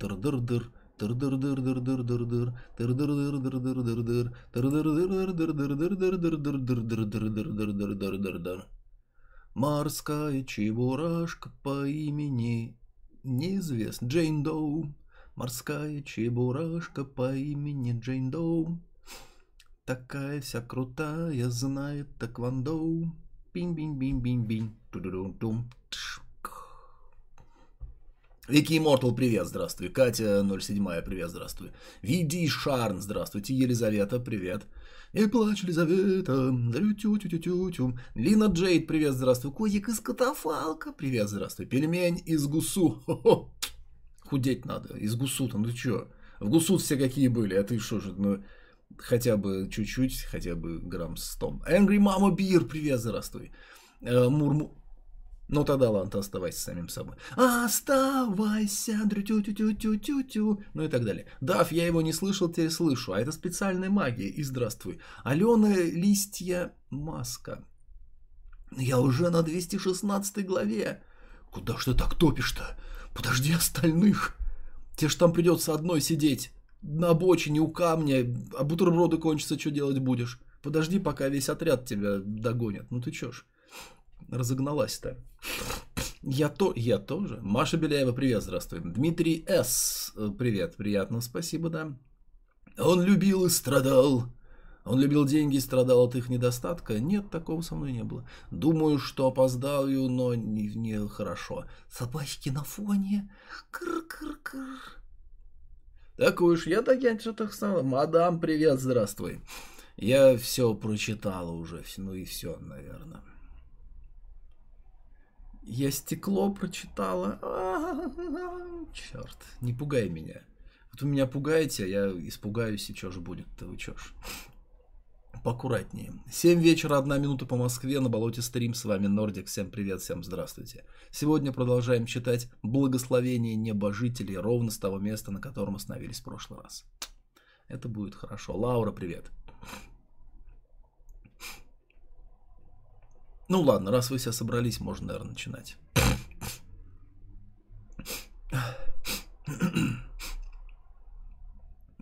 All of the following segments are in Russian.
Тыр-дыр-дыр. Морская чебурашка по имени неизвестно Джейн Доу. Морская чебурашка по имени Джейн Доу. Такая вся крутая, знает тэквондо. Бинь-бинь-бинь-бинь-бинь. Ту-ду-дум-дум. Вики Иммортал, привет, здравствуй. Катя 07, привет, здравствуй. Види Шарн, здравствуйте. Елизавета, привет. Не плачь, Елизавета. Тю-тю-тю-тю-тю. Лина Джейд, привет, здравствуй. Котик из катафалка, привет, здравствуй. Пельмень из Гусу. Хо-хо. Худеть надо. Из Гусу-то, ну чё? В Гусу все какие были, а ты что же, ну, хотя бы чуть-чуть, хотя бы грамм 100. Angry Mama Beer, привет, здравствуй. Э, Мурму... Ну тогда ладно, оставайся самим собой. Оставайся, дрю-тю-тю-тю-тю-тю-тю. Ну и так далее. Дав, я его не слышал, теперь слышу. А это специальная магия. И здравствуй. Алена Листья Маска. Я уже на 216 главе. Куда ж ты так топишь-то? Подожди остальных. Тебе ж там придется одной сидеть. На обочине у камня. А бутерброды кончатся, что делать будешь? Подожди, пока весь отряд тебя догонит. Ну ты чё ж? Разогналась-то. Я то, я тоже. Маша Беляева, привет, здравствуй. Дмитрий С, привет, приятно, спасибо, да. Он любил и страдал. Он любил деньги и страдал от их недостатка. Нет, такого со мной не было. Думаю, что опоздаю, но не, не хорошо. Собачки на фоне. Кр-кр-кр. Так уж, я так я что-то стал. Мадам, привет, здравствуй. Я все прочитала уже, ну и все, наверное. Я стекло прочитала. Черт, не пугай меня. Вот вы меня пугаете, а я испугаюсь, и что же будет-то, вы чё ж. Поаккуратнее. 7 вечера, 1 минута по Москве, на болоте стрим, с вами Нордик, всем привет, всем здравствуйте. Сегодня продолжаем читать благословение небожителей ровно с того места, на котором остановились в прошлый раз. Это будет хорошо. Лаура, привет. Ну ладно, раз вы все собрались, можно, наверное, начинать.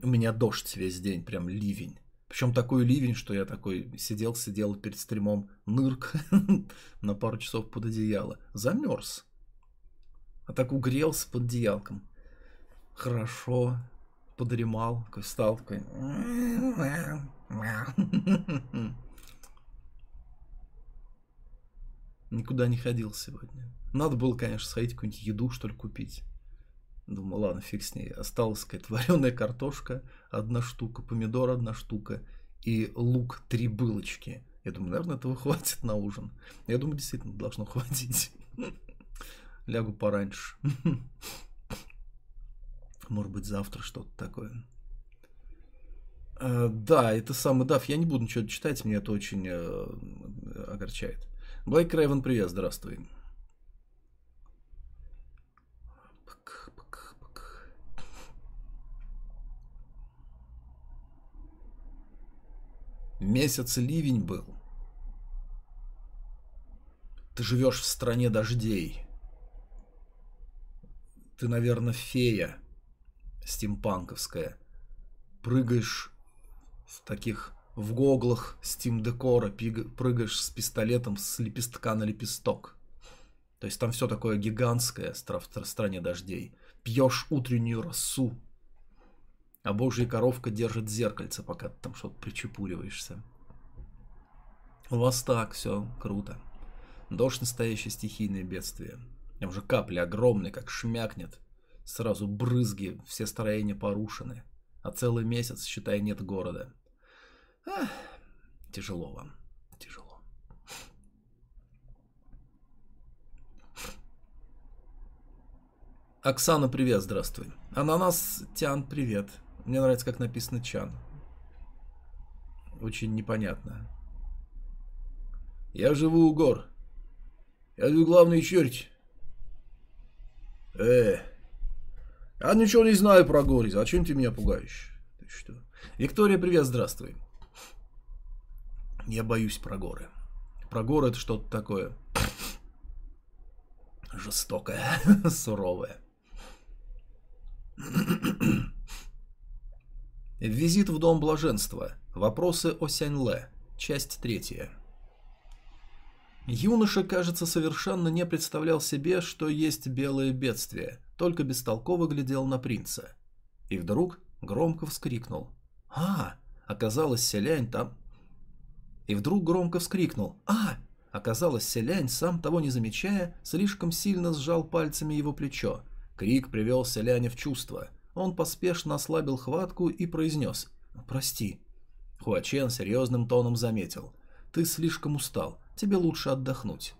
У меня дождь весь день, прям ливень. Причем такой ливень, что я такой сидел, сидел перед стримом, нырк на пару часов под одеяло. Замерз. А так угрелся под одеялком. Хорошо. Подремал. Встал такой. Никуда не ходил сегодня. Надо было, конечно, сходить какую-нибудь еду, что ли, купить. Думаю, ладно, фиг с ней. Осталась какая-то вареная картошка, одна штука, помидор одна штука и лук три булочки. Я думаю, наверное, этого хватит на ужин. Я думаю, действительно должно хватить. Лягу пораньше. Может быть, завтра что-то такое. А, да, это самый дав. Я не буду ничего читать, меня это очень э, огорчает. Блейк Рейвен, привет, здравствуй. Месяц ливень был. Ты живешь в стране дождей. Ты, наверное, фея стимпанковская. Прыгаешь в таких в гоглах Steam декора прыгаешь с пистолетом с лепестка на лепесток. То есть там все такое гигантское в стране дождей. Пьешь утреннюю росу. А божья коровка держит зеркальце, пока ты там что-то причепуриваешься. У вас так, все круто. Дождь настоящее стихийное бедствие. Там же капли огромные, как шмякнет. Сразу брызги, все строения порушены. А целый месяц, считай, нет города. Ах, тяжело вам, тяжело. Оксана, привет, здравствуй. Ананас Тян, привет. Мне нравится, как написано Чан. Очень непонятно. Я живу у гор. Я тут главный черт. Э, я ничего не знаю про горы. Зачем ты меня пугаешь? Ты что? Виктория, привет, здравствуй. Я боюсь про горы. Про горы это что-то такое жестокое, суровое. Визит в Дом Блаженства. Вопросы о Сяньле. Часть третья. Юноша, кажется, совершенно не представлял себе, что есть белое бедствие, только бестолково глядел на принца. И вдруг громко вскрикнул. «А!» Оказалось, селянь там... И вдруг громко вскрикнул. «А!» Оказалось, селянь, сам того не замечая, слишком сильно сжал пальцами его плечо. Крик привел селяня в чувство. Он поспешно ослабил хватку и произнес «Прости». Хуачен серьезным тоном заметил. «Ты слишком устал тебе лучше отдохнуть.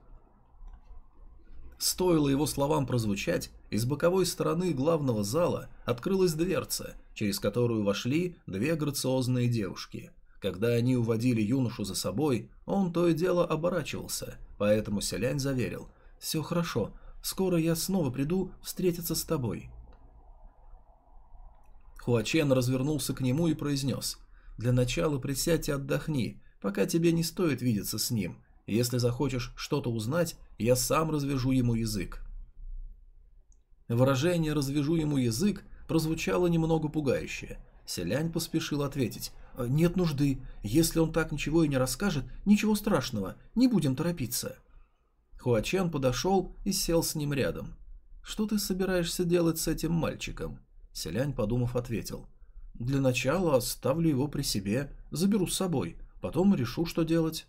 Стоило его словам прозвучать, из боковой стороны главного зала открылась дверца, через которую вошли две грациозные девушки. Когда они уводили юношу за собой, он то и дело оборачивался, поэтому селянь заверил «Все хорошо, скоро я снова приду встретиться с тобой». Хуачен развернулся к нему и произнес «Для начала присядь и отдохни, пока тебе не стоит видеться с ним, если захочешь что-то узнать, я сам развяжу ему язык. Выражение «развяжу ему язык» прозвучало немного пугающе. Селянь поспешил ответить. «Э, «Нет нужды. Если он так ничего и не расскажет, ничего страшного. Не будем торопиться». Хуачен подошел и сел с ним рядом. «Что ты собираешься делать с этим мальчиком?» Селянь, подумав, ответил. «Для начала оставлю его при себе, заберу с собой, потом решу, что делать».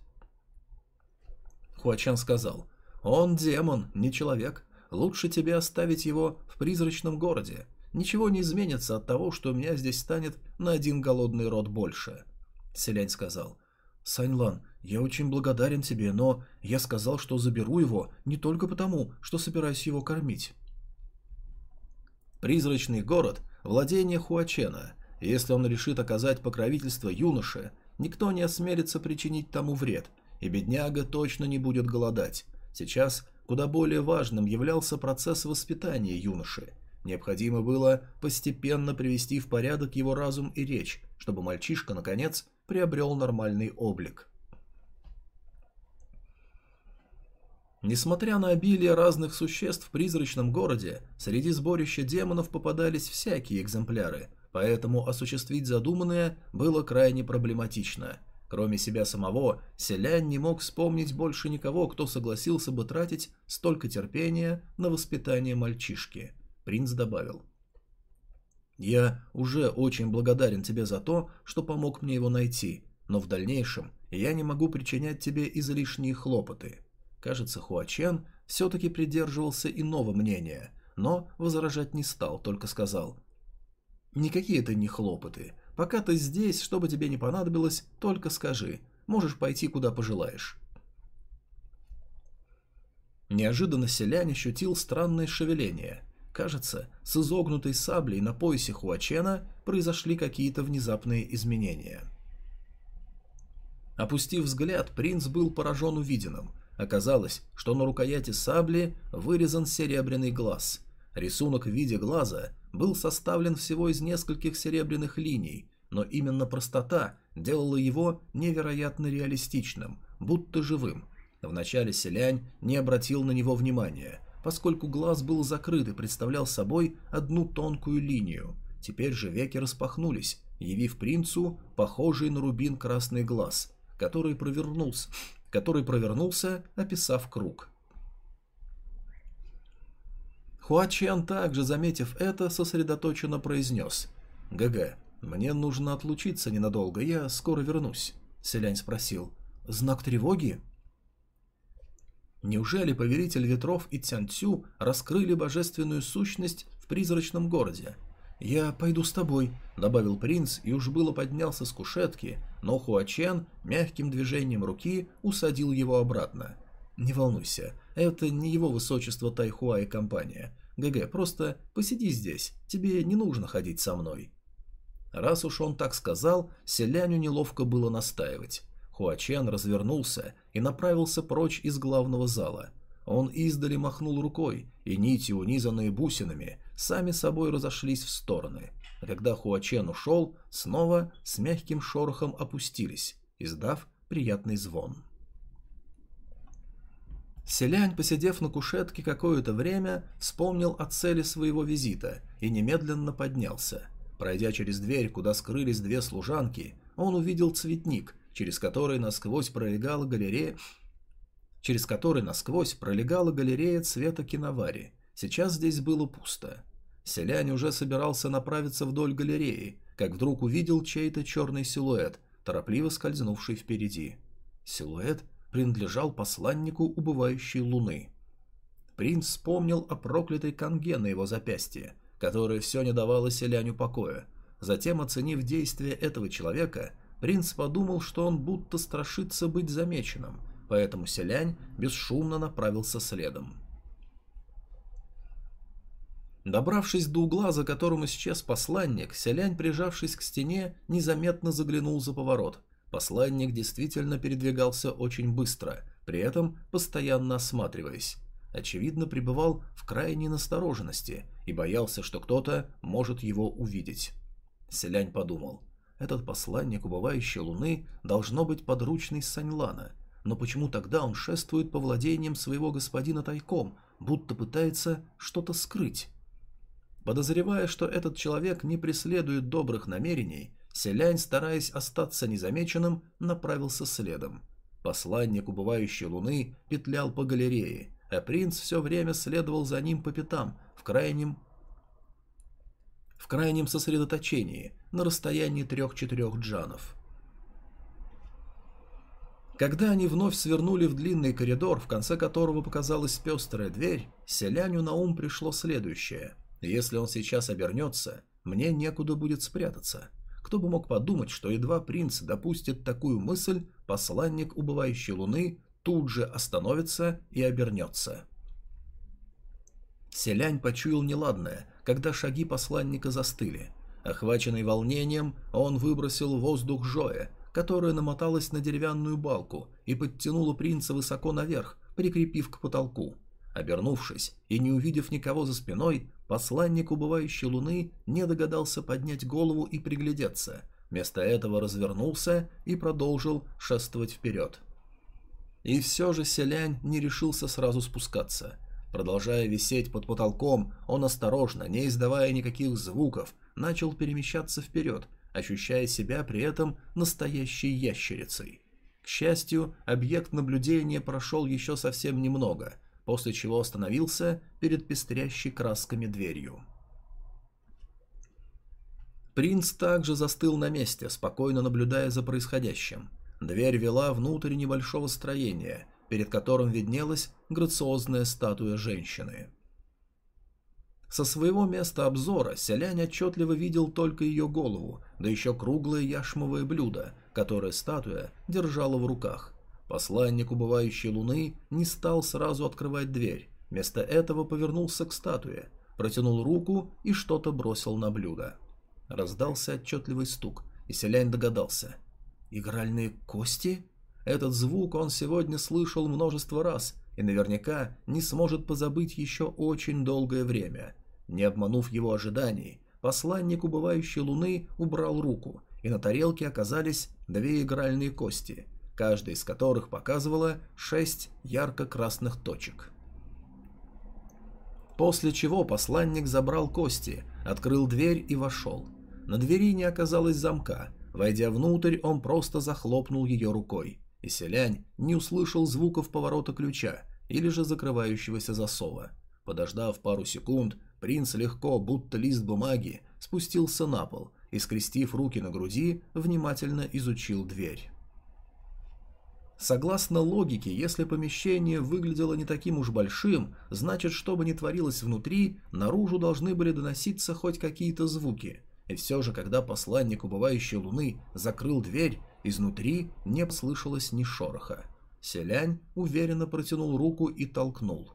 Хуачан сказал, «Он демон, не человек. Лучше тебе оставить его в призрачном городе. Ничего не изменится от того, что у меня здесь станет на один голодный род больше». Селянь сказал, «Саньлан, я очень благодарен тебе, но я сказал, что заберу его не только потому, что собираюсь его кормить». Призрачный город – владение Хуачена. Если он решит оказать покровительство юноше, никто не осмелится причинить тому вред, и бедняга точно не будет голодать. Сейчас куда более важным являлся процесс воспитания юноши. Необходимо было постепенно привести в порядок его разум и речь, чтобы мальчишка, наконец, приобрел нормальный облик. Несмотря на обилие разных существ в призрачном городе, среди сборища демонов попадались всякие экземпляры, поэтому осуществить задуманное было крайне проблематично – Кроме себя самого, селянь не мог вспомнить больше никого, кто согласился бы тратить столько терпения на воспитание мальчишки. Принц добавил. «Я уже очень благодарен тебе за то, что помог мне его найти, но в дальнейшем я не могу причинять тебе излишние хлопоты». Кажется, Хуачен все-таки придерживался иного мнения, но возражать не стал, только сказал. «Никакие это не хлопоты. Пока ты здесь, что бы тебе не понадобилось, только скажи. Можешь пойти, куда пожелаешь». Неожиданно селянь ощутил странное шевеление. Кажется, с изогнутой саблей на поясе Хуачена произошли какие-то внезапные изменения. Опустив взгляд, принц был поражен увиденным. Оказалось, что на рукояти сабли вырезан серебряный глаз. Рисунок в виде глаза был составлен всего из нескольких серебряных линий, но именно простота делала его невероятно реалистичным, будто живым. Вначале селянь не обратил на него внимания, поскольку глаз был закрыт и представлял собой одну тонкую линию. Теперь же веки распахнулись, явив принцу похожий на рубин красный глаз, который провернулся, который провернулся, описав круг. Хуачен также, заметив это, сосредоточенно произнес «ГГ, мне нужно отлучиться ненадолго, я скоро вернусь», — Селянь спросил «Знак тревоги?» Неужели повелитель ветров и Цянцю раскрыли божественную сущность в призрачном городе? «Я пойду с тобой», — добавил принц и уж было поднялся с кушетки, но Хуачен мягким движением руки усадил его обратно. «Не волнуйся, это не его высочество Тайхуа и компания. ГГ, просто посиди здесь, тебе не нужно ходить со мной». Раз уж он так сказал, селяню неловко было настаивать. Хуачен развернулся и направился прочь из главного зала. Он издали махнул рукой, и нити, унизанные бусинами, сами собой разошлись в стороны. А когда Хуачен ушел, снова с мягким шорохом опустились, издав приятный звон. Селянь, посидев на кушетке какое-то время, вспомнил о цели своего визита и немедленно поднялся. Пройдя через дверь, куда скрылись две служанки, он увидел цветник, через который насквозь пролегала галерея через который насквозь пролегала галерея цвета киновари. Сейчас здесь было пусто. Селянь уже собирался направиться вдоль галереи, как вдруг увидел чей-то черный силуэт, торопливо скользнувший впереди. Силуэт принадлежал посланнику убывающей луны. Принц вспомнил о проклятой конге на его запястье, которая все не давала селяню покоя. Затем, оценив действия этого человека, принц подумал, что он будто страшится быть замеченным, поэтому селянь бесшумно направился следом. Добравшись до угла, за которым исчез посланник, селянь, прижавшись к стене, незаметно заглянул за поворот. Посланник действительно передвигался очень быстро, при этом постоянно осматриваясь. Очевидно, пребывал в крайней настороженности и боялся, что кто-то может его увидеть. Селянь подумал, этот посланник убывающей луны должно быть подручный Саньлана, но почему тогда он шествует по владениям своего господина тайком, будто пытается что-то скрыть? Подозревая, что этот человек не преследует добрых намерений, Селянь, стараясь остаться незамеченным, направился следом. Посланник убывающей луны петлял по галерее, а принц все время следовал за ним по пятам, в крайнем в крайнем сосредоточении, на расстоянии трех-четырех джанов. Когда они вновь свернули в длинный коридор, в конце которого показалась пестрая дверь, селяню на ум пришло следующее. Если он сейчас обернется, мне некуда будет спрятаться. Кто бы мог подумать, что едва принц допустит такую мысль, посланник убывающей луны тут же остановится и обернется. Селянь почуял неладное, когда шаги посланника застыли. Охваченный волнением, он выбросил воздух Жоя, которая намоталась на деревянную балку и подтянула принца высоко наверх, прикрепив к потолку. Обернувшись и не увидев никого за спиной, посланник убывающей луны не догадался поднять голову и приглядеться. Вместо этого развернулся и продолжил шествовать вперед. И все же селянь не решился сразу спускаться. Продолжая висеть под потолком, он осторожно, не издавая никаких звуков, начал перемещаться вперед, ощущая себя при этом настоящей ящерицей. К счастью, объект наблюдения прошел еще совсем немного, после чего остановился перед пестрящей красками дверью. Принц также застыл на месте, спокойно наблюдая за происходящим. Дверь вела внутрь небольшого строения, перед которым виднелась грациозная статуя женщины. Со своего места обзора селянь отчетливо видел только ее голову, да еще круглое яшмовое блюдо, которое статуя держала в руках. Посланник убывающей луны не стал сразу открывать дверь, вместо этого повернулся к статуе, протянул руку и что-то бросил на блюдо. Раздался отчетливый стук, и селянь догадался. «Игральные кости?» Этот звук он сегодня слышал множество раз и наверняка не сможет позабыть еще очень долгое время. Не обманув его ожиданий, посланник убывающей луны убрал руку, и на тарелке оказались две игральные кости, каждая из которых показывала шесть ярко-красных точек. После чего посланник забрал кости, открыл дверь и вошел. На двери не оказалось замка. Войдя внутрь, он просто захлопнул ее рукой, и селянь не услышал звуков поворота ключа или же закрывающегося засова. Подождав пару секунд, Принц легко, будто лист бумаги, спустился на пол и, скрестив руки на груди, внимательно изучил дверь. Согласно логике, если помещение выглядело не таким уж большим, значит, что бы ни творилось внутри, наружу должны были доноситься хоть какие-то звуки. И все же, когда посланник убывающей луны закрыл дверь, изнутри не послышалось ни шороха. Селянь уверенно протянул руку и толкнул.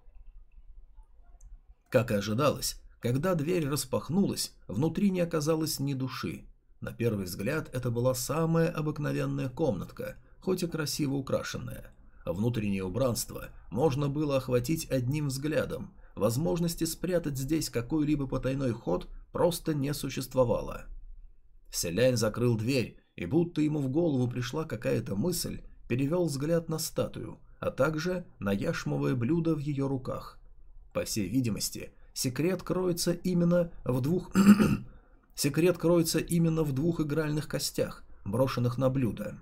Как и ожидалось, когда дверь распахнулась, внутри не оказалось ни души. На первый взгляд это была самая обыкновенная комнатка, хоть и красиво украшенная. Внутреннее убранство можно было охватить одним взглядом. Возможности спрятать здесь какой-либо потайной ход просто не существовало. Селянь закрыл дверь, и будто ему в голову пришла какая-то мысль, перевел взгляд на статую, а также на яшмовое блюдо в ее руках. По всей видимости, секрет кроется именно в двух... секрет кроется именно в двух игральных костях, брошенных на блюдо.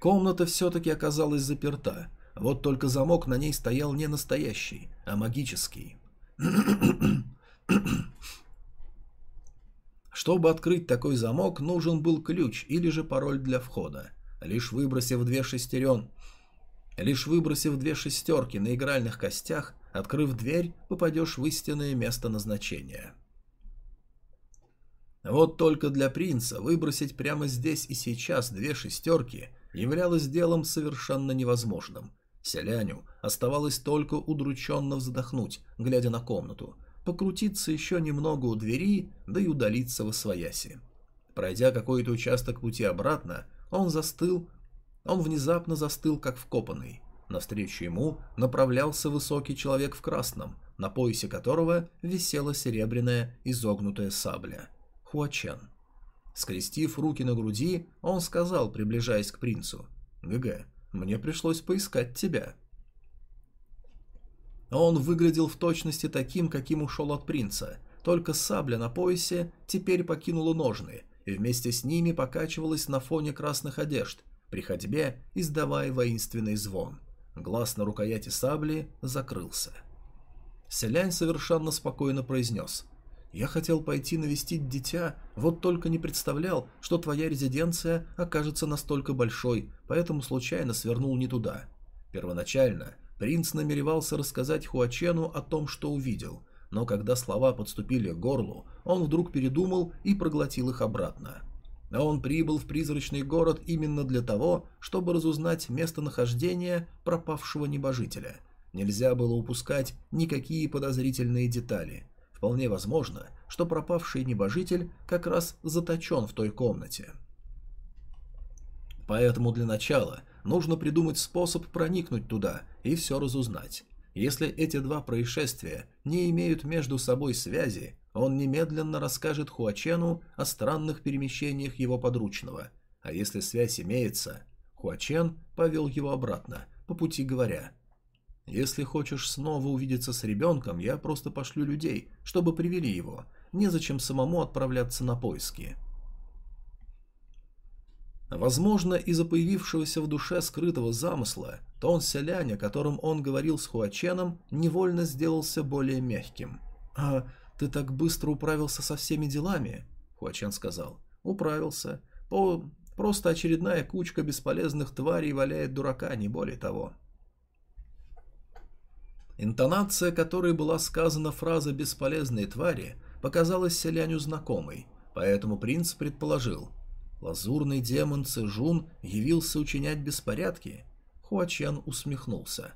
Комната все-таки оказалась заперта, вот только замок на ней стоял не настоящий, а магический. Чтобы открыть такой замок, нужен был ключ или же пароль для входа. Лишь выбросив две шестерен... Лишь выбросив две шестерки на игральных костях, открыв дверь, попадешь в истинное место назначения. Вот только для принца выбросить прямо здесь и сейчас две шестерки являлось делом совершенно невозможным. Селяню оставалось только удрученно вздохнуть, глядя на комнату, покрутиться еще немного у двери, да и удалиться во свояси. Пройдя какой-то участок пути обратно, он застыл, он внезапно застыл, как вкопанный. Навстречу ему направлялся высокий человек в красном, на поясе которого висела серебряная изогнутая сабля. Хуачен. Скрестив руки на груди, он сказал, приближаясь к принцу, «ГГ, мне пришлось поискать тебя». Он выглядел в точности таким, каким ушел от принца, только сабля на поясе теперь покинула ножны, и вместе с ними покачивалась на фоне красных одежд, при ходьбе издавая воинственный звон. Глаз на рукояти сабли закрылся. Селянь совершенно спокойно произнес. «Я хотел пойти навестить дитя, вот только не представлял, что твоя резиденция окажется настолько большой, поэтому случайно свернул не туда. Первоначально Принц намеревался рассказать Хуачену о том, что увидел, но когда слова подступили к горлу, он вдруг передумал и проглотил их обратно. А он прибыл в призрачный город именно для того, чтобы разузнать местонахождение пропавшего небожителя. Нельзя было упускать никакие подозрительные детали. Вполне возможно, что пропавший небожитель как раз заточен в той комнате. Поэтому для начала нужно придумать способ проникнуть туда и все разузнать. Если эти два происшествия не имеют между собой связи, он немедленно расскажет Хуачену о странных перемещениях его подручного. А если связь имеется, Хуачен повел его обратно, по пути говоря. «Если хочешь снова увидеться с ребенком, я просто пошлю людей, чтобы привели его. Незачем самому отправляться на поиски». Возможно, из-за появившегося в душе скрытого замысла, тон селянь, о котором он говорил с Хуаченом, невольно сделался более мягким. «А ты так быстро управился со всеми делами?» Хуачен сказал. «Управился. По... Просто очередная кучка бесполезных тварей валяет дурака, не более того». Интонация, которой была сказана фраза «бесполезные твари», показалась селяню знакомой, поэтому принц предположил – Лазурный демон Цежун явился учинять беспорядки? Хуачен усмехнулся.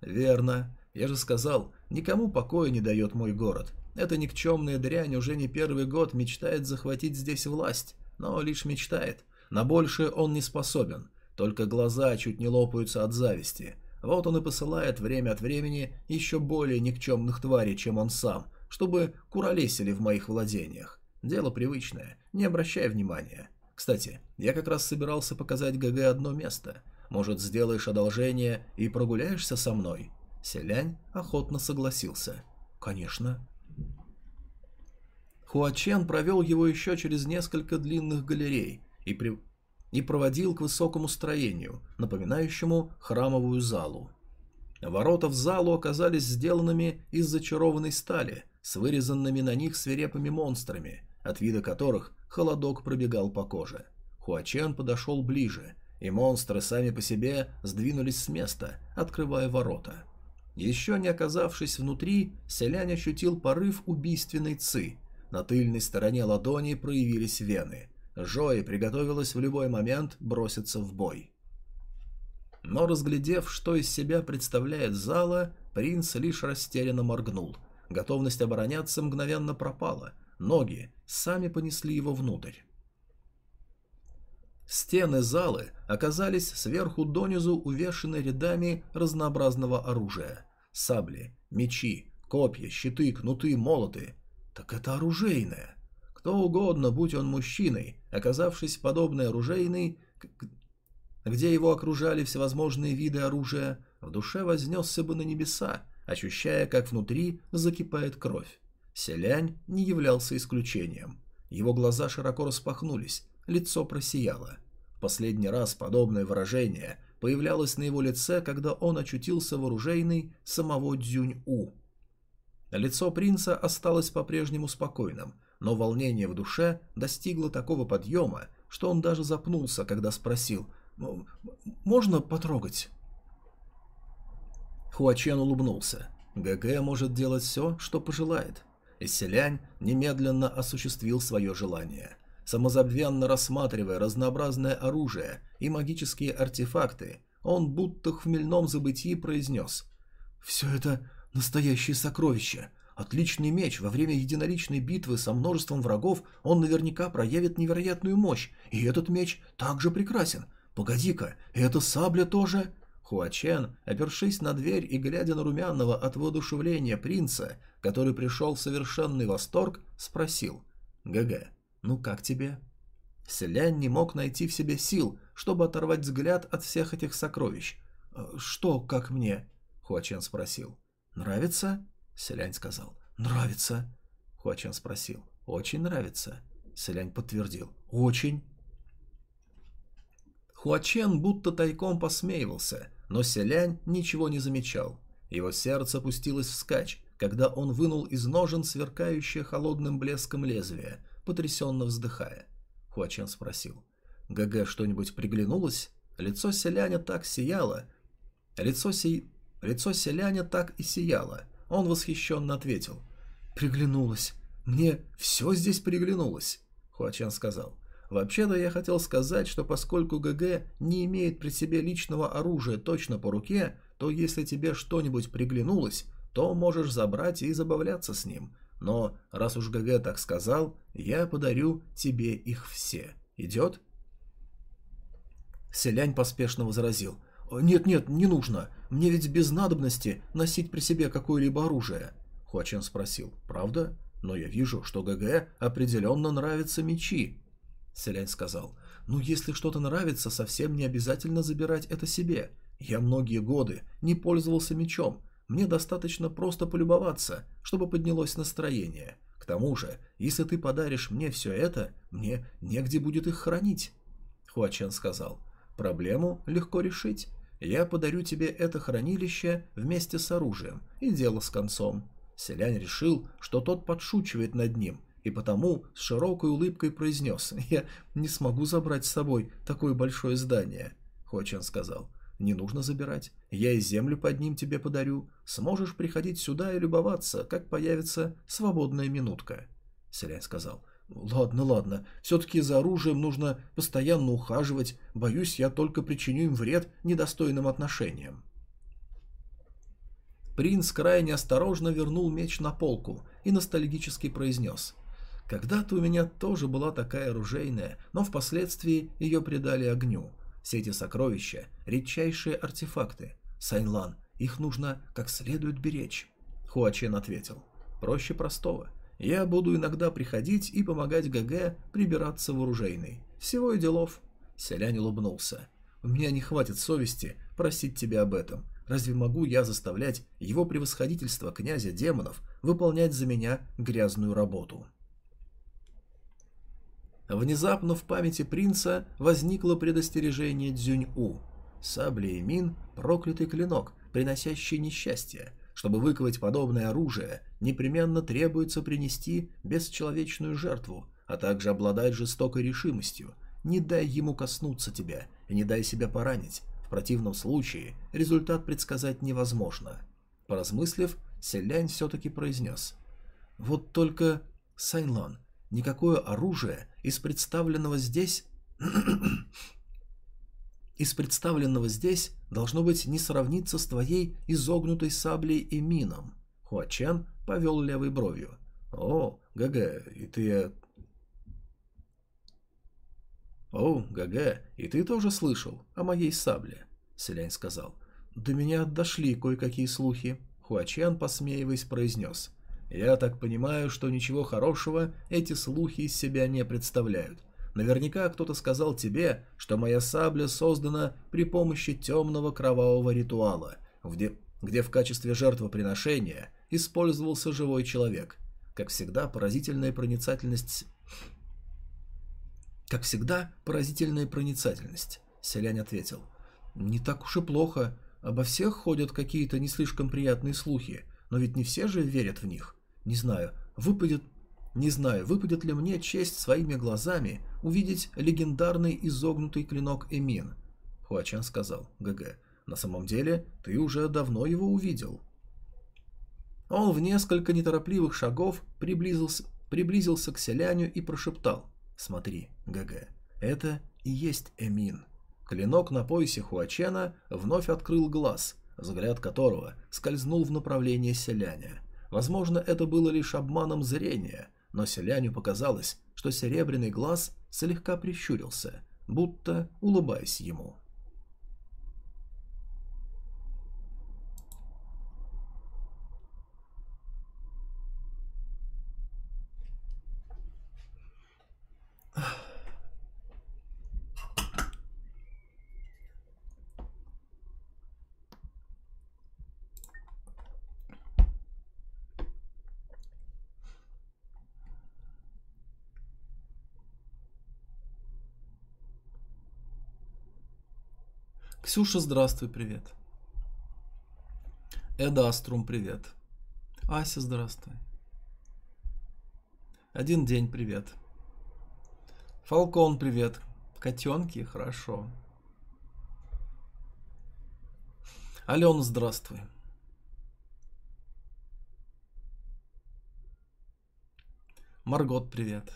«Верно. Я же сказал, никому покоя не дает мой город. Эта никчемная дрянь уже не первый год мечтает захватить здесь власть, но лишь мечтает. На большее он не способен, только глаза чуть не лопаются от зависти. Вот он и посылает время от времени еще более никчемных тварей, чем он сам, чтобы куролесили в моих владениях. Дело привычное, не обращай внимания. Кстати, я как раз собирался показать ГГ одно место. Может, сделаешь одолжение и прогуляешься со мной?» Селянь охотно согласился. «Конечно». Хуачен провел его еще через несколько длинных галерей и, при... и проводил к высокому строению, напоминающему храмовую залу. Ворота в залу оказались сделанными из зачарованной стали, с вырезанными на них свирепыми монстрами, от вида которых холодок пробегал по коже. Хуачен подошел ближе, и монстры сами по себе сдвинулись с места, открывая ворота. Еще не оказавшись внутри, селянь ощутил порыв убийственной ци. На тыльной стороне ладони проявились вены. Жои приготовилась в любой момент броситься в бой. Но разглядев, что из себя представляет зала, принц лишь растерянно моргнул. Готовность обороняться мгновенно пропала, Ноги сами понесли его внутрь. Стены залы оказались сверху донизу увешаны рядами разнообразного оружия. Сабли, мечи, копья, щиты, кнуты, молоты. Так это оружейное. Кто угодно, будь он мужчиной, оказавшись подобной оружейной, где его окружали всевозможные виды оружия, в душе вознесся бы на небеса, ощущая, как внутри закипает кровь. Селянь не являлся исключением. Его глаза широко распахнулись, лицо просияло. В последний раз подобное выражение появлялось на его лице, когда он очутился в оружейной самого Дзюнь-У. Лицо принца осталось по-прежнему спокойным, но волнение в душе достигло такого подъема, что он даже запнулся, когда спросил «Можно потрогать?» Хуачен улыбнулся. ГГ может делать все, что пожелает. И селянь немедленно осуществил свое желание. Самозабвенно рассматривая разнообразное оружие и магические артефакты, он будто в хмельном забытии произнес «Все это настоящее сокровище. Отличный меч. Во время единоличной битвы со множеством врагов он наверняка проявит невероятную мощь. И этот меч также прекрасен. Погоди-ка, эта сабля тоже...» Хуачен, опершись на дверь и глядя на румяного от воодушевления принца, который пришел в совершенный восторг, спросил «ГГ, ну как тебе?» Селянь не мог найти в себе сил, чтобы оторвать взгляд от всех этих сокровищ. «Э, «Что, как мне?» — Хуачен спросил. «Нравится?» — Селянь сказал. «Нравится». Хуачен спросил. «Очень нравится?» Селянь подтвердил. «Очень». Хуачен будто тайком посмеивался, но Селянь ничего не замечал. Его сердце пустилось вскачь, когда он вынул из ножен сверкающее холодным блеском лезвие, потрясенно вздыхая. Хуачен спросил. «ГГ что-нибудь приглянулось?» Лицо селяня так сияло. Лицо, си... Лицо селяня так и сияло. Он восхищенно ответил. «Приглянулось. Мне все здесь приглянулось», — Хуачен сказал. Вообще-то я хотел сказать, что поскольку ГГ не имеет при себе личного оружия точно по руке, то если тебе что-нибудь приглянулось, то можешь забрать и забавляться с ним. Но раз уж ГГ так сказал, я подарю тебе их все. Идет? Селянь поспешно возразил. «Нет-нет, не нужно. Мне ведь без надобности носить при себе какое-либо оружие». Хуачен спросил. «Правда? Но я вижу, что ГГ определенно нравятся мечи. Селянь сказал, «Ну, если что-то нравится, совсем не обязательно забирать это себе. Я многие годы не пользовался мечом. Мне достаточно просто полюбоваться, чтобы поднялось настроение. К тому же, если ты подаришь мне все это, мне негде будет их хранить». Хуачен сказал, «Проблему легко решить. Я подарю тебе это хранилище вместе с оружием, и дело с концом». Селянь решил, что тот подшучивает над ним, и потому с широкой улыбкой произнес «Я не смогу забрать с собой такое большое здание». Хочан сказал «Не нужно забирать, я и землю под ним тебе подарю, сможешь приходить сюда и любоваться, как появится свободная минутка». Селянь сказал «Ладно, ладно, все-таки за оружием нужно постоянно ухаживать, боюсь, я только причиню им вред недостойным отношениям». Принц крайне осторожно вернул меч на полку и ностальгически произнес когда-то у меня тоже была такая оружейная, но впоследствии ее предали огню. Все эти сокровища – редчайшие артефакты. Сайнлан, их нужно как следует беречь. Хуачен ответил. Проще простого. Я буду иногда приходить и помогать ГГ прибираться в оружейной. Всего и делов. Селянь улыбнулся. У меня не хватит совести просить тебя об этом. Разве могу я заставлять его превосходительство князя демонов выполнять за меня грязную работу?» Внезапно в памяти принца возникло предостережение Дзюнь-У. Сабли и мин – проклятый клинок, приносящий несчастье. Чтобы выковать подобное оружие, непременно требуется принести бесчеловечную жертву, а также обладать жестокой решимостью. Не дай ему коснуться тебя и не дай себя поранить. В противном случае результат предсказать невозможно. Поразмыслив, Селянь все-таки произнес. «Вот только, Сайнлан, никакое оружие из представленного здесь... из представленного здесь должно быть не сравниться с твоей изогнутой саблей и мином. Хуачен повел левой бровью. О, ГГ, и ты... О, ГГ, и ты тоже слышал о моей сабле? Селянь сказал. До меня дошли кое-какие слухи. Хуачен, посмеиваясь, произнес. Я так понимаю, что ничего хорошего эти слухи из себя не представляют. Наверняка кто-то сказал тебе, что моя сабля создана при помощи темного кровавого ритуала, где, где в качестве жертвоприношения использовался живой человек. Как всегда, поразительная проницательность... Как всегда, поразительная проницательность. Селянь ответил. Не так уж и плохо. Обо всех ходят какие-то не слишком приятные слухи, но ведь не все же верят в них. Не знаю, выпадет... Не знаю, выпадет ли мне честь своими глазами увидеть легендарный изогнутый клинок Эмин. Хуачан сказал, ГГ, на самом деле ты уже давно его увидел. Он в несколько неторопливых шагов приблизился, приблизился к селяню и прошептал, смотри, ГГ, это и есть Эмин. Клинок на поясе Хуачена вновь открыл глаз, взгляд которого скользнул в направлении селяня. Возможно, это было лишь обманом зрения, но селяню показалось, что серебряный глаз слегка прищурился, будто улыбаясь ему. Ксюша, здравствуй, привет. Эда Аструм, привет. Ася, здравствуй. Один день, привет. Фалкон, привет. Котенки, хорошо. Алена, здравствуй. Маргот, привет.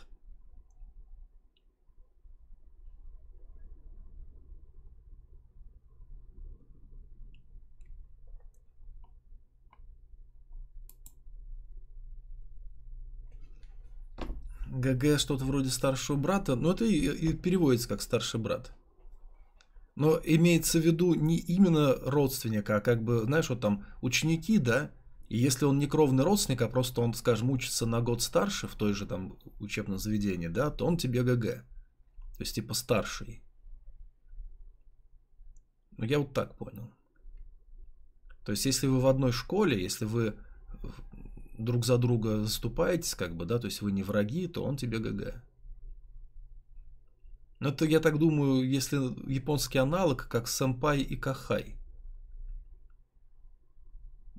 ГГ что-то вроде старшего брата, но это и, и переводится как старший брат. Но имеется в виду не именно родственника, а как бы, знаешь, вот там ученики, да, и если он не кровный родственник, а просто он, скажем, учится на год старше в той же там учебном заведении, да, то он тебе ГГ. То есть типа старший. Ну, я вот так понял. То есть, если вы в одной школе, если вы друг за друга заступаетесь, как бы, да, то есть вы не враги, то он тебе ГГ. Но это, я так думаю, если японский аналог, как сэмпай и кахай.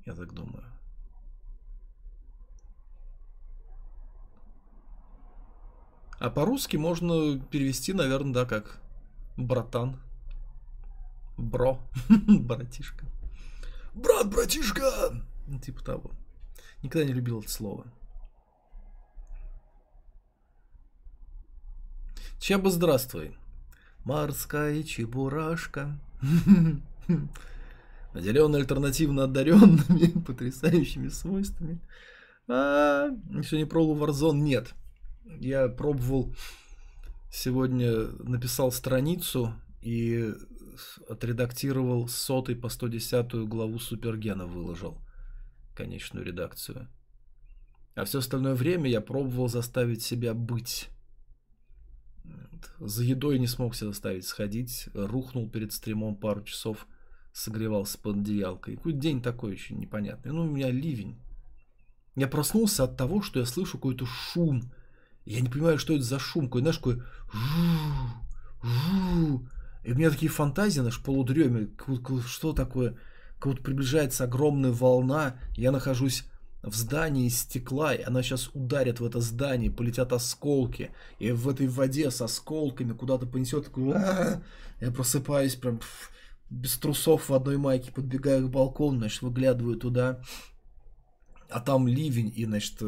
Я так думаю. А по-русски можно перевести, наверное, да, как братан. Бро. Братишка. Брат, братишка! Ну, типа того. Никогда не любил это слово. Чаба, здравствуй. Морская чебурашка. Наделенный альтернативно одаренными, потрясающими свойствами. А, еще не пробовал Warzone? Нет. Я пробовал сегодня, написал страницу и отредактировал с сотой по 110 главу Супергена выложил конечную редакцию. А все остальное время я пробовал заставить себя быть. За едой не смог себя заставить сходить. Рухнул перед стримом пару часов. Согревался под одеялкой. Какой день такой еще непонятный. Ну, у меня ливень. Я проснулся от того, что я слышу какой-то шум. Я не понимаю, что это за шум. Какой, знаешь, такой... И у меня такие фантазии, знаешь, полудреме. Что такое? Как будто приближается огромная волна, я нахожусь в здании из стекла, и она сейчас ударит в это здание, полетят осколки, и в этой воде с осколками куда-то понесет, такой, я просыпаюсь прям без трусов в одной майке, подбегаю к балкону, значит, выглядываю туда, а там ливень, и, значит,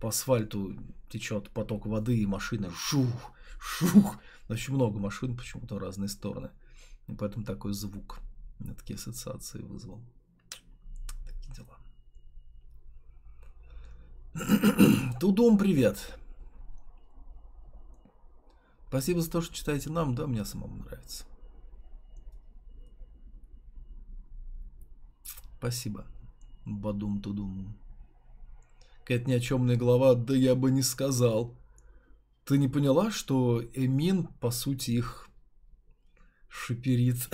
по асфальту течет поток воды, и машина шух, шух, очень много машин почему-то в разные стороны, и поэтому такой звук. Я такие ассоциации вызвал. Такие дела. Тудум, привет. Спасибо за то, что читаете нам, да, мне самому нравится. Спасибо. Бадум-тудум. Какая-то ни о чемная голова, да я бы не сказал. Ты не поняла, что Эмин, по сути, их шиперит,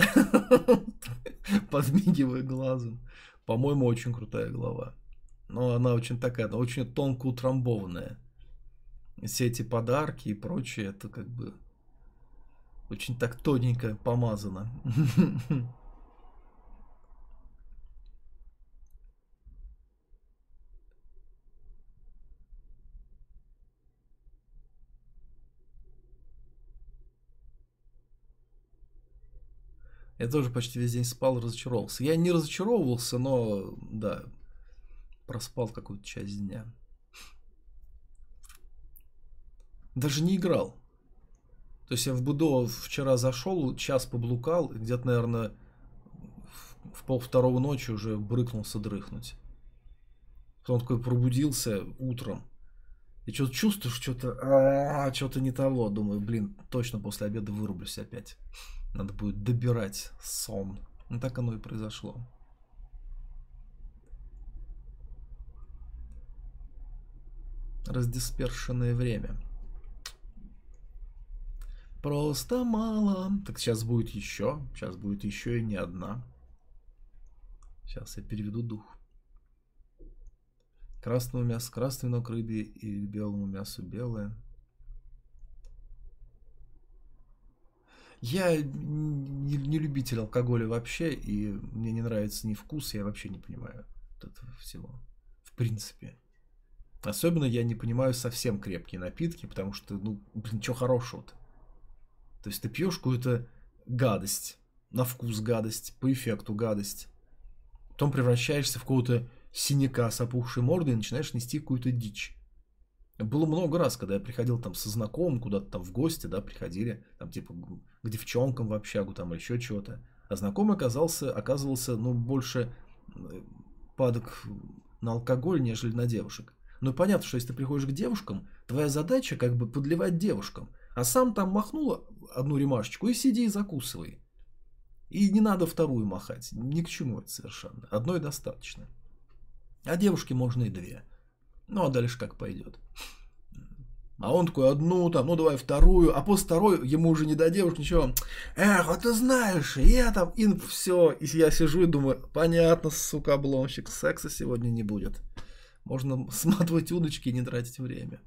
подмигивая глазом. По-моему, очень крутая глава. Но она очень такая, она очень тонко утрамбованная. Все эти подарки и прочее, это как бы очень так тоненько помазано. Я тоже почти весь день спал, разочаровался. Я не разочаровывался, но, да, проспал какую-то часть дня. Даже не играл. То есть я в Будо вчера зашел, час поблукал, где-то, наверное, в пол второго ночи уже брыкнулся дрыхнуть. Потом такой пробудился утром. И что-то чувствуешь, что-то, а, что-то не того. Думаю, блин, точно после обеда вырублюсь опять. Надо будет добирать сон. Ну так оно и произошло. Раздиспершенное время. Просто мало. Так сейчас будет еще. Сейчас будет еще и не одна. Сейчас я переведу дух. Красному мясу красный, но к рыбе и белому мясу белое. Я не, не любитель алкоголя вообще, и мне не нравится ни вкус, я вообще не понимаю этого всего. В принципе. Особенно я не понимаю совсем крепкие напитки, потому что, ну, блин, что хорошего-то? То есть ты пьешь какую-то гадость, на вкус гадость, по эффекту гадость. Потом превращаешься в какого-то синяка с опухшей мордой и начинаешь нести какую-то дичь. Было много раз, когда я приходил там со знакомым куда-то там в гости, да, приходили, там типа к девчонкам в общагу там или еще чего-то. А знакомый оказался, оказывался, ну, больше э, падок на алкоголь, нежели на девушек. Ну, понятно, что если ты приходишь к девушкам, твоя задача как бы подливать девушкам. А сам там махнула одну ремашечку и сиди и закусывай. И не надо вторую махать. Ни к чему это совершенно. Одной достаточно. А девушке можно и две. Ну, а дальше как пойдет. А он такой, одну там, ну давай вторую, а после второй ему уже не до девушки ничего. Эх, вот ты знаешь, я там, и все. И я сижу и думаю, понятно, сука, обломщик, секса сегодня не будет. Можно сматывать удочки и не тратить время.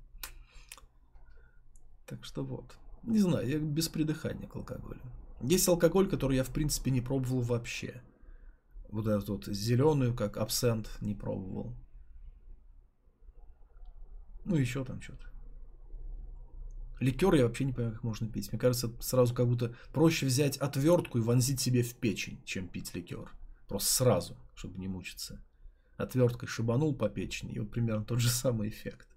Так что вот. Не знаю, я без придыхания к алкоголю. Есть алкоголь, который я в принципе не пробовал вообще. Вот этот вот зеленую, как абсент, не пробовал. Ну, еще там что-то. Ликер я вообще не понимаю, как можно пить. Мне кажется, сразу как будто проще взять отвертку и вонзить себе в печень, чем пить ликер. Просто сразу, чтобы не мучиться. Отверткой шибанул по печени, и вот примерно тот же самый эффект.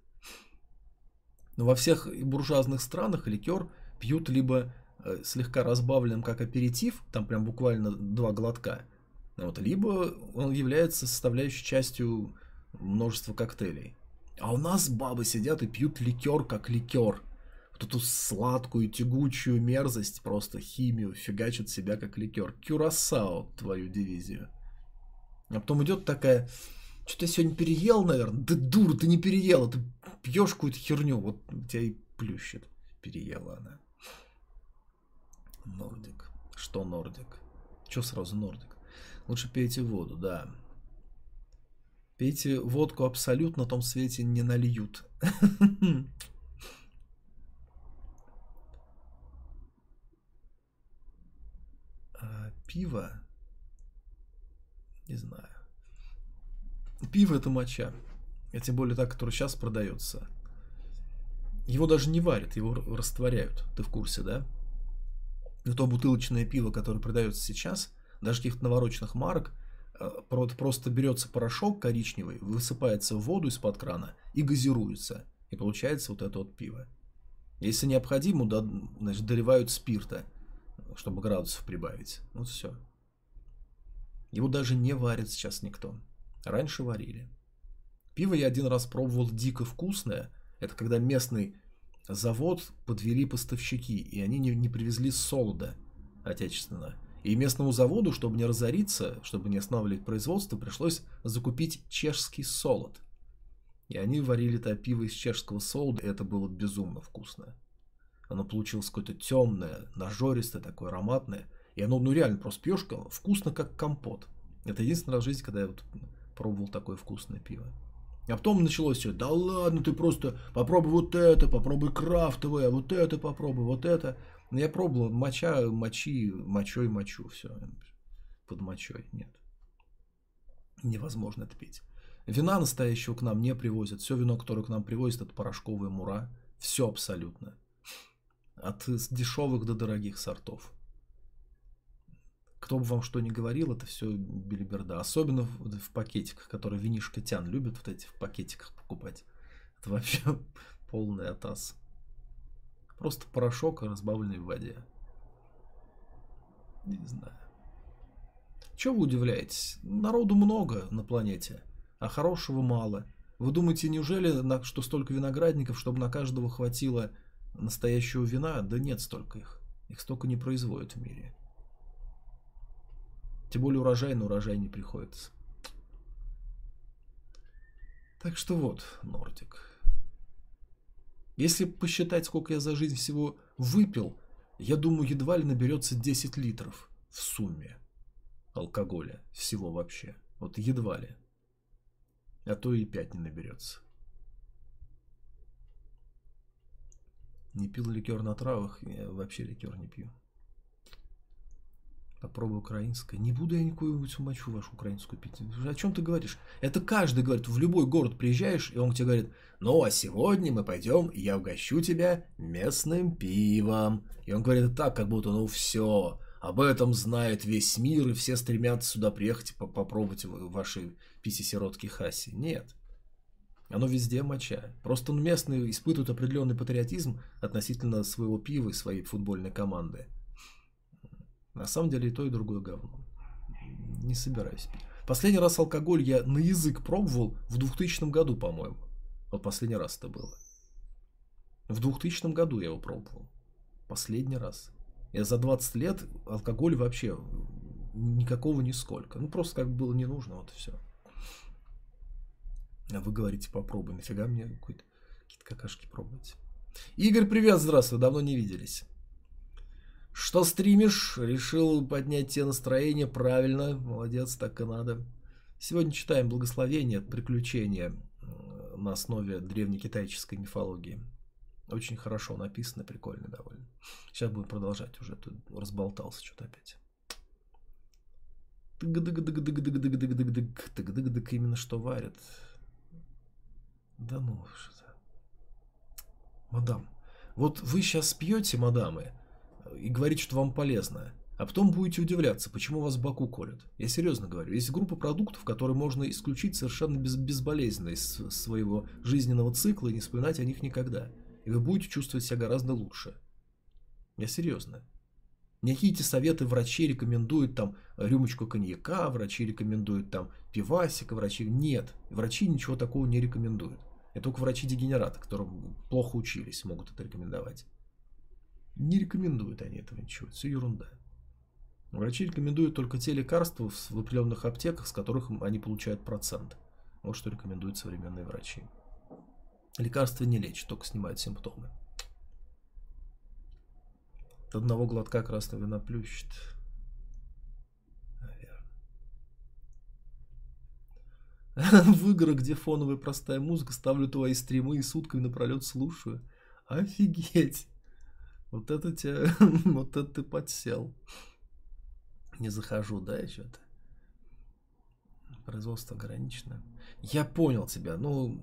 Но во всех буржуазных странах ликер пьют либо э, слегка разбавленным как аперитив, там прям буквально два глотка, вот, либо он является составляющей частью множества коктейлей. А у нас бабы сидят и пьют ликер как ликер. Вот эту сладкую, тягучую мерзость, просто химию, фигачат себя как ликер. Кюрасао, твою дивизию. А потом идет такая, что-то сегодня переел, наверное. Да дура, ты не переела, ты пьешь какую-то херню, вот тебя и плющит. Переела она. Нордик. Что Нордик? Че сразу Нордик? Лучше пейте воду, да. Пейте водку абсолютно на том свете не нальют. а, пиво? Не знаю. Пиво это моча. А тем более так, который сейчас продается. Его даже не варят, его растворяют. Ты в курсе, да? И то бутылочное пиво, которое продается сейчас, даже каких-то навороченных марок, э, просто берется порошок коричневый, высыпается в воду из-под крана и газируется. И получается вот это вот пиво. Если необходимо, да, значит, доливают спирта, чтобы градусов прибавить. Вот все. Его даже не варит сейчас никто. Раньше варили. Пиво я один раз пробовал дико вкусное. Это когда местный завод подвели поставщики, и они не, не привезли солода отечественного. И местному заводу, чтобы не разориться, чтобы не останавливать производство, пришлось закупить чешский солод. И они варили это пиво из чешского солода, и это было безумно вкусно. Оно получилось какое-то темное, нажористое, такое ароматное. И оно, ну реально, просто пьешь вкусно, как компот. Это единственный раз в жизни, когда я вот пробовал такое вкусное пиво. А потом началось все, да ладно, ты просто попробуй вот это, попробуй крафтовое, вот это попробуй, вот это. Но я пробовал моча, мочи, мочой мочу, все. Под мочой, нет. Невозможно это пить. Вина настоящего к нам не привозят. Все вино, которое к нам привозят, это порошковая мура. Все абсолютно. От дешевых до дорогих сортов. Кто бы вам что ни говорил, это все билиберда. Особенно в, в пакетиках, которые винишко тян любят вот эти в пакетиках покупать. Это вообще полный атас. Просто порошок, разбавленный в воде. Не знаю. Чего вы удивляетесь? Народу много на планете, а хорошего мало. Вы думаете, неужели, что столько виноградников, чтобы на каждого хватило настоящего вина? Да нет столько их. Их столько не производят в мире. Тем более урожай на урожай не приходится. Так что вот, Нордик. Если посчитать, сколько я за жизнь всего выпил, я думаю, едва ли наберется 10 литров в сумме алкоголя. Всего вообще. Вот едва ли. А то и 5 не наберется. Не пил ликер на травах, я вообще ликер не пью. Попробуй украинское. Не буду я никакую мочу вашу украинскую пить. О чем ты говоришь? Это каждый говорит. В любой город приезжаешь, и он тебе говорит, ну а сегодня мы пойдем, я угощу тебя местным пивом. И он говорит так, как будто, ну все, об этом знает весь мир, и все стремятся сюда приехать и попробовать ваши писи-сиротки Хаси. Нет. Оно везде моча. Просто местные испытывают определенный патриотизм относительно своего пива и своей футбольной команды. На самом деле и то, и другое говно. Не собираюсь пить. Последний раз алкоголь я на язык пробовал в 2000 году, по-моему. Вот последний раз это было. В 2000 году я его пробовал. Последний раз. Я за 20 лет алкоголь вообще никакого нисколько. Ну, просто как было не нужно, вот и все. А вы говорите, попробуй. Нафига мне какие-то какашки пробовать? Игорь, привет, здравствуй, давно не виделись. Что стримишь? Решил поднять тебе настроение. Правильно. Молодец, так и надо. Сегодня читаем благословение, приключения э, на основе древнекитайской мифологии. Очень хорошо написано, прикольно довольно. Сейчас будем продолжать уже. Тут разболтался что-то опять. Тык-дык-дык-дык-дык-дык-дык-дык. Именно что варят. Да ну, что-то. Мадам, вот вы сейчас пьете, мадамы, и говорить, что вам полезно. А потом будете удивляться, почему вас Баку колят. Я серьезно говорю. Есть группа продуктов, которые можно исключить совершенно без, безболезненно из своего жизненного цикла и не вспоминать о них никогда. И вы будете чувствовать себя гораздо лучше. Я серьезно. Какие-то советы врачи рекомендуют там рюмочку коньяка, врачи рекомендуют там пивасика, врачи... Нет, врачи ничего такого не рекомендуют. Это только врачи-дегенераты, которым плохо учились, могут это рекомендовать. Не рекомендуют они этого ничего, все ерунда. Врачи рекомендуют только те лекарства в определенных аптеках, с которых они получают процент. Вот что рекомендуют современные врачи. Лекарства не лечат, только снимают симптомы. От одного глотка красного вина плющит. Наверное. В играх, где фоновая простая музыка, ставлю твои стримы и сутками напролет слушаю. Офигеть! Вот это тебя, вот это ты подсел. Не захожу, да, и что-то. Производство ограничено. Я понял тебя. Ну,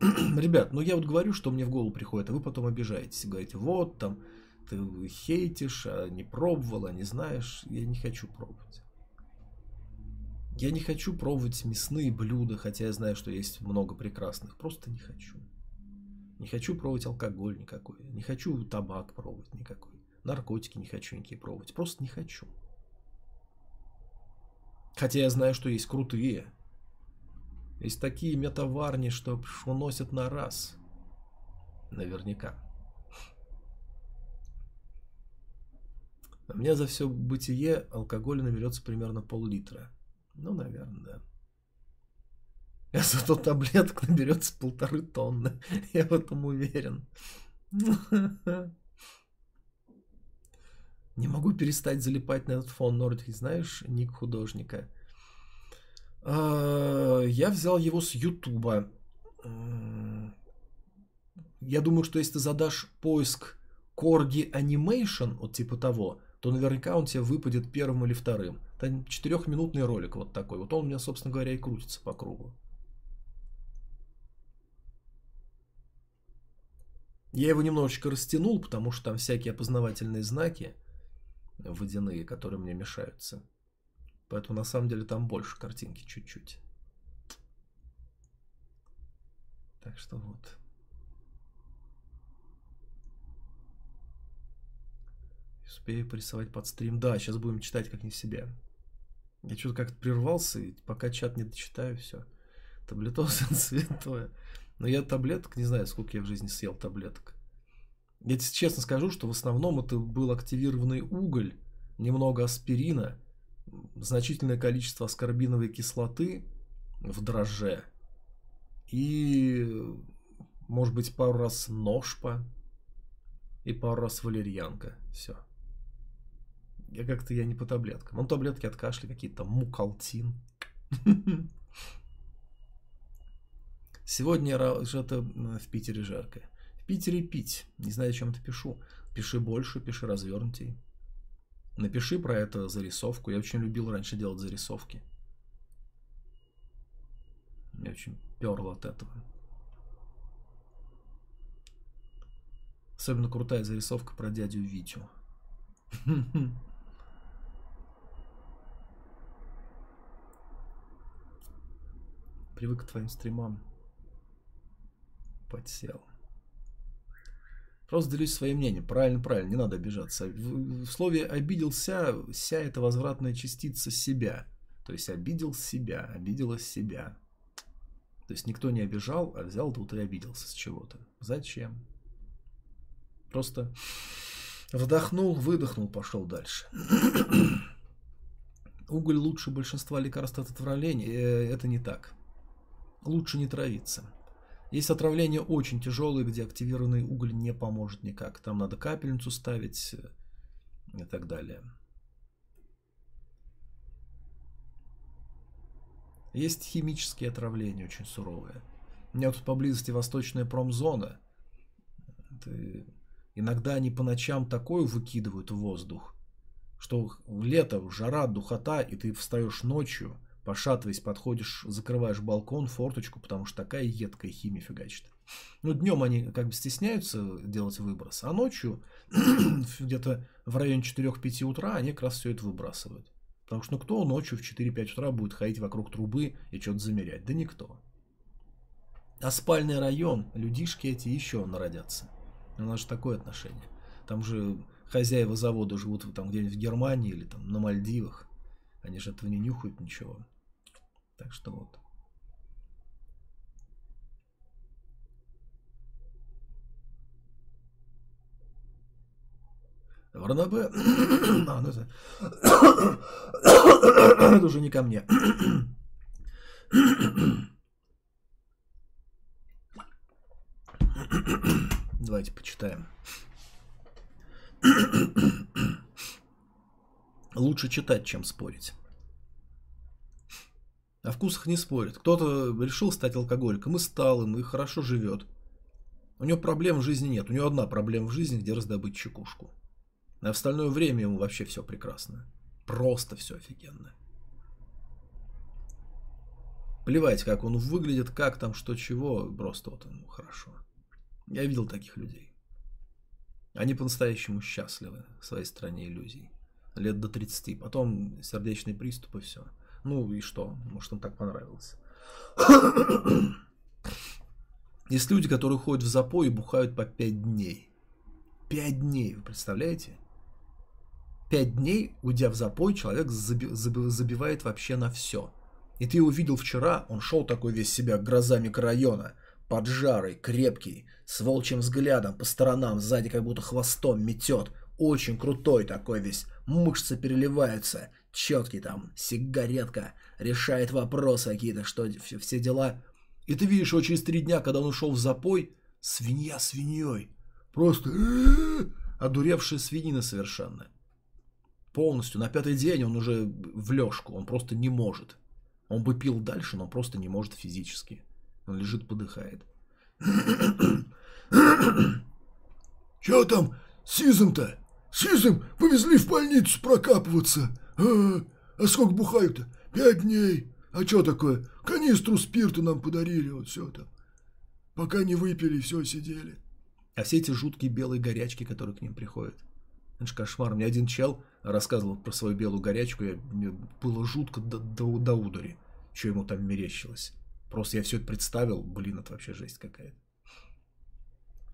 ребят, ну я вот говорю, что мне в голову приходит, а вы потом обижаетесь. Говорите, вот там, ты хейтишь, а не пробовал, а не знаешь. Я не хочу пробовать. Я не хочу пробовать мясные блюда, хотя я знаю, что есть много прекрасных. Просто не хочу. Не хочу пробовать алкоголь никакой. Не хочу табак пробовать никакой. Наркотики не хочу никакие пробовать. Просто не хочу. Хотя я знаю, что есть крутые. Есть такие метаварни, что уносят на раз. Наверняка. У меня за все бытие алкоголя наберется примерно пол-литра. Ну, наверное, да. А зато таблеток наберется полторы тонны. Я в этом уверен. Не могу перестать залипать на этот фон Нордик. Знаешь ник художника? А, я взял его с Ютуба. Я думаю, что если ты задашь поиск Корги Animation, вот типа того, то наверняка он тебе выпадет первым или вторым. Это четырехминутный ролик вот такой. Вот он у меня, собственно говоря, и крутится по кругу. Я его немножечко растянул, потому что там всякие опознавательные знаки водяные, которые мне мешаются. Поэтому на самом деле там больше картинки чуть-чуть. Так что вот. Успею порисовать под стрим. Да, сейчас будем читать как не себя. Я что-то как-то прервался, и пока чат не дочитаю, все. Таблетоз святое. Но я таблеток, не знаю, сколько я в жизни съел таблеток. Я тебе честно скажу, что в основном это был активированный уголь, немного аспирина, значительное количество аскорбиновой кислоты в дрожже и, может быть, пару раз ножпа и пару раз валерьянка. Все. Я как-то я не по таблеткам. Он таблетки от кашля какие-то, мукалтин. Сегодня что-то в Питере жарко. В Питере пить. Не знаю, о чем это пишу. Пиши больше, пиши развернутей. Напиши про это зарисовку. Я очень любил раньше делать зарисовки. Я очень перл от этого. Особенно крутая зарисовка про дядю Витю. Привык к твоим стримам подсел. Просто делюсь своим мнением. Правильно, правильно, не надо обижаться. В, в слове обиделся, вся эта возвратная частица себя. То есть обидел себя, обидела себя. То есть никто не обижал, а взял тут и обиделся с чего-то. Зачем? Просто вдохнул, выдохнул, пошел дальше. Уголь лучше большинства лекарств от отравления. Э, это не так. Лучше не травиться. Есть отравление очень тяжелое, где активированный уголь не поможет никак. Там надо капельницу ставить э, и так далее. Есть химические отравления очень суровые. У меня тут поблизости восточная промзона. Это... Иногда они по ночам такое выкидывают в воздух, что лето, жара, духота, и ты встаешь ночью – Пошатываясь, подходишь, закрываешь балкон, форточку, потому что такая едкая химия фигачит. Ну, днем они как бы стесняются делать выброс, а ночью, где-то в районе 4-5 утра, они как раз все это выбрасывают. Потому что ну кто ночью в 4-5 утра будет ходить вокруг трубы и что-то замерять? Да никто. А спальный район, людишки эти еще народятся. У нас же такое отношение. Там же хозяева завода живут там где-нибудь в Германии или там на Мальдивах. Они же этого не нюхают ничего. Так что вот. Варнабе... А, ну это... это уже не ко мне. Давайте почитаем. Лучше читать, чем спорить. О вкусах не спорит. Кто-то решил стать алкоголиком и стал им, и хорошо живет. У него проблем в жизни нет. У него одна проблема в жизни, где раздобыть чекушку. А в остальное время ему вообще все прекрасно. Просто все офигенно. Плевать, как он выглядит, как там, что, чего. Просто вот ему хорошо. Я видел таких людей. Они по-настоящему счастливы в своей стране иллюзий. Лет до 30. Потом сердечный приступ и все. Ну и что? Может, им так понравилось. Есть люди, которые ходят в запой и бухают по 5 дней. 5 дней, вы представляете? 5 дней, уйдя в запой, человек заби- заби- забивает вообще на все. И ты его видел вчера, он шел такой весь себя гроза микрорайона, поджарый, крепкий, с волчьим взглядом по сторонам, сзади как будто хвостом метет, очень крутой такой весь, мышцы переливаются, четкий там, сигаретка, решает вопросы какие-то, что все, все дела. И ты видишь его через три дня, когда он ушел в запой, свинья свиньей. Просто одуревшая свинина совершенно. Полностью. На пятый день он уже в лёжку, он просто не может. Он бы пил дальше, но просто не может физически. Он лежит, подыхает. Чё там с Сизом-то? Сизом повезли в больницу прокапываться. А, сколько бухают-то? Пять дней. А чё такое? Канистру спирта нам подарили, вот все там. Пока не выпили, все сидели. А все эти жуткие белые горячки, которые к ним приходят. Это же кошмар. Мне один чел рассказывал про свою белую горячку, и мне было жутко до, до, до удари, что ему там мерещилось. Просто я все это представил, блин, это вообще жесть какая-то.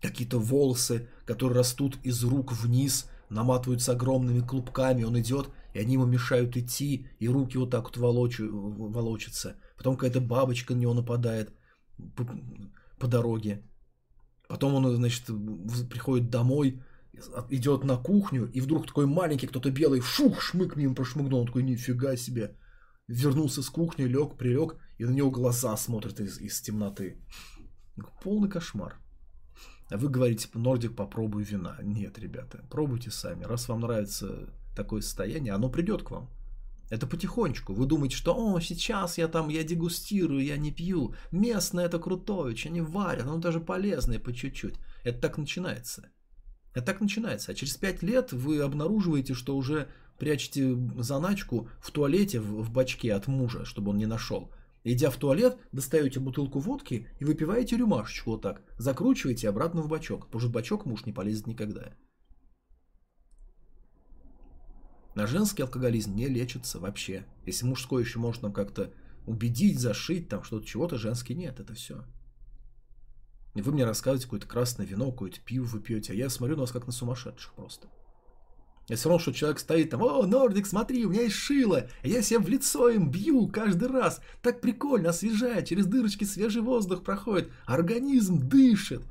Какие-то волосы, которые растут из рук вниз, наматываются огромными клубками, он идет, и они ему мешают идти, и руки вот так вот волочу, волочатся. Потом какая-то бабочка на него нападает по, по дороге. Потом он, значит, приходит домой, идет на кухню, и вдруг такой маленький кто-то белый, шух, шмык мимо прошмыгнул, он такой, нифига себе. Вернулся с кухни, лег, прилег, и на него глаза смотрят из, из темноты. Полный кошмар. Вы говорите, типа, Нордик, попробуй вина. Нет, ребята, пробуйте сами. Раз вам нравится такое состояние, оно придет к вам. Это потихонечку. Вы думаете, что о, сейчас я там, я дегустирую, я не пью. Местное это крутое, что они варят, оно даже полезное по чуть-чуть. Это так начинается. Это так начинается. А через пять лет вы обнаруживаете, что уже прячете заначку в туалете в, в бачке от мужа, чтобы он не нашел. Идя в туалет, достаете бутылку водки и выпиваете рюмашечку вот так. Закручиваете обратно в бачок, потому бачок муж не полезет никогда. На женский алкоголизм не лечится вообще. Если мужской еще может нам как-то убедить, зашить, там что-то, чего-то, женский нет, это все. И вы мне рассказываете какое-то красное вино, какое-то пиво вы пьете, а я смотрю на вас как на сумасшедших просто. Я все равно, что человек стоит там, о, Нордик, смотри, у меня есть шило, я всем в лицо им бью каждый раз. Так прикольно, освежает, через дырочки свежий воздух проходит, организм дышит.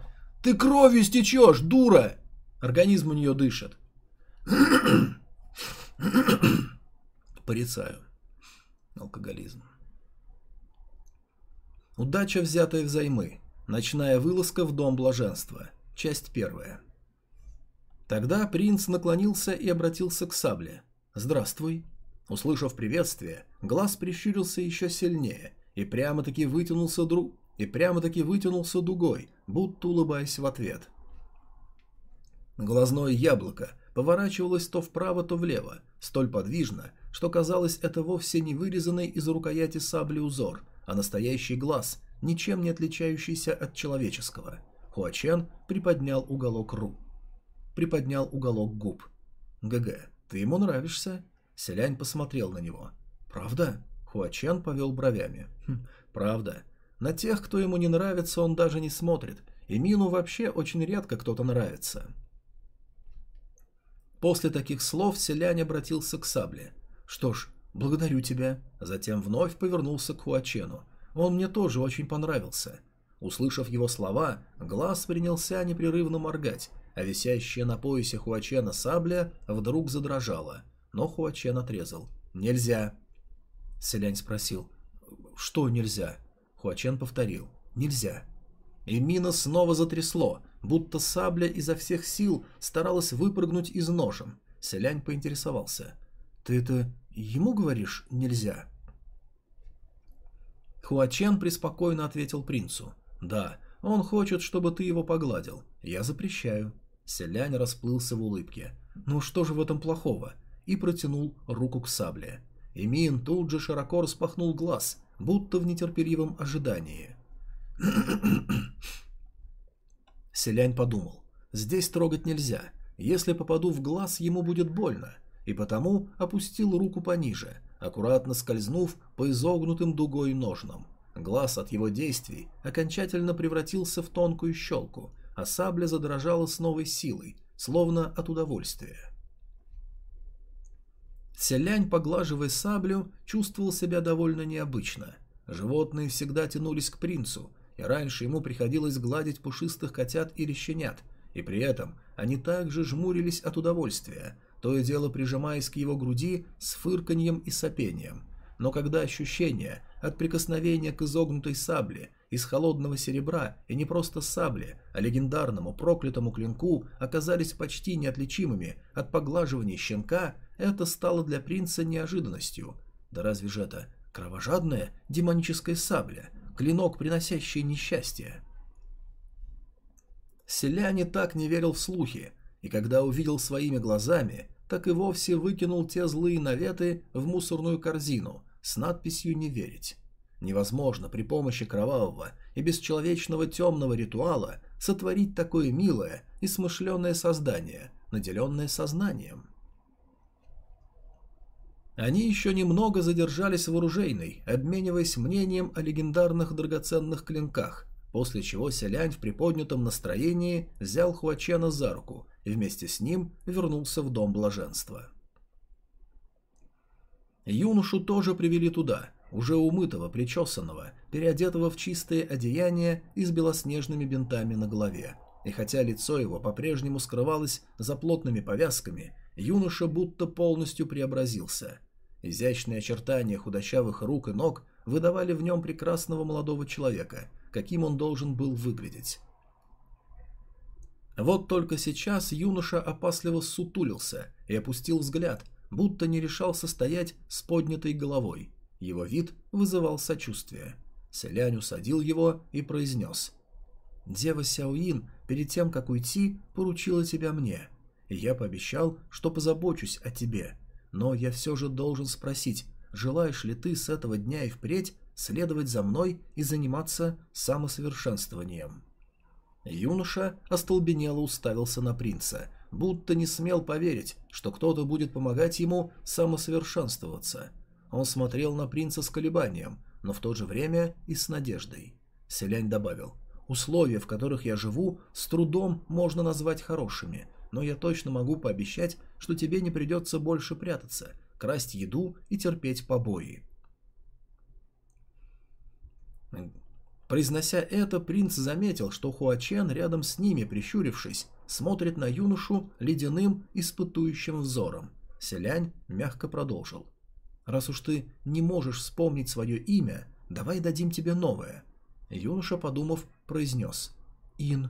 Ты кровью стечешь, дура! Организм у нее дышит. Порицаю алкоголизм. Удача, взятая взаймы. Ночная вылазка в Дом Блаженства. Часть первая. Тогда принц наклонился и обратился к сабле. «Здравствуй». Услышав приветствие, глаз прищурился еще сильнее и прямо-таки вытянулся друг... и прямо-таки вытянулся дугой, будто улыбаясь в ответ. Глазное яблоко поворачивалось то вправо, то влево, столь подвижно, что казалось это вовсе не вырезанный из рукояти сабли узор, а настоящий глаз, ничем не отличающийся от человеческого. Хуачен приподнял уголок рук приподнял уголок губ. «ГГ, ты ему нравишься?» Селянь посмотрел на него. «Правда?» Хуачен повел бровями. «Хм, правда. На тех, кто ему не нравится, он даже не смотрит. И Мину вообще очень редко кто-то нравится». После таких слов Селянь обратился к Сабле. «Что ж, благодарю тебя». Затем вновь повернулся к Хуачену. «Он мне тоже очень понравился». Услышав его слова, глаз принялся непрерывно моргать, а висящая на поясе Хуачена сабля вдруг задрожала, но Хуачен отрезал. «Нельзя!» Селянь спросил. «Что нельзя?» Хуачен повторил. «Нельзя!» И мина снова затрясло, будто сабля изо всех сил старалась выпрыгнуть из ножен. Селянь поинтересовался. «Ты это ему говоришь «нельзя»?» Хуачен преспокойно ответил принцу. «Да, он хочет, чтобы ты его погладил. Я запрещаю». Селянь расплылся в улыбке. «Ну что же в этом плохого?» И протянул руку к сабле. Эмин тут же широко распахнул глаз, будто в нетерпеливом ожидании. Селянь подумал. «Здесь трогать нельзя. Если попаду в глаз, ему будет больно». И потому опустил руку пониже, аккуратно скользнув по изогнутым дугой ножнам. Глаз от его действий окончательно превратился в тонкую щелку – а сабля задрожала с новой силой, словно от удовольствия. Селянь, поглаживая саблю, чувствовал себя довольно необычно. Животные всегда тянулись к принцу, и раньше ему приходилось гладить пушистых котят или щенят, и при этом они также жмурились от удовольствия, то и дело прижимаясь к его груди с фырканьем и сопением. Но когда ощущения от прикосновения к изогнутой сабле из холодного серебра и не просто сабле, а легендарному проклятому клинку оказались почти неотличимыми от поглаживания щенка, это стало для принца неожиданностью. Да разве же это кровожадная демоническая сабля, клинок, приносящий несчастье? Селяне так не верил в слухи, и когда увидел своими глазами, так и вовсе выкинул те злые наветы в мусорную корзину с надписью «Не верить». Невозможно при помощи кровавого и бесчеловечного темного ритуала сотворить такое милое и смышленое создание, наделенное сознанием. Они еще немного задержались в оружейной, обмениваясь мнением о легендарных драгоценных клинках, после чего Селянь в приподнятом настроении взял Хуачена за руку и вместе с ним вернулся в дом блаженства. Юношу тоже привели туда, уже умытого, причесанного, переодетого в чистые одеяния и с белоснежными бинтами на голове. И хотя лицо его по-прежнему скрывалось за плотными повязками, юноша будто полностью преобразился. Изящные очертания худощавых рук и ног выдавали в нем прекрасного молодого человека, каким он должен был выглядеть. Вот только сейчас юноша опасливо сутулился и опустил взгляд, будто не решался стоять с поднятой головой. Его вид вызывал сочувствие. Селянь усадил его и произнес. «Дева Сяоин перед тем, как уйти, поручила тебя мне, я пообещал, что позабочусь о тебе. Но я все же должен спросить, желаешь ли ты с этого дня и впредь следовать за мной и заниматься самосовершенствованием?» Юноша остолбенело уставился на принца, будто не смел поверить, что кто-то будет помогать ему самосовершенствоваться. Он смотрел на принца с колебанием, но в то же время и с надеждой. Селянь добавил, «Условия, в которых я живу, с трудом можно назвать хорошими, но я точно могу пообещать, что тебе не придется больше прятаться, красть еду и терпеть побои». Произнося это, принц заметил, что Хуачен рядом с ними, прищурившись, смотрит на юношу ледяным испытующим взором. Селянь мягко продолжил. «Раз уж ты не можешь вспомнить свое имя, давай дадим тебе новое». Юноша, подумав, произнес. «Ин».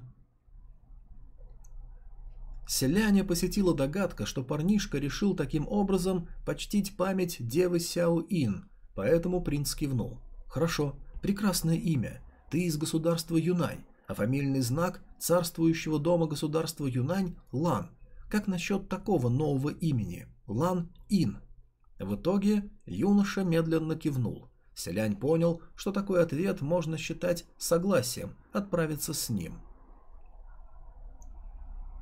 Селяня посетила догадка, что парнишка решил таким образом почтить память девы Сяо Ин, поэтому принц кивнул. «Хорошо, прекрасное имя. Ты из государства Юнань, а фамильный знак царствующего дома государства Юнань – Лан. Как насчет такого нового имени? Лан Ин. В итоге юноша медленно кивнул. Селянь понял, что такой ответ можно считать согласием отправиться с ним.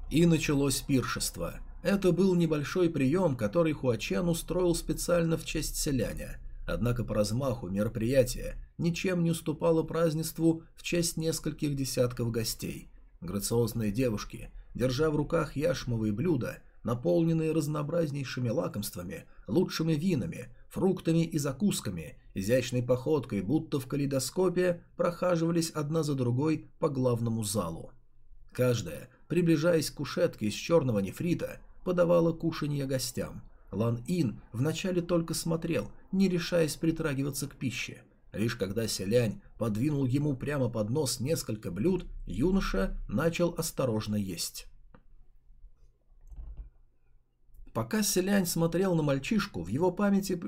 И началось пиршество. Это был небольшой прием, который Хуачен устроил специально в честь селяня. Однако по размаху мероприятия ничем не уступало празднеству в честь нескольких десятков гостей. Грациозные девушки, держа в руках яшмовые блюда, наполненные разнообразнейшими лакомствами, лучшими винами, фруктами и закусками, изящной походкой, будто в калейдоскопе, прохаживались одна за другой по главному залу. Каждая, приближаясь к кушетке из черного нефрита, подавала кушанье гостям – Лан Ин вначале только смотрел, не решаясь притрагиваться к пище. Лишь когда Селянь подвинул ему прямо под нос несколько блюд, юноша начал осторожно есть. Пока Селянь смотрел на мальчишку, в его памяти...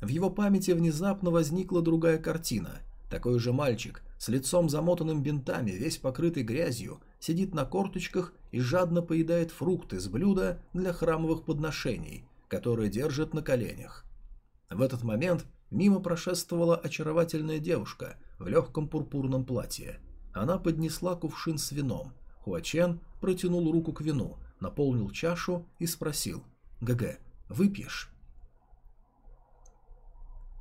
В его памяти внезапно возникла другая картина. Такой же мальчик, с лицом замотанным бинтами, весь покрытый грязью, сидит на корточках и жадно поедает фрукты с блюда для храмовых подношений, которую держит на коленях. В этот момент мимо прошествовала очаровательная девушка в легком пурпурном платье. Она поднесла кувшин с вином. Хуачен протянул руку к вину, наполнил чашу и спросил «ГГ, выпьешь?»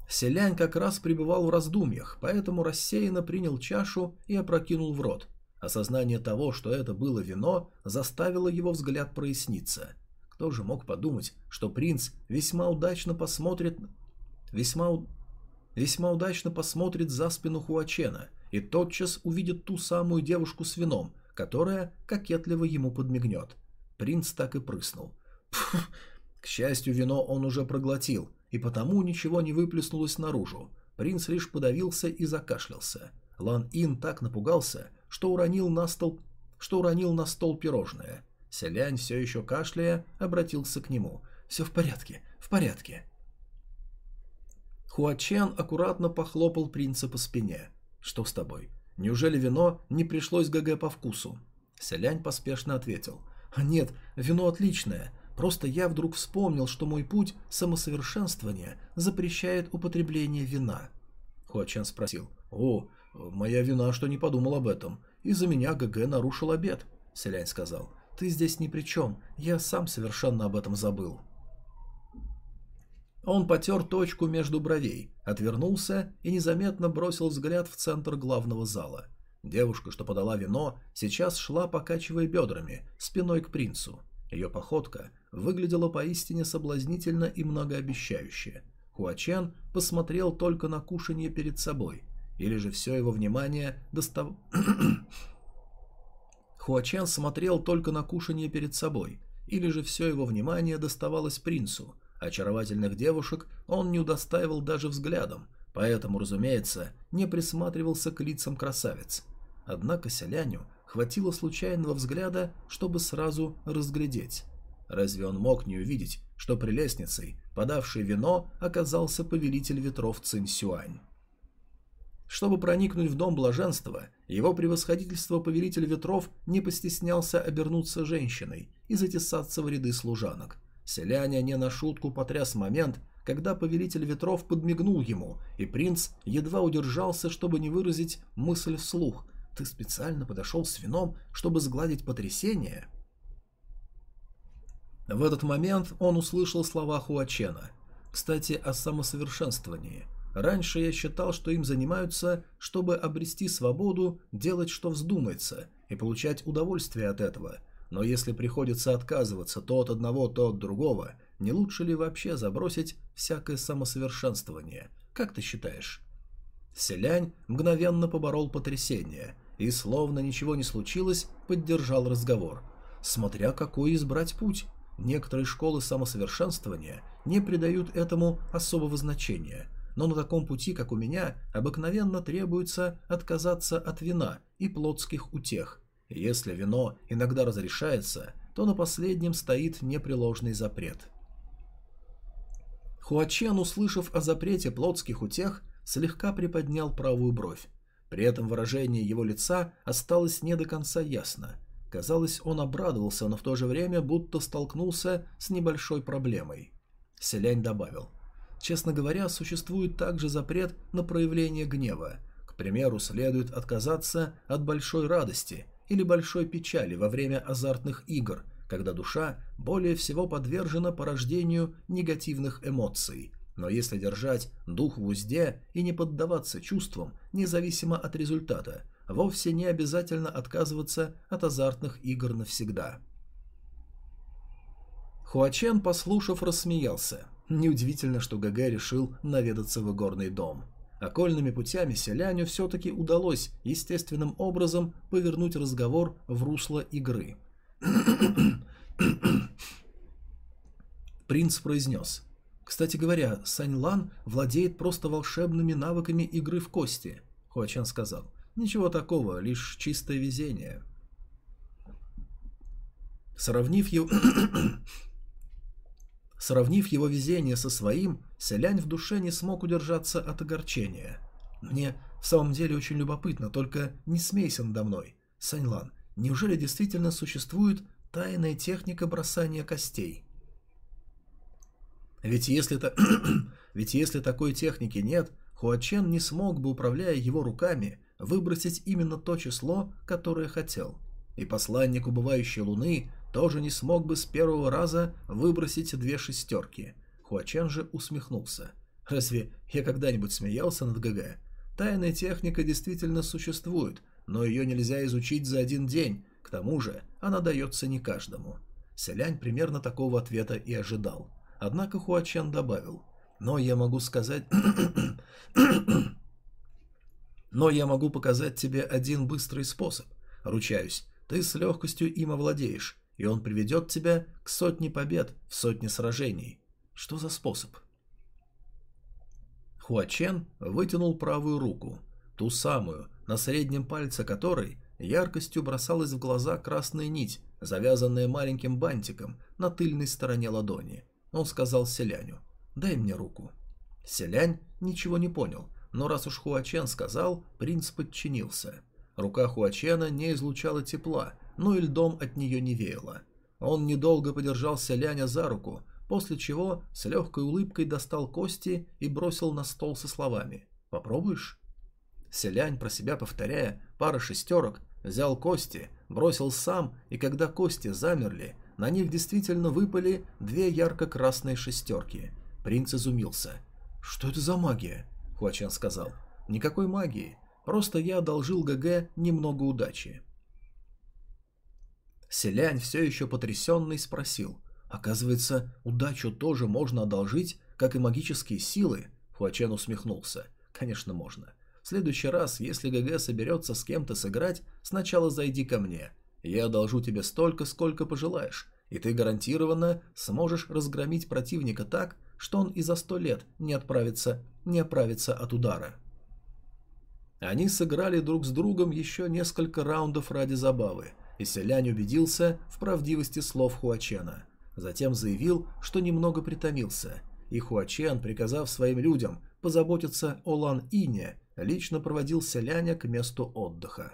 Селянь как раз пребывал в раздумьях, поэтому рассеянно принял чашу и опрокинул в рот. Осознание того, что это было вино, заставило его взгляд проясниться – кто же мог подумать, что принц весьма удачно посмотрит... Весьма... Весьма удачно посмотрит за спину Хуачена и тотчас увидит ту самую девушку с вином, которая кокетливо ему подмигнет. Принц так и прыснул. Пф, к счастью, вино он уже проглотил, и потому ничего не выплеснулось наружу. Принц лишь подавился и закашлялся. Лан Ин так напугался, что уронил на стол, что уронил на стол пирожное. Селянь, все еще кашляя, обратился к нему. «Все в порядке, в порядке». Хуачен аккуратно похлопал принца по спине. «Что с тобой? Неужели вино не пришлось ГГ по вкусу?» Селянь поспешно ответил. «Нет, вино отличное. Просто я вдруг вспомнил, что мой путь самосовершенствования запрещает употребление вина». Хуачен спросил. «О, моя вина, что не подумал об этом. Из-за меня ГГ нарушил обед», — Селянь сказал. «Ты здесь ни при чем. Я сам совершенно об этом забыл». Он потер точку между бровей, отвернулся и незаметно бросил взгляд в центр главного зала. Девушка, что подала вино, сейчас шла, покачивая бедрами, спиной к принцу. Ее походка выглядела поистине соблазнительно и многообещающе. Хуачен посмотрел только на кушанье перед собой, или же все его внимание достав... Хуачен смотрел только на кушанье перед собой, или же все его внимание доставалось принцу – Очаровательных девушек он не удостаивал даже взглядом, поэтому, разумеется, не присматривался к лицам красавиц. Однако селяню хватило случайного взгляда, чтобы сразу разглядеть. Разве он мог не увидеть, что прелестницей, подавшей вино, оказался повелитель ветров Цинь Сюань? Чтобы проникнуть в дом блаженства, его превосходительство повелитель ветров не постеснялся обернуться женщиной и затесаться в ряды служанок – Селяня не на шутку потряс момент, когда повелитель ветров подмигнул ему, и принц едва удержался, чтобы не выразить мысль вслух. «Ты специально подошел с вином, чтобы сгладить потрясение?» В этот момент он услышал слова Хуачена. Кстати, о самосовершенствовании. Раньше я считал, что им занимаются, чтобы обрести свободу, делать, что вздумается, и получать удовольствие от этого – но если приходится отказываться то от одного, то от другого, не лучше ли вообще забросить всякое самосовершенствование? Как ты считаешь? Селянь мгновенно поборол потрясение и, словно ничего не случилось, поддержал разговор. Смотря какой избрать путь. Некоторые школы самосовершенствования не придают этому особого значения, но на таком пути, как у меня, обыкновенно требуется отказаться от вина и плотских утех – если вино иногда разрешается, то на последнем стоит непреложный запрет. Хуачен, услышав о запрете плотских утех, слегка приподнял правую бровь. При этом выражение его лица осталось не до конца ясно. Казалось, он обрадовался, но в то же время будто столкнулся с небольшой проблемой. Селянь добавил. Честно говоря, существует также запрет на проявление гнева. К примеру, следует отказаться от большой радости – или большой печали во время азартных игр, когда душа более всего подвержена порождению негативных эмоций. Но если держать дух в узде и не поддаваться чувствам, независимо от результата, вовсе не обязательно отказываться от азартных игр навсегда. Хуачен, послушав, рассмеялся. Неудивительно, что ГГ решил наведаться в игорный дом. Окольными путями селяню все-таки удалось естественным образом повернуть разговор в русло игры. Принц произнес. «Кстати говоря, Сань Лан владеет просто волшебными навыками игры в кости», — Хуачан сказал. «Ничего такого, лишь чистое везение». Сравнив его... Сравнив его везение со своим, Селянь в душе не смог удержаться от огорчения. «Мне в самом деле очень любопытно, только не смейся надо мной. Саньлан, неужели действительно существует тайная техника бросания костей?» Ведь если, то... Ведь если такой техники нет, Хуачен не смог бы, управляя его руками, выбросить именно то число, которое хотел. И посланник убывающей луны тоже не смог бы с первого раза выбросить две шестерки. Хуачен же усмехнулся. Разве я когда-нибудь смеялся над ГГ? Тайная техника действительно существует, но ее нельзя изучить за один день, к тому же она дается не каждому. Селянь примерно такого ответа и ожидал. Однако Хуачен добавил, но я могу сказать... но я могу показать тебе один быстрый способ. Ручаюсь, ты с легкостью им овладеешь, и он приведет тебя к сотне побед в сотне сражений. Что за способ? Хуачен вытянул правую руку, ту самую, на среднем пальце которой яркостью бросалась в глаза красная нить, завязанная маленьким бантиком на тыльной стороне ладони. Он сказал селяню «Дай мне руку». Селянь ничего не понял, но раз уж Хуачен сказал, принц подчинился. Рука Хуачена не излучала тепла, но и льдом от нее не веяло. Он недолго подержал селяня за руку, после чего с легкой улыбкой достал кости и бросил на стол со словами «Попробуешь?». Селянь, про себя повторяя, пара шестерок, взял кости, бросил сам, и когда кости замерли, на них действительно выпали две ярко-красные шестерки. Принц изумился. «Что это за магия?» – Хуачен сказал. «Никакой магии. Просто я одолжил ГГ немного удачи». Селянь, все еще потрясенный, спросил. «Оказывается, удачу тоже можно одолжить, как и магические силы?» Хуачен усмехнулся. «Конечно, можно. В следующий раз, если ГГ соберется с кем-то сыграть, сначала зайди ко мне. Я одолжу тебе столько, сколько пожелаешь, и ты гарантированно сможешь разгромить противника так, что он и за сто лет не отправится, не оправится от удара. Они сыграли друг с другом еще несколько раундов ради забавы, и селянь убедился в правдивости слов Хуачена. Затем заявил, что немного притомился, и Хуачен, приказав своим людям позаботиться о Лан-Ине, лично проводил селяня к месту отдыха.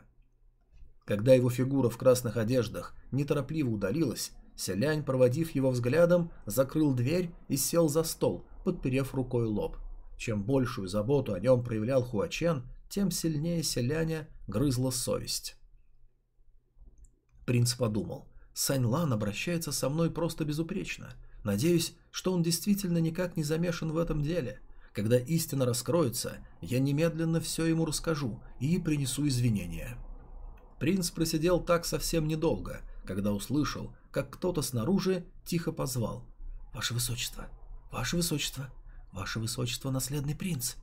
Когда его фигура в красных одеждах неторопливо удалилась, Селянь, проводив его взглядом, закрыл дверь и сел за стол, подперев рукой лоб. Чем большую заботу о нем проявлял Хуачен, тем сильнее Селяня грызла совесть. Принц подумал, Сань Лан обращается со мной просто безупречно. Надеюсь, что он действительно никак не замешан в этом деле. Когда истина раскроется, я немедленно все ему расскажу и принесу извинения. Принц просидел так совсем недолго, когда услышал, как кто-то снаружи тихо позвал. «Ваше Высочество! Ваше Высочество! Ваше Высочество, наследный принц!»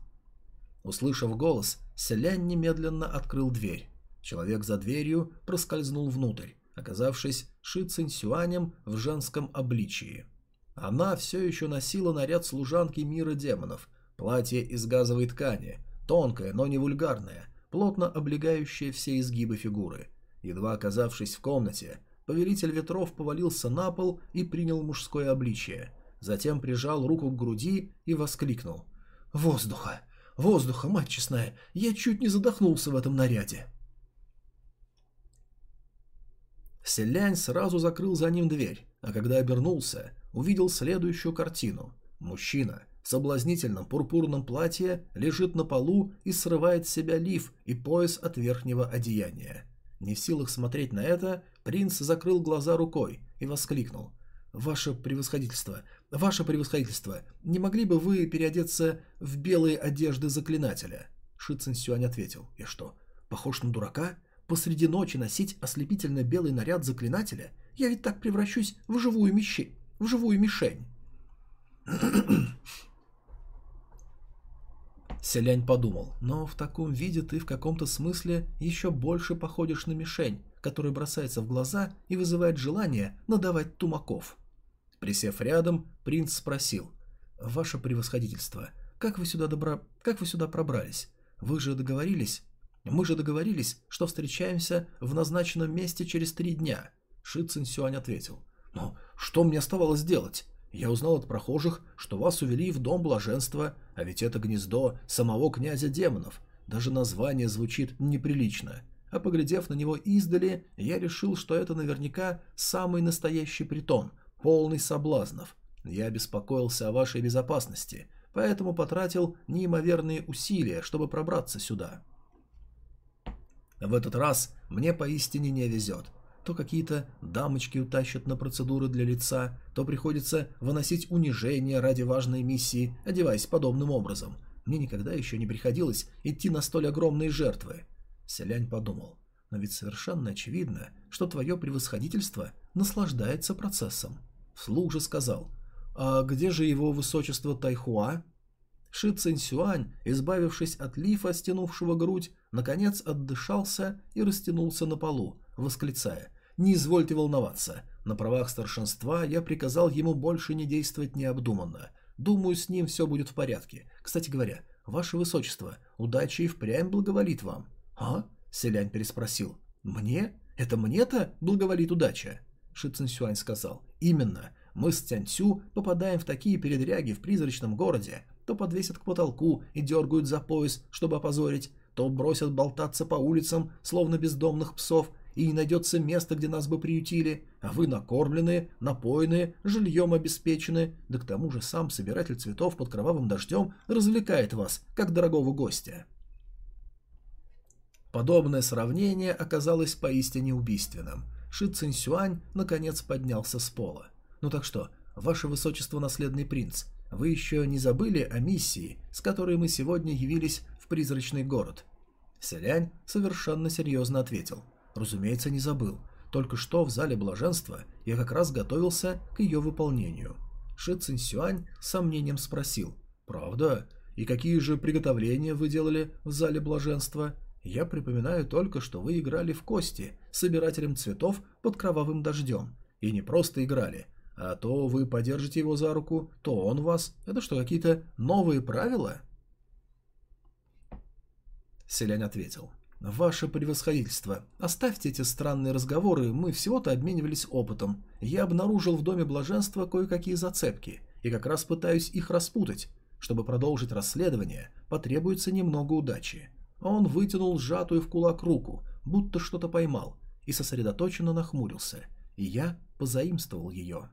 Услышав голос, селянь немедленно открыл дверь. Человек за дверью проскользнул внутрь, оказавшись Ши Цинсюанем в женском обличии. Она все еще носила наряд служанки мира демонов, платье из газовой ткани, тонкое, но не вульгарное, плотно облегающее все изгибы фигуры. Едва оказавшись в комнате, Повелитель ветров повалился на пол и принял мужское обличие. Затем прижал руку к груди и воскликнул. «Воздуха! Воздуха, мать честная! Я чуть не задохнулся в этом наряде!» Селянь сразу закрыл за ним дверь, а когда обернулся, увидел следующую картину. Мужчина в соблазнительном пурпурном платье лежит на полу и срывает с себя лиф и пояс от верхнего одеяния. Не в силах смотреть на это, принц закрыл глаза рукой и воскликнул. «Ваше превосходительство! Ваше превосходительство! Не могли бы вы переодеться в белые одежды заклинателя?» Ши Цинсюань ответил. «Я что, похож на дурака? Посреди ночи носить ослепительно белый наряд заклинателя? Я ведь так превращусь в живую мишень. В живую мишень!» Селянь подумал, но в таком виде ты в каком-то смысле еще больше походишь на мишень, которая бросается в глаза и вызывает желание надавать тумаков. Присев рядом, принц спросил, «Ваше превосходительство, как вы сюда добра... как вы сюда пробрались? Вы же договорились? Мы же договорились, что встречаемся в назначенном месте через три дня». Ши Цин Сюань ответил, «Но что мне оставалось делать? Я узнал от прохожих, что вас увели в дом блаженства, а ведь это гнездо самого князя демонов. Даже название звучит неприлично. А поглядев на него издали, я решил, что это наверняка самый настоящий притон, полный соблазнов. Я беспокоился о вашей безопасности, поэтому потратил неимоверные усилия, чтобы пробраться сюда. В этот раз мне поистине не везет. То какие-то дамочки утащат на процедуры для лица, то приходится выносить унижение ради важной миссии, одеваясь подобным образом. Мне никогда еще не приходилось идти на столь огромные жертвы. Селянь подумал, но ведь совершенно очевидно, что твое превосходительство наслаждается процессом. Вслух же сказал, а где же его высочество Тайхуа? Ши Цинсюань, избавившись от лифа, стянувшего грудь, наконец отдышался и растянулся на полу, восклицая «Не извольте волноваться. На правах старшинства я приказал ему больше не действовать необдуманно. Думаю, с ним все будет в порядке. Кстати говоря, ваше высочество, удача и впрямь благоволит вам». «А?» – селянь переспросил. «Мне? Это мне-то благоволит удача?» Ши Цинсюань сказал. «Именно. Мы с Цянцю попадаем в такие передряги в призрачном городе. То подвесят к потолку и дергают за пояс, чтобы опозорить, то бросят болтаться по улицам, словно бездомных псов, и не найдется места, где нас бы приютили, а вы накормлены, напоены, жильем обеспечены, да к тому же сам собиратель цветов под кровавым дождем развлекает вас, как дорогого гостя». Подобное сравнение оказалось поистине убийственным. Ши Цинсюань наконец поднялся с пола. «Ну так что, ваше высочество наследный принц, вы еще не забыли о миссии, с которой мы сегодня явились в призрачный город?» Селянь совершенно серьезно ответил. «Разумеется, не забыл. Только что в зале блаженства я как раз готовился к ее выполнению». Ши Цинсюань с сомнением спросил. «Правда? И какие же приготовления вы делали в зале блаженства?» Я припоминаю только, что вы играли в кости собирателем цветов под кровавым дождем. И не просто играли, а то вы подержите его за руку, то он вас. Это что, какие-то новые правила? Селянь ответил. «Ваше превосходительство, оставьте эти странные разговоры, мы всего-то обменивались опытом. Я обнаружил в Доме Блаженства кое-какие зацепки, и как раз пытаюсь их распутать. Чтобы продолжить расследование, потребуется немного удачи. Он вытянул сжатую в кулак руку, будто что-то поймал, и сосредоточенно нахмурился, и я позаимствовал ее.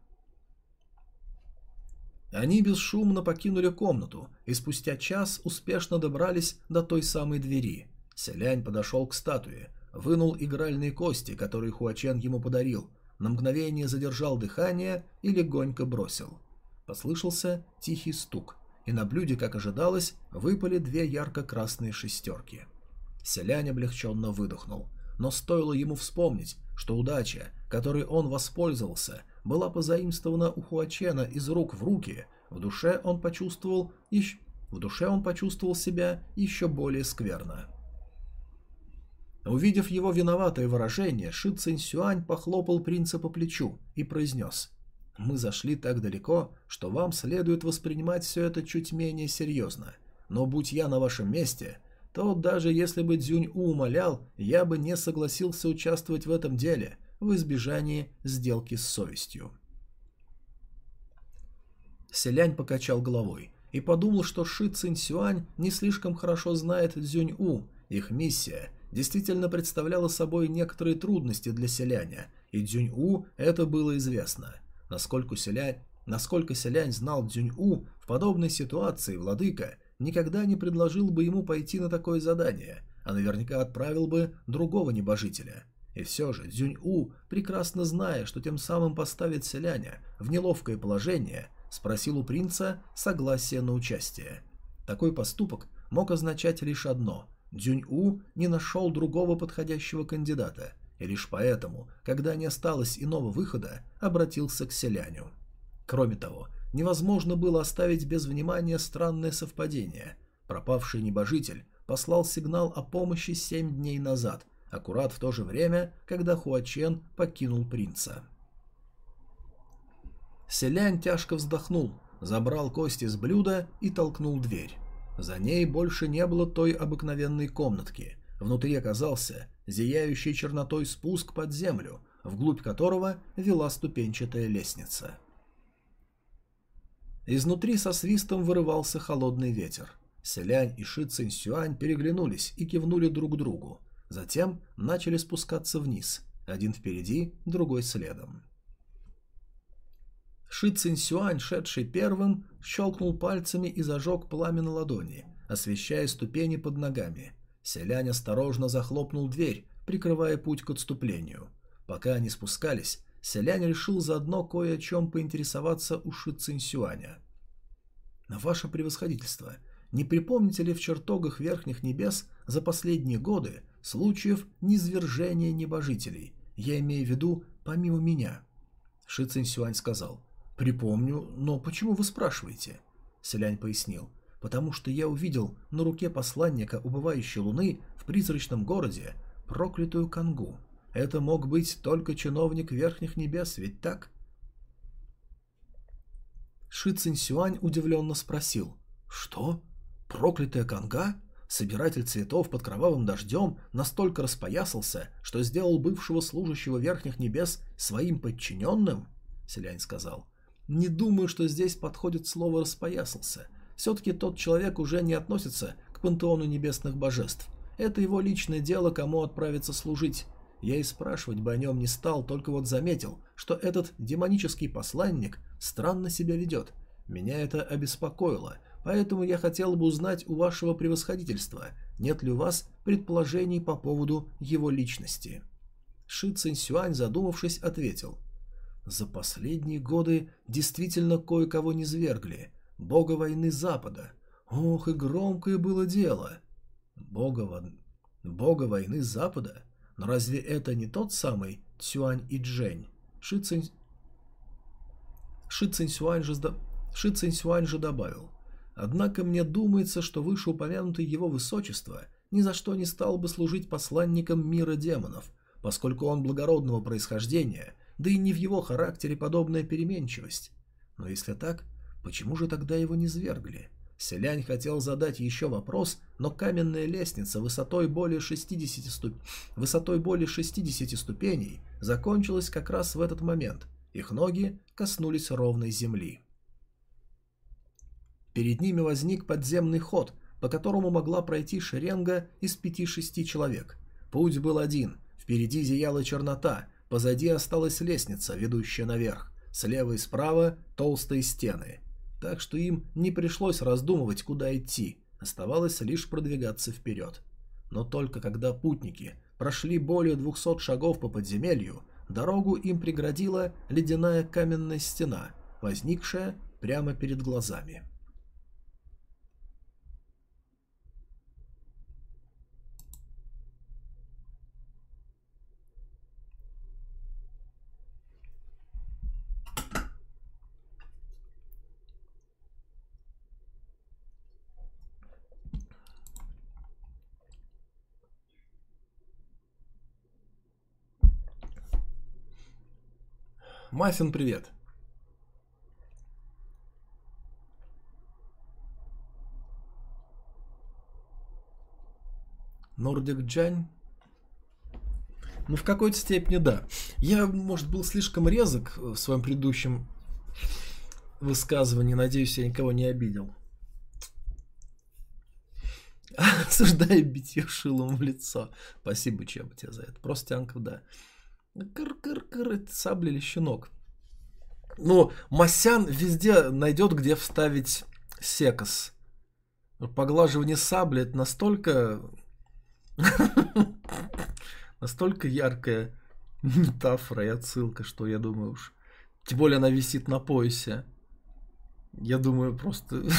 Они бесшумно покинули комнату и спустя час успешно добрались до той самой двери. Селянь подошел к статуе, вынул игральные кости, которые Хуачен ему подарил, на мгновение задержал дыхание и легонько бросил. Послышался тихий стук – и на блюде, как ожидалось, выпали две ярко-красные шестерки. Селянь облегченно выдохнул, но стоило ему вспомнить, что удача, которой он воспользовался, была позаимствована у Хуачена из рук в руки, в душе он почувствовал еще... В душе он почувствовал себя еще более скверно. Увидев его виноватое выражение, Ши Цинь похлопал принца по плечу и произнес мы зашли так далеко, что вам следует воспринимать все это чуть менее серьезно. Но будь я на вашем месте, то даже если бы Дзюнь-У умолял, я бы не согласился участвовать в этом деле в избежании сделки с совестью. Селянь покачал головой и подумал, что Ши Цинь-Сюань не слишком хорошо знает Дзюнь-У. Их миссия действительно представляла собой некоторые трудности для селяня, и Дзюнь-У это было известно – Насколько селянь, насколько селянь знал Дзюнь-У, в подобной ситуации владыка никогда не предложил бы ему пойти на такое задание, а наверняка отправил бы другого небожителя. И все же Дзюнь-У, прекрасно зная, что тем самым поставит селяня в неловкое положение, спросил у принца согласия на участие. Такой поступок мог означать лишь одно – Дзюнь-У не нашел другого подходящего кандидата – и лишь поэтому, когда не осталось иного выхода, обратился к селяню. Кроме того, невозможно было оставить без внимания странное совпадение. Пропавший небожитель послал сигнал о помощи семь дней назад, аккурат в то же время, когда Хуачен покинул принца. Селянь тяжко вздохнул, забрал кости с блюда и толкнул дверь. За ней больше не было той обыкновенной комнатки. Внутри оказался зияющий чернотой спуск под землю, вглубь которого вела ступенчатая лестница. Изнутри со свистом вырывался холодный ветер. Селянь и Ши Цинь Сюань переглянулись и кивнули друг другу. Затем начали спускаться вниз, один впереди, другой следом. Ши Цинь Сюань, шедший первым, щелкнул пальцами и зажег пламя на ладони, освещая ступени под ногами. Селянь осторожно захлопнул дверь, прикрывая путь к отступлению. Пока они спускались, Селянь решил заодно кое о чем поинтересоваться у Ши Цинсюаня. «Ваше превосходительство, не припомните ли в чертогах верхних небес за последние годы случаев низвержения небожителей? Я имею в виду помимо меня». Ши Цинсюань сказал. «Припомню, но почему вы спрашиваете?» Селянь пояснил потому что я увидел на руке посланника убывающей луны в призрачном городе проклятую кангу. Это мог быть только чиновник верхних небес, ведь так? Ши Цинсюань удивленно спросил. «Что? Проклятая Канга? Собиратель цветов под кровавым дождем настолько распоясался, что сделал бывшего служащего верхних небес своим подчиненным?» Селянь сказал. «Не думаю, что здесь подходит слово «распоясался». Все-таки тот человек уже не относится к пантеону небесных божеств. Это его личное дело, кому отправиться служить. Я и спрашивать бы о нем не стал, только вот заметил, что этот демонический посланник странно себя ведет. Меня это обеспокоило, поэтому я хотел бы узнать у вашего превосходительства, нет ли у вас предположений по поводу его личности. Ши Цинсюань, задумавшись, ответил. За последние годы действительно кое-кого не свергли. Бога войны Запада. Ох, и громкое было дело. Бога, во... Бога войны Запада? Но разве это не тот самый Цюань и Джень? Ши, Цинь... Ши же, Ши же добавил. Однако мне думается, что вышеупомянутый его высочество ни за что не стал бы служить посланником мира демонов, поскольку он благородного происхождения, да и не в его характере подобная переменчивость. Но если так, почему же тогда его не свергли? Селянь хотел задать еще вопрос, но каменная лестница высотой более 60, ступ... высотой более 60 ступеней закончилась как раз в этот момент. Их ноги коснулись ровной земли. Перед ними возник подземный ход, по которому могла пройти шеренга из пяти-шести человек. Путь был один. Впереди зияла чернота, позади осталась лестница, ведущая наверх. Слева и справа толстые стены так что им не пришлось раздумывать, куда идти, оставалось лишь продвигаться вперед. Но только когда путники прошли более двухсот шагов по подземелью, дорогу им преградила ледяная каменная стена, возникшая прямо перед глазами. Маффин, привет. Нордик Джань. Ну, в какой-то степени да. Я, может, был слишком резок в своем предыдущем высказывании. Надеюсь, я никого не обидел. Осуждаю битье шилом в лицо. Спасибо, Чеба, тебе за это. Просто тянков, да. Кыр-кыр-кыр, это сабля или щенок. Ну, Масян везде найдет, где вставить секос. Поглаживание сабли это настолько... настолько яркая метафора и отсылка, что я думаю уж... Тем более она висит на поясе. Я думаю, просто...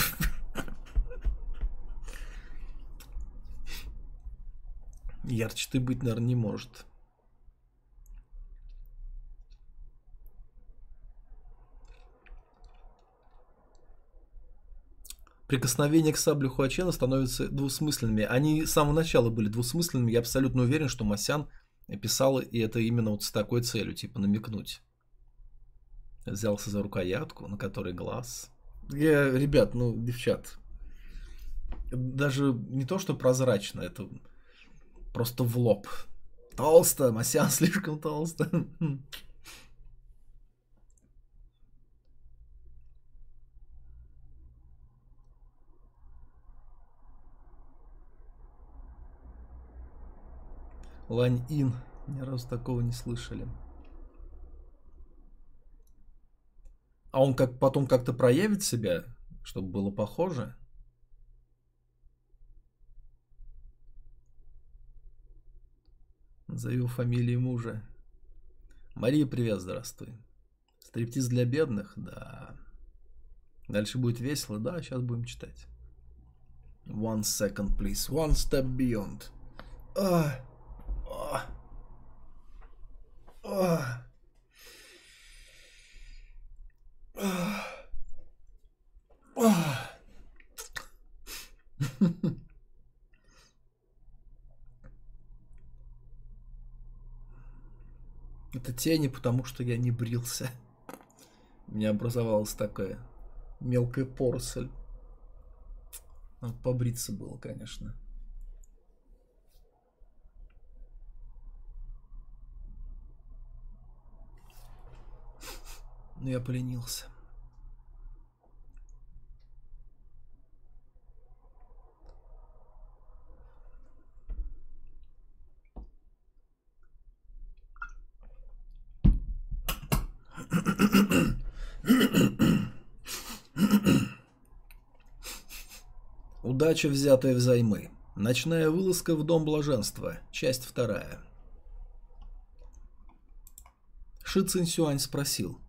Ярче ты быть, наверное, не может. Прикосновения к сабле Хуачена становятся двусмысленными. Они с самого начала были двусмысленными. Я абсолютно уверен, что Масян писал и это именно вот с такой целью, типа намекнуть. Взялся за рукоятку, на которой глаз. Я, ребят, ну, девчат, даже не то, что прозрачно, это просто в лоб. Толсто, Масян слишком толсто. Лань-Ин. Ни разу такого не слышали. А он как потом как-то проявит себя, чтобы было похоже? Назови фамилии мужа. Мария, привет, здравствуй. Стриптиз для бедных? Да. Дальше будет весело? Да, сейчас будем читать. One second, please. One step beyond. А. Это тени, потому что я не брился. У меня образовалась такая мелкая поросль. Надо побриться было, конечно. Но я поленился. Удача, взятая взаймы. Ночная вылазка в Дом Блаженства. Часть вторая. Ши Цинсюань спросил.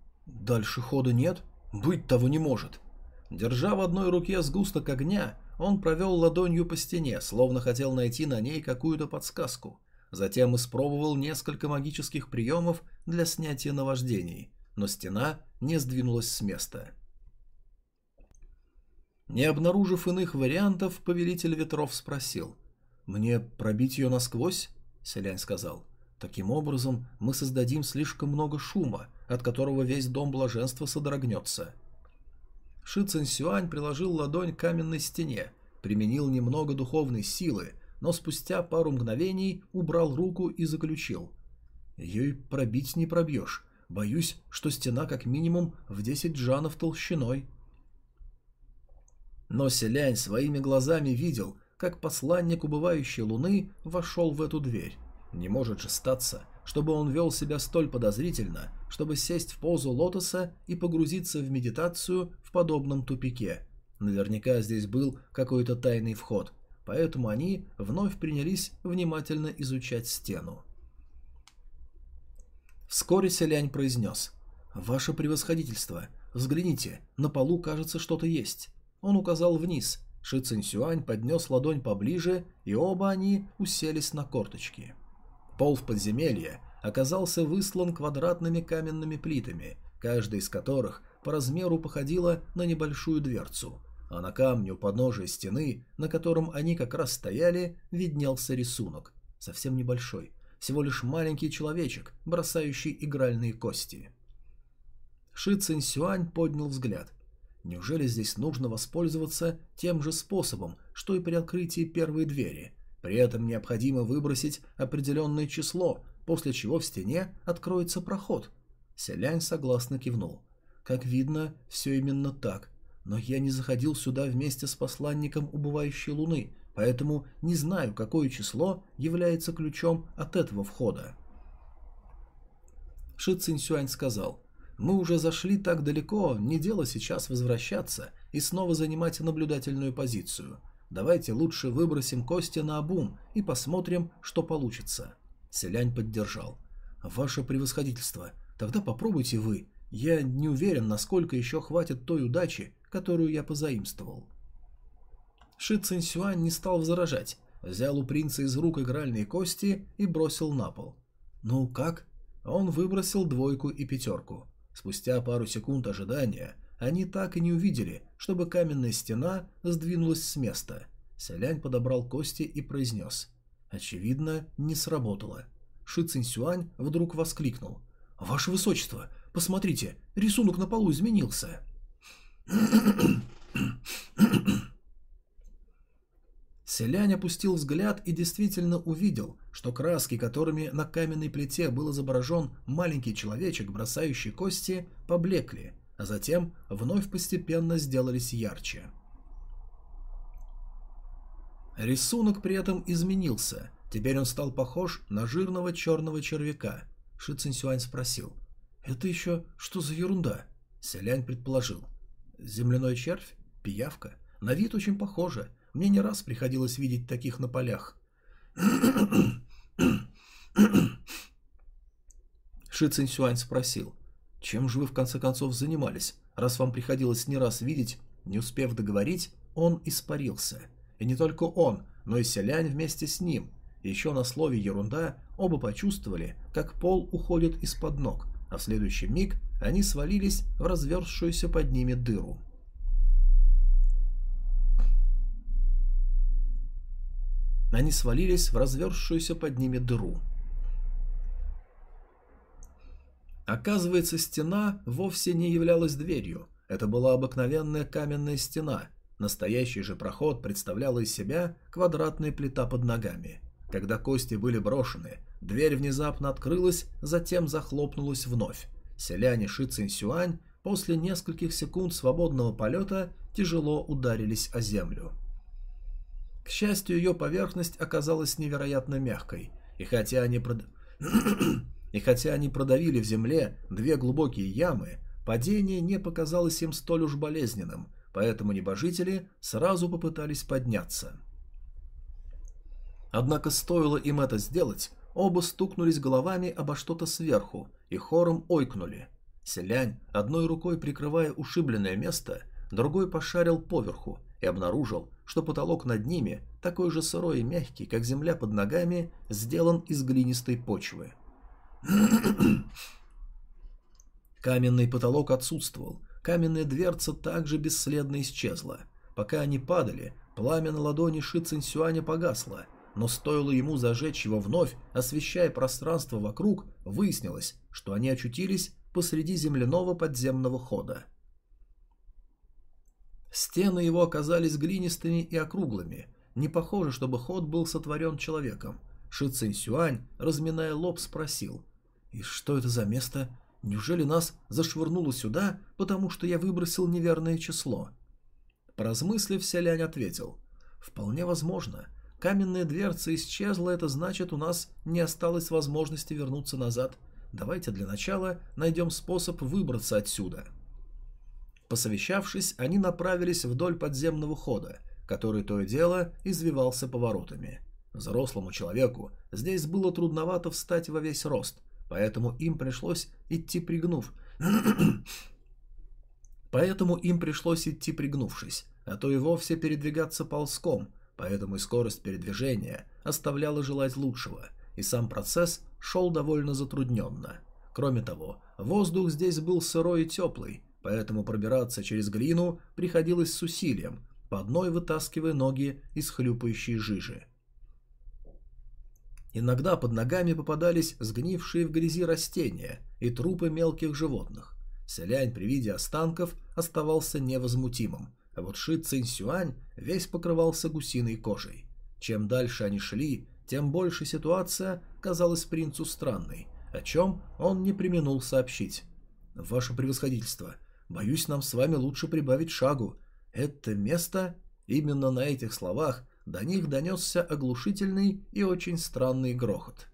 «Дальше хода нет? Быть того не может». Держа в одной руке сгусток огня, он провел ладонью по стене, словно хотел найти на ней какую-то подсказку. Затем испробовал несколько магических приемов для снятия наваждений, но стена не сдвинулась с места. Не обнаружив иных вариантов, повелитель ветров спросил. «Мне пробить ее насквозь?» – Селянь сказал. «Таким образом мы создадим слишком много шума, от которого весь дом блаженства содрогнется». Ши Цинсюань приложил ладонь к каменной стене, применил немного духовной силы, но спустя пару мгновений убрал руку и заключил. «Ее и пробить не пробьешь. Боюсь, что стена как минимум в десять джанов толщиной». Но Селянь своими глазами видел, как посланник убывающей луны вошел в эту дверь. Не может же статься, чтобы он вел себя столь подозрительно, чтобы сесть в позу лотоса и погрузиться в медитацию в подобном тупике. Наверняка здесь был какой-то тайный вход, поэтому они вновь принялись внимательно изучать стену. Вскоре Селянь произнес «Ваше превосходительство, взгляните, на полу кажется что-то есть». Он указал вниз. Ши Цинсюань поднес ладонь поближе, и оба они уселись на корточки. Пол в подземелье оказался выслан квадратными каменными плитами, каждая из которых по размеру походила на небольшую дверцу, а на камне у подножия стены, на котором они как раз стояли, виднелся рисунок. Совсем небольшой, всего лишь маленький человечек, бросающий игральные кости. Ши Цинсюань поднял взгляд. Неужели здесь нужно воспользоваться тем же способом, что и при открытии первой двери? При этом необходимо выбросить определенное число, после чего в стене откроется проход. Селянь согласно кивнул. Как видно, все именно так. Но я не заходил сюда вместе с посланником убывающей луны, поэтому не знаю, какое число является ключом от этого входа. Ши Цинсюань сказал – мы уже зашли так далеко, не дело сейчас возвращаться и снова занимать наблюдательную позицию. Давайте лучше выбросим кости на обум и посмотрим, что получится. Селянь поддержал. Ваше превосходительство, тогда попробуйте вы. Я не уверен, насколько еще хватит той удачи, которую я позаимствовал. Ши Цинсюань не стал возражать, взял у принца из рук игральные кости и бросил на пол. Ну как? Он выбросил двойку и пятерку. Спустя пару секунд ожидания они так и не увидели, чтобы каменная стена сдвинулась с места. Селянь подобрал кости и произнес. Очевидно, не сработало. Ши Цинсюань вдруг воскликнул. «Ваше Высочество, посмотрите, рисунок на полу изменился!» Селянь опустил взгляд и действительно увидел, что краски, которыми на каменной плите был изображен маленький человечек, бросающий кости, поблекли, а затем вновь постепенно сделались ярче. Рисунок при этом изменился. Теперь он стал похож на жирного черного червяка. Ши Цинсюань спросил. «Это еще что за ерунда?» Селянь предположил. «Земляной червь? Пиявка? На вид очень похоже. Мне не раз приходилось видеть таких на полях. Ши Цинсюань спросил, чем же вы в конце концов занимались, раз вам приходилось не раз видеть, не успев договорить, он испарился. И не только он, но и селянь вместе с ним. Еще на слове «ерунда» оба почувствовали, как пол уходит из-под ног, а в следующий миг они свалились в разверзшуюся под ними дыру. Они свалились в разверзшуюся под ними дыру. Оказывается, стена вовсе не являлась дверью. Это была обыкновенная каменная стена. Настоящий же проход представлял из себя квадратная плита под ногами. Когда кости были брошены, дверь внезапно открылась, затем захлопнулась вновь. Селяне Ши Цинсюань после нескольких секунд свободного полета тяжело ударились о землю. К счастью, ее поверхность оказалась невероятно мягкой, и хотя они прод... И хотя они продавили в земле две глубокие ямы, падение не показалось им столь уж болезненным, поэтому небожители сразу попытались подняться. Однако стоило им это сделать, оба стукнулись головами обо что-то сверху и хором ойкнули. Селянь, одной рукой прикрывая ушибленное место, другой пошарил поверху и обнаружил, что потолок над ними, такой же сырой и мягкий, как земля под ногами, сделан из глинистой почвы. Каменный потолок отсутствовал, каменная дверца также бесследно исчезла. Пока они падали, пламя на ладони Ши Цинсюаня погасло, но стоило ему зажечь его вновь, освещая пространство вокруг, выяснилось, что они очутились посреди земляного подземного хода. Стены его оказались глинистыми и округлыми. Не похоже, чтобы ход был сотворен человеком. Ши Цинсюань, разминая лоб, спросил, «И что это за место? Неужели нас зашвырнуло сюда, потому что я выбросил неверное число?» Поразмыслив, Селянь ответил. «Вполне возможно. Каменная дверца исчезла, это значит, у нас не осталось возможности вернуться назад. Давайте для начала найдем способ выбраться отсюда». Посовещавшись, они направились вдоль подземного хода, который то и дело извивался поворотами. Взрослому человеку здесь было трудновато встать во весь рост, поэтому им пришлось идти пригнув. поэтому им пришлось идти пригнувшись, а то и вовсе передвигаться ползком, поэтому и скорость передвижения оставляла желать лучшего, и сам процесс шел довольно затрудненно. Кроме того, воздух здесь был сырой и теплый, поэтому пробираться через глину приходилось с усилием, по одной вытаскивая ноги из хлюпающей жижи. Иногда под ногами попадались сгнившие в грязи растения и трупы мелких животных. Селянь при виде останков оставался невозмутимым, а вот Ши Цинь весь покрывался гусиной кожей. Чем дальше они шли, тем больше ситуация казалась принцу странной, о чем он не применул сообщить. «Ваше превосходительство, боюсь, нам с вами лучше прибавить шагу. Это место...» Именно на этих словах до них донесся оглушительный и очень странный грохот.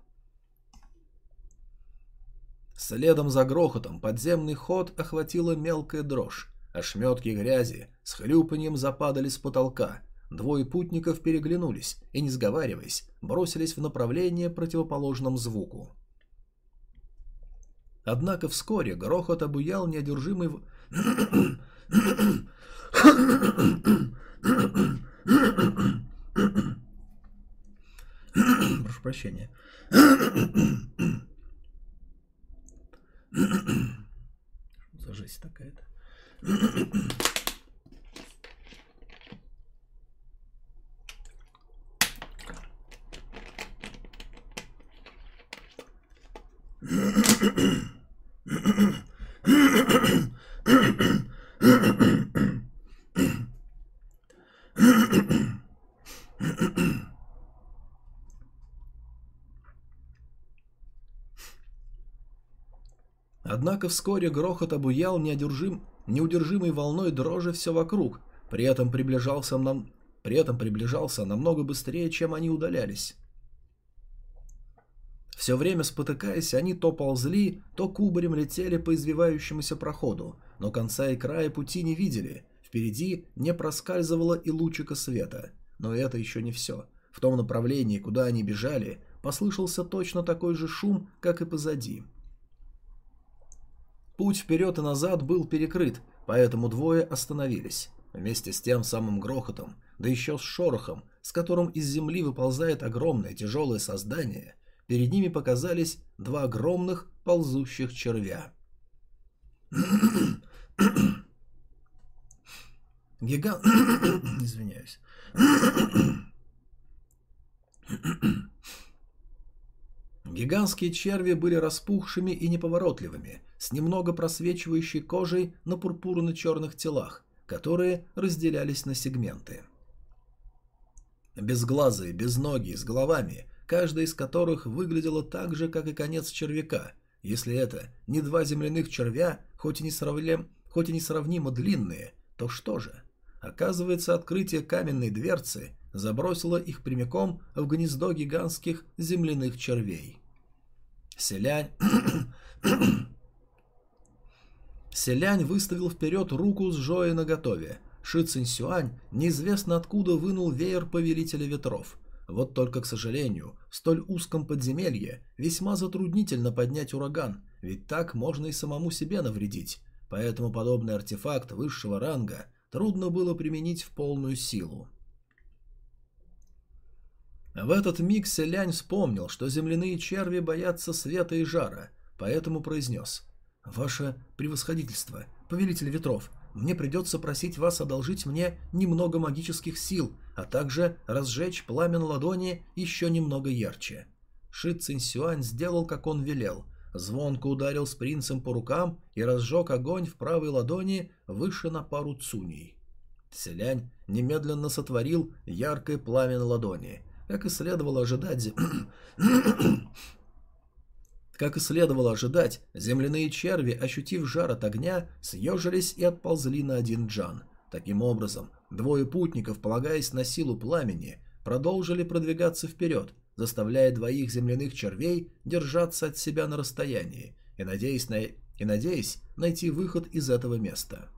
Следом за грохотом подземный ход охватила мелкая дрожь. Ошметки грязи с хлюпанием западали с потолка. Двое путников переглянулись и, не сговариваясь, бросились в направлении противоположном звуку. Однако вскоре грохот обуял неодержимый... Прошу прощения. За жесть такая-то. Однако вскоре грохот обуял неодержим... неудержимой волной дрожи все вокруг, при этом приближался нам... при этом приближался намного быстрее, чем они удалялись. Все время спотыкаясь, они то ползли, то кубарем летели по извивающемуся проходу, но конца и края пути не видели, впереди не проскальзывало и лучика света. Но это еще не все. В том направлении, куда они бежали, послышался точно такой же шум, как и позади. Путь вперед и назад был перекрыт, поэтому двое остановились. Вместе с тем самым грохотом, да еще с шорохом, с которым из земли выползает огромное тяжелое создание, перед ними показались два огромных ползущих червя. Гигант... Извиняюсь. Гигантские черви были распухшими и неповоротливыми, с немного просвечивающей кожей на пурпурно-черных телах, которые разделялись на сегменты. Безглазые, безногие, с головами, каждая из которых выглядела так же, как и конец червяка. Если это не два земляных червя, хоть и, не сравним, хоть и несравнимо длинные, то что же? Оказывается, открытие каменной дверцы забросило их прямиком в гнездо гигантских земляных червей. Селянь... Селянь выставил вперед руку с Жоей наготове. Ши Цинсюань неизвестно откуда вынул веер Повелителя Ветров. Вот только, к сожалению, в столь узком подземелье весьма затруднительно поднять ураган, ведь так можно и самому себе навредить. Поэтому подобный артефакт высшего ранга трудно было применить в полную силу. В этот миг Селянь вспомнил, что земляные черви боятся света и жара, поэтому произнес «Ваше превосходительство, повелитель ветров, мне придется просить вас одолжить мне немного магических сил, а также разжечь пламя на ладони еще немного ярче». Ши Цинсюань сделал, как он велел, звонко ударил с принцем по рукам и разжег огонь в правой ладони выше на пару цуней. Селянь немедленно сотворил яркое пламя на ладони – как и следовало ожидать... Как и следовало ожидать, земляные черви, ощутив жар от огня, съежились и отползли на один джан. Таким образом, двое путников, полагаясь на силу пламени, продолжили продвигаться вперед, заставляя двоих земляных червей держаться от себя на расстоянии и надеясь, на... и надеясь найти выход из этого места.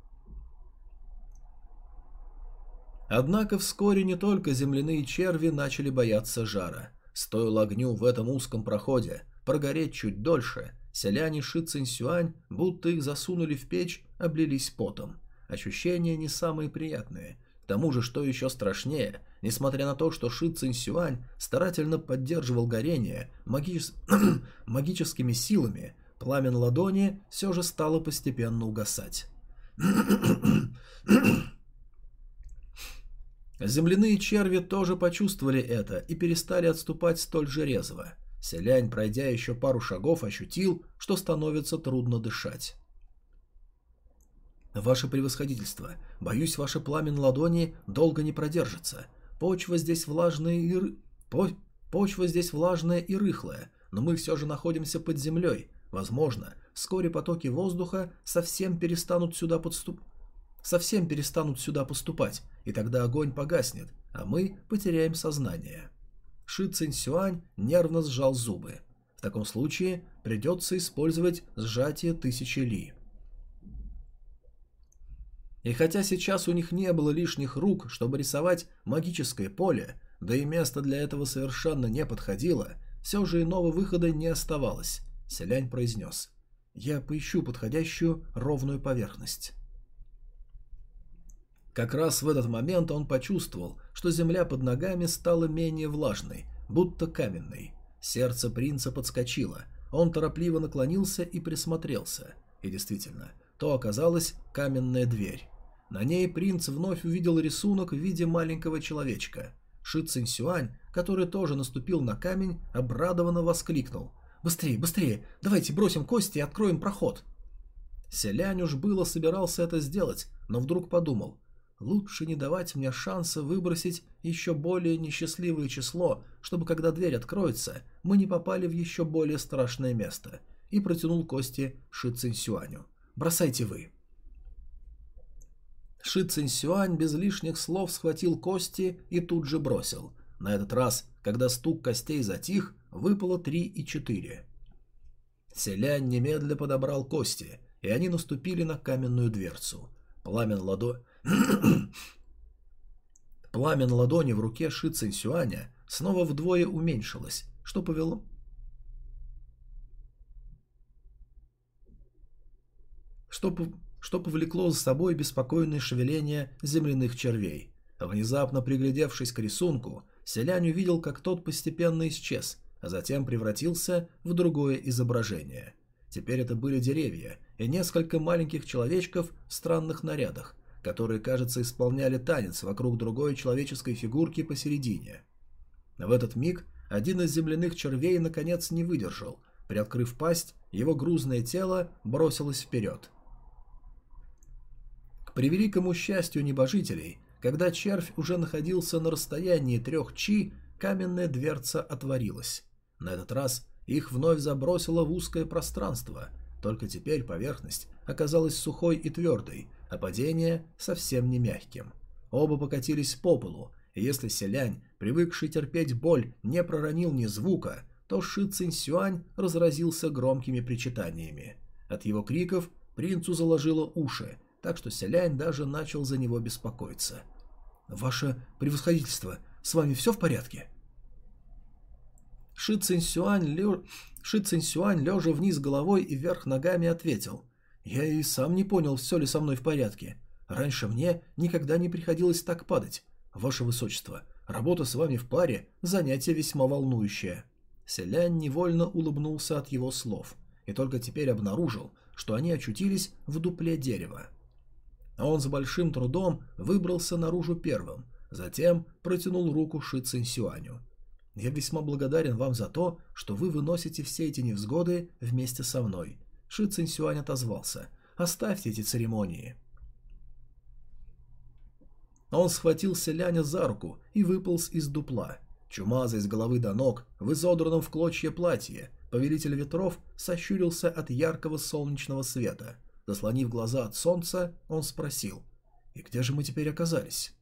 Однако вскоре не только земляные черви начали бояться жара. Стоило огню в этом узком проходе прогореть чуть дольше, селяне Ши Цинсюань, будто их засунули в печь, облились потом. Ощущения не самые приятные. К тому же, что еще страшнее, несмотря на то, что Ши Цинсюань старательно поддерживал горение магичес... магическими силами, пламя на ладони все же стало постепенно угасать. Земляные черви тоже почувствовали это и перестали отступать столь же резво. Селянь, пройдя еще пару шагов, ощутил, что становится трудно дышать. «Ваше превосходительство, боюсь, ваше пламя на ладони долго не продержится. Почва здесь влажная и... Ры... По... Почва здесь влажная и рыхлая, но мы все же находимся под землей. Возможно, вскоре потоки воздуха совсем перестанут сюда подступ... совсем перестанут сюда поступать, и тогда огонь погаснет, а мы потеряем сознание. Ши Цинь нервно сжал зубы. В таком случае придется использовать сжатие тысячи ли. И хотя сейчас у них не было лишних рук, чтобы рисовать магическое поле, да и место для этого совершенно не подходило, все же иного выхода не оставалось. Селянь произнес. «Я поищу подходящую ровную поверхность». Как раз в этот момент он почувствовал, что земля под ногами стала менее влажной, будто каменной. Сердце принца подскочило. Он торопливо наклонился и присмотрелся. И действительно, то оказалась каменная дверь. На ней принц вновь увидел рисунок в виде маленького человечка. Ши Цинсюань, который тоже наступил на камень, обрадованно воскликнул. «Быстрее, быстрее! Давайте бросим кости и откроем проход!» Селянь уж было собирался это сделать, но вдруг подумал. Лучше не давать мне шанса выбросить еще более несчастливое число, чтобы когда дверь откроется, мы не попали в еще более страшное место. И протянул кости Ши Цинсюаню. «Бросайте вы». Ши Цинсюань без лишних слов схватил кости и тут же бросил. На этот раз, когда стук костей затих, выпало три и четыре. Селянь немедля подобрал кости, и они наступили на каменную дверцу. Пламя ладо... Пламя на ладони в руке Ши Цинсюаня снова вдвое уменьшилось, что повело... Что, что повлекло за собой беспокойное шевеление земляных червей. Внезапно приглядевшись к рисунку, селянь увидел, как тот постепенно исчез, а затем превратился в другое изображение. Теперь это были деревья и несколько маленьких человечков в странных нарядах, которые, кажется, исполняли танец вокруг другой человеческой фигурки посередине. В этот миг один из земляных червей наконец не выдержал. Приоткрыв пасть, его грузное тело бросилось вперед. К превеликому счастью небожителей, когда червь уже находился на расстоянии трех чи, каменная дверца отворилась. На этот раз их вновь забросило в узкое пространство, только теперь поверхность оказалась сухой и твердой, а падение совсем не мягким. Оба покатились по полу, и если селянь, привыкший терпеть боль, не проронил ни звука, то Ши Цинь разразился громкими причитаниями. От его криков принцу заложило уши, так что селянь даже начал за него беспокоиться. «Ваше превосходительство, с вами все в порядке?» Ши Цинсюань, лё... Ши Цинсюань, лежа вниз головой и вверх ногами, ответил. «Я и сам не понял, все ли со мной в порядке. Раньше мне никогда не приходилось так падать. Ваше Высочество, работа с вами в паре – занятие весьма волнующее». Селянь невольно улыбнулся от его слов и только теперь обнаружил, что они очутились в дупле дерева. Он с большим трудом выбрался наружу первым, затем протянул руку Ши Цинсюаню. «Я весьма благодарен вам за то, что вы выносите все эти невзгоды вместе со мной». Ши Цинсюань отозвался. «Оставьте эти церемонии». Он схватил селяня за руку и выполз из дупла. Чумазый с головы до ног, в изодранном в клочья платье, повелитель ветров сощурился от яркого солнечного света. Заслонив глаза от солнца, он спросил, «И где же мы теперь оказались?»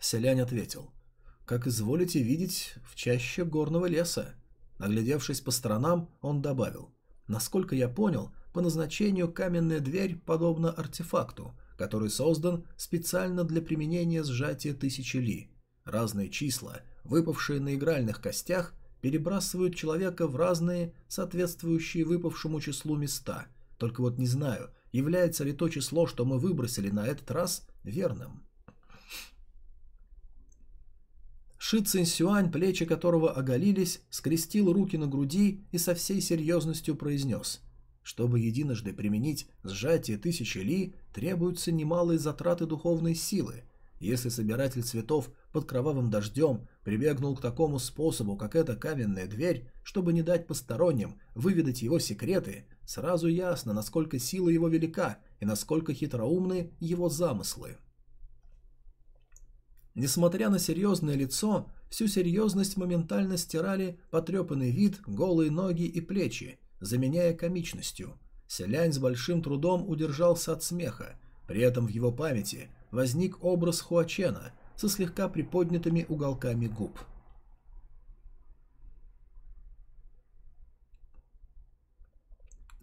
Селянь ответил, «Как изволите видеть, в чаще горного леса». Наглядевшись по сторонам, он добавил, «Насколько я понял, по назначению каменная дверь подобна артефакту, который создан специально для применения сжатия тысячи ли. Разные числа, выпавшие на игральных костях, перебрасывают человека в разные, соответствующие выпавшему числу места. Только вот не знаю, является ли то число, что мы выбросили на этот раз, верным. Ши Цинсюань, плечи которого оголились, скрестил руки на груди и со всей серьезностью произнес – чтобы единожды применить сжатие тысячи ли, требуются немалые затраты духовной силы. Если собиратель цветов под кровавым дождем прибегнул к такому способу, как эта каменная дверь, чтобы не дать посторонним выведать его секреты, сразу ясно, насколько сила его велика и насколько хитроумны его замыслы. Несмотря на серьезное лицо, всю серьезность моментально стирали потрепанный вид, голые ноги и плечи, заменяя комичностью. Селянь с большим трудом удержался от смеха, при этом в его памяти возник образ Хуачена со слегка приподнятыми уголками губ.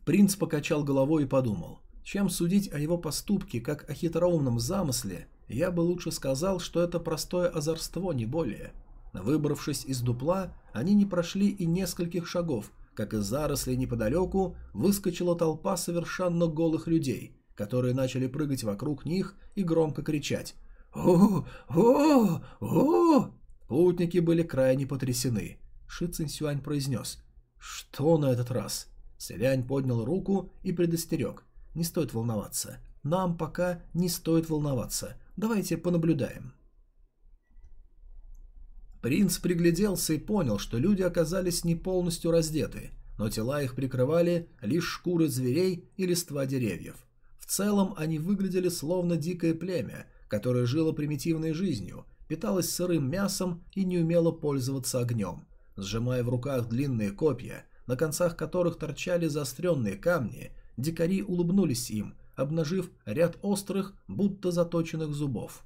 Принц покачал головой и подумал, чем судить о его поступке, как о хитроумном замысле, я бы лучше сказал, что это простое озорство, не более. Выбравшись из дупла, они не прошли и нескольких шагов, как из зарослей неподалеку выскочила толпа совершенно голых людей, которые начали прыгать вокруг них и громко кричать «О! О! О!». Путники были крайне потрясены. Ши Цинсюань произнес «Что на этот раз?». Селянь поднял руку и предостерег «Не стоит волноваться. Нам пока не стоит волноваться. Давайте понаблюдаем». Принц пригляделся и понял, что люди оказались не полностью раздеты, но тела их прикрывали лишь шкуры зверей и листва деревьев. В целом они выглядели словно дикое племя, которое жило примитивной жизнью, питалось сырым мясом и не умело пользоваться огнем. Сжимая в руках длинные копья, на концах которых торчали заостренные камни, дикари улыбнулись им, обнажив ряд острых, будто заточенных зубов.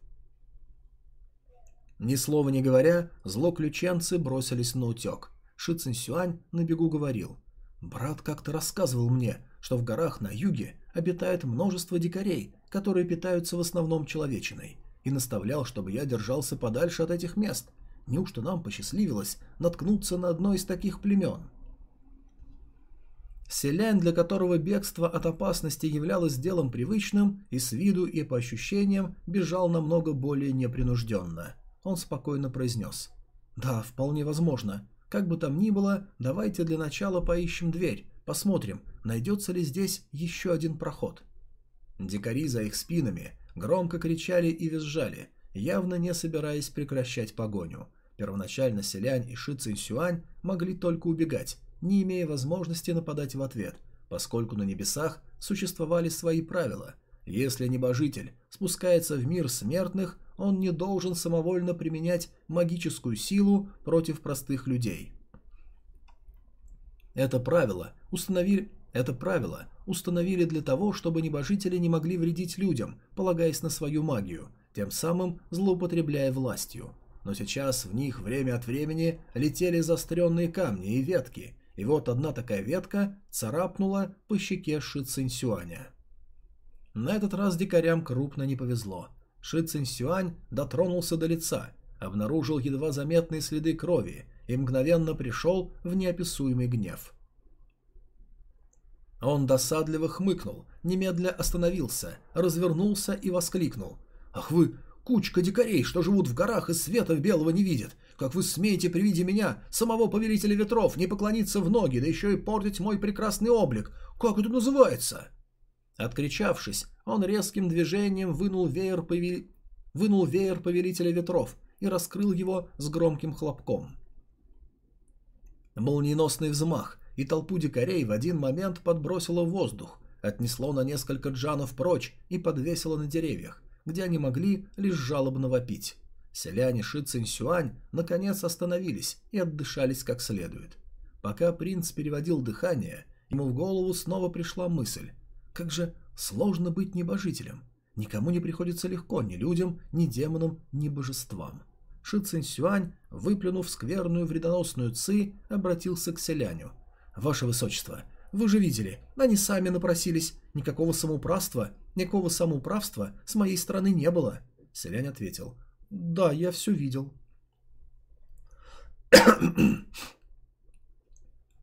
Ни слова не говоря, злоключенцы бросились на утек. Ши Цинсюань на бегу говорил. «Брат как-то рассказывал мне, что в горах на юге обитает множество дикарей, которые питаются в основном человечиной, и наставлял, чтобы я держался подальше от этих мест. Неужто нам посчастливилось наткнуться на одно из таких племен?» Селянь, для которого бегство от опасности являлось делом привычным, и с виду, и по ощущениям бежал намного более непринужденно – он спокойно произнес. «Да, вполне возможно. Как бы там ни было, давайте для начала поищем дверь, посмотрим, найдется ли здесь еще один проход». Дикари за их спинами громко кричали и визжали, явно не собираясь прекращать погоню. Первоначально Селянь и Ши Цинсюань могли только убегать, не имея возможности нападать в ответ, поскольку на небесах существовали свои правила. Если небожитель спускается в мир смертных, он не должен самовольно применять магическую силу против простых людей. Это правило установили, это правило установили для того, чтобы небожители не могли вредить людям, полагаясь на свою магию, тем самым злоупотребляя властью. Но сейчас в них время от времени летели заостренные камни и ветки, и вот одна такая ветка царапнула по щеке Ши Цинсюаня. На этот раз дикарям крупно не повезло. Ши Цинсюань дотронулся до лица, обнаружил едва заметные следы крови и мгновенно пришел в неописуемый гнев. Он досадливо хмыкнул, немедля остановился, развернулся и воскликнул. «Ах вы, кучка дикарей, что живут в горах и света белого не видят! Как вы смеете при виде меня, самого повелителя ветров, не поклониться в ноги, да еще и портить мой прекрасный облик? Как это называется?» Откричавшись, он резким движением вынул веер, повел... вынул веер повелителя ветров и раскрыл его с громким хлопком. Молниеносный взмах, и толпу дикарей в один момент подбросило в воздух, отнесло на несколько джанов прочь и подвесило на деревьях, где они могли лишь жалобно вопить. Селяне Ши Цинсюань наконец остановились и отдышались как следует. Пока принц переводил дыхание, ему в голову снова пришла мысль. Как же сложно быть небожителем. Никому не приходится легко, ни людям, ни демонам, ни божествам. Ши Цинсюань, выплюнув скверную вредоносную ци, обратился к селяню. «Ваше Высочество, вы же видели, они сами напросились. Никакого самоуправства, никакого самоуправства с моей стороны не было». Селянь ответил. «Да, я все видел».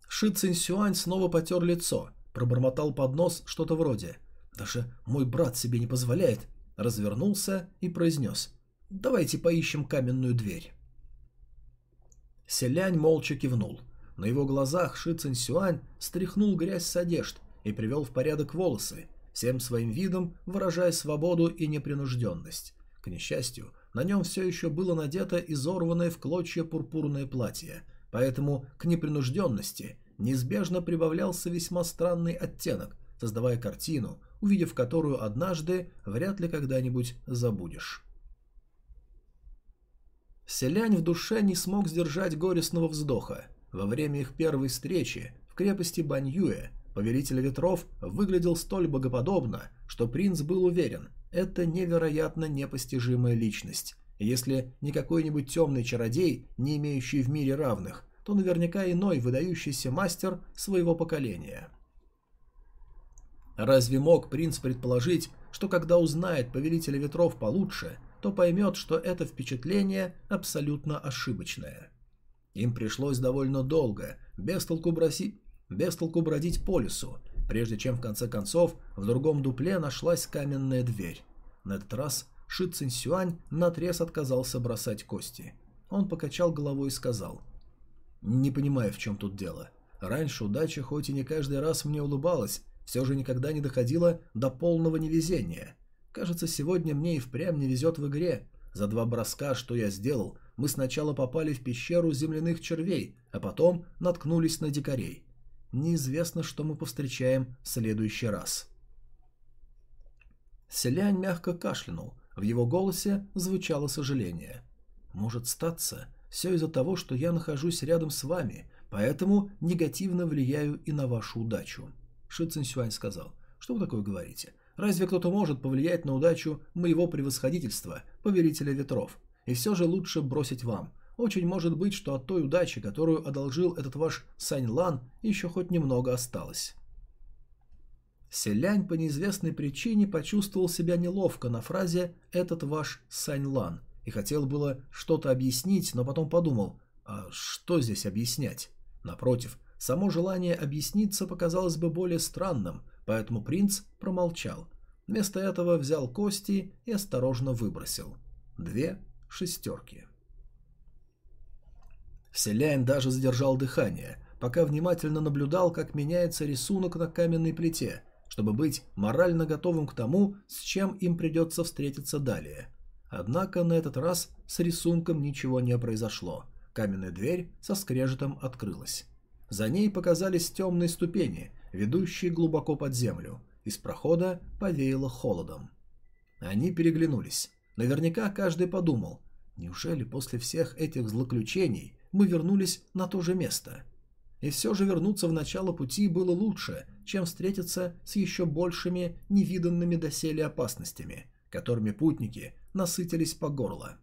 Ши Цинсюань снова потер лицо, пробормотал под нос что-то вроде «Даже мой брат себе не позволяет», развернулся и произнес «Давайте поищем каменную дверь». Селянь молча кивнул. На его глазах Ши Цинсюань стряхнул грязь с одежд и привел в порядок волосы, всем своим видом выражая свободу и непринужденность. К несчастью, на нем все еще было надето изорванное в клочья пурпурное платье, поэтому к непринужденности неизбежно прибавлялся весьма странный оттенок, создавая картину, увидев которую однажды вряд ли когда-нибудь забудешь. Селянь в душе не смог сдержать горестного вздоха. Во время их первой встречи в крепости Баньюэ повелитель ветров выглядел столь богоподобно, что принц был уверен, это невероятно непостижимая личность. Если не какой-нибудь темный чародей, не имеющий в мире равных, то наверняка иной выдающийся мастер своего поколения. Разве мог принц предположить, что когда узнает повелителя ветров получше, то поймет, что это впечатление абсолютно ошибочное? Им пришлось довольно долго, без толку, броси... без толку бродить по лесу, прежде чем в конце концов в другом дупле нашлась каменная дверь. На этот раз Ши Цинсюань наотрез отказался бросать кости. Он покачал головой и сказал, «Не понимаю, в чем тут дело. Раньше удача хоть и не каждый раз мне улыбалась, все же никогда не доходила до полного невезения. Кажется, сегодня мне и впрямь не везет в игре. За два броска, что я сделал, мы сначала попали в пещеру земляных червей, а потом наткнулись на дикарей. Неизвестно, что мы повстречаем в следующий раз. Селянь мягко кашлянул. В его голосе звучало сожаление. «Может статься, все из-за того, что я нахожусь рядом с вами, поэтому негативно влияю и на вашу удачу». Ши Цинсюань сказал. «Что вы такое говорите? Разве кто-то может повлиять на удачу моего превосходительства, повелителя ветров? И все же лучше бросить вам. Очень может быть, что от той удачи, которую одолжил этот ваш Сань Лан, еще хоть немного осталось. Селянь по неизвестной причине почувствовал себя неловко на фразе «этот ваш Сань Лан» и хотел было что-то объяснить, но потом подумал, а что здесь объяснять? Напротив, само желание объясниться показалось бы более странным, поэтому принц промолчал. Вместо этого взял кости и осторожно выбросил. Две шестерки. Селяин даже задержал дыхание, пока внимательно наблюдал, как меняется рисунок на каменной плите, чтобы быть морально готовым к тому, с чем им придется встретиться далее. Однако на этот раз с рисунком ничего не произошло. Каменная дверь со скрежетом открылась. За ней показались темные ступени, ведущие глубоко под землю. Из прохода повеяло холодом. Они переглянулись. Наверняка каждый подумал, неужели после всех этих злоключений мы вернулись на то же место? И все же вернуться в начало пути было лучше, чем встретиться с еще большими невиданными доселе опасностями, которыми путники насытились по горло.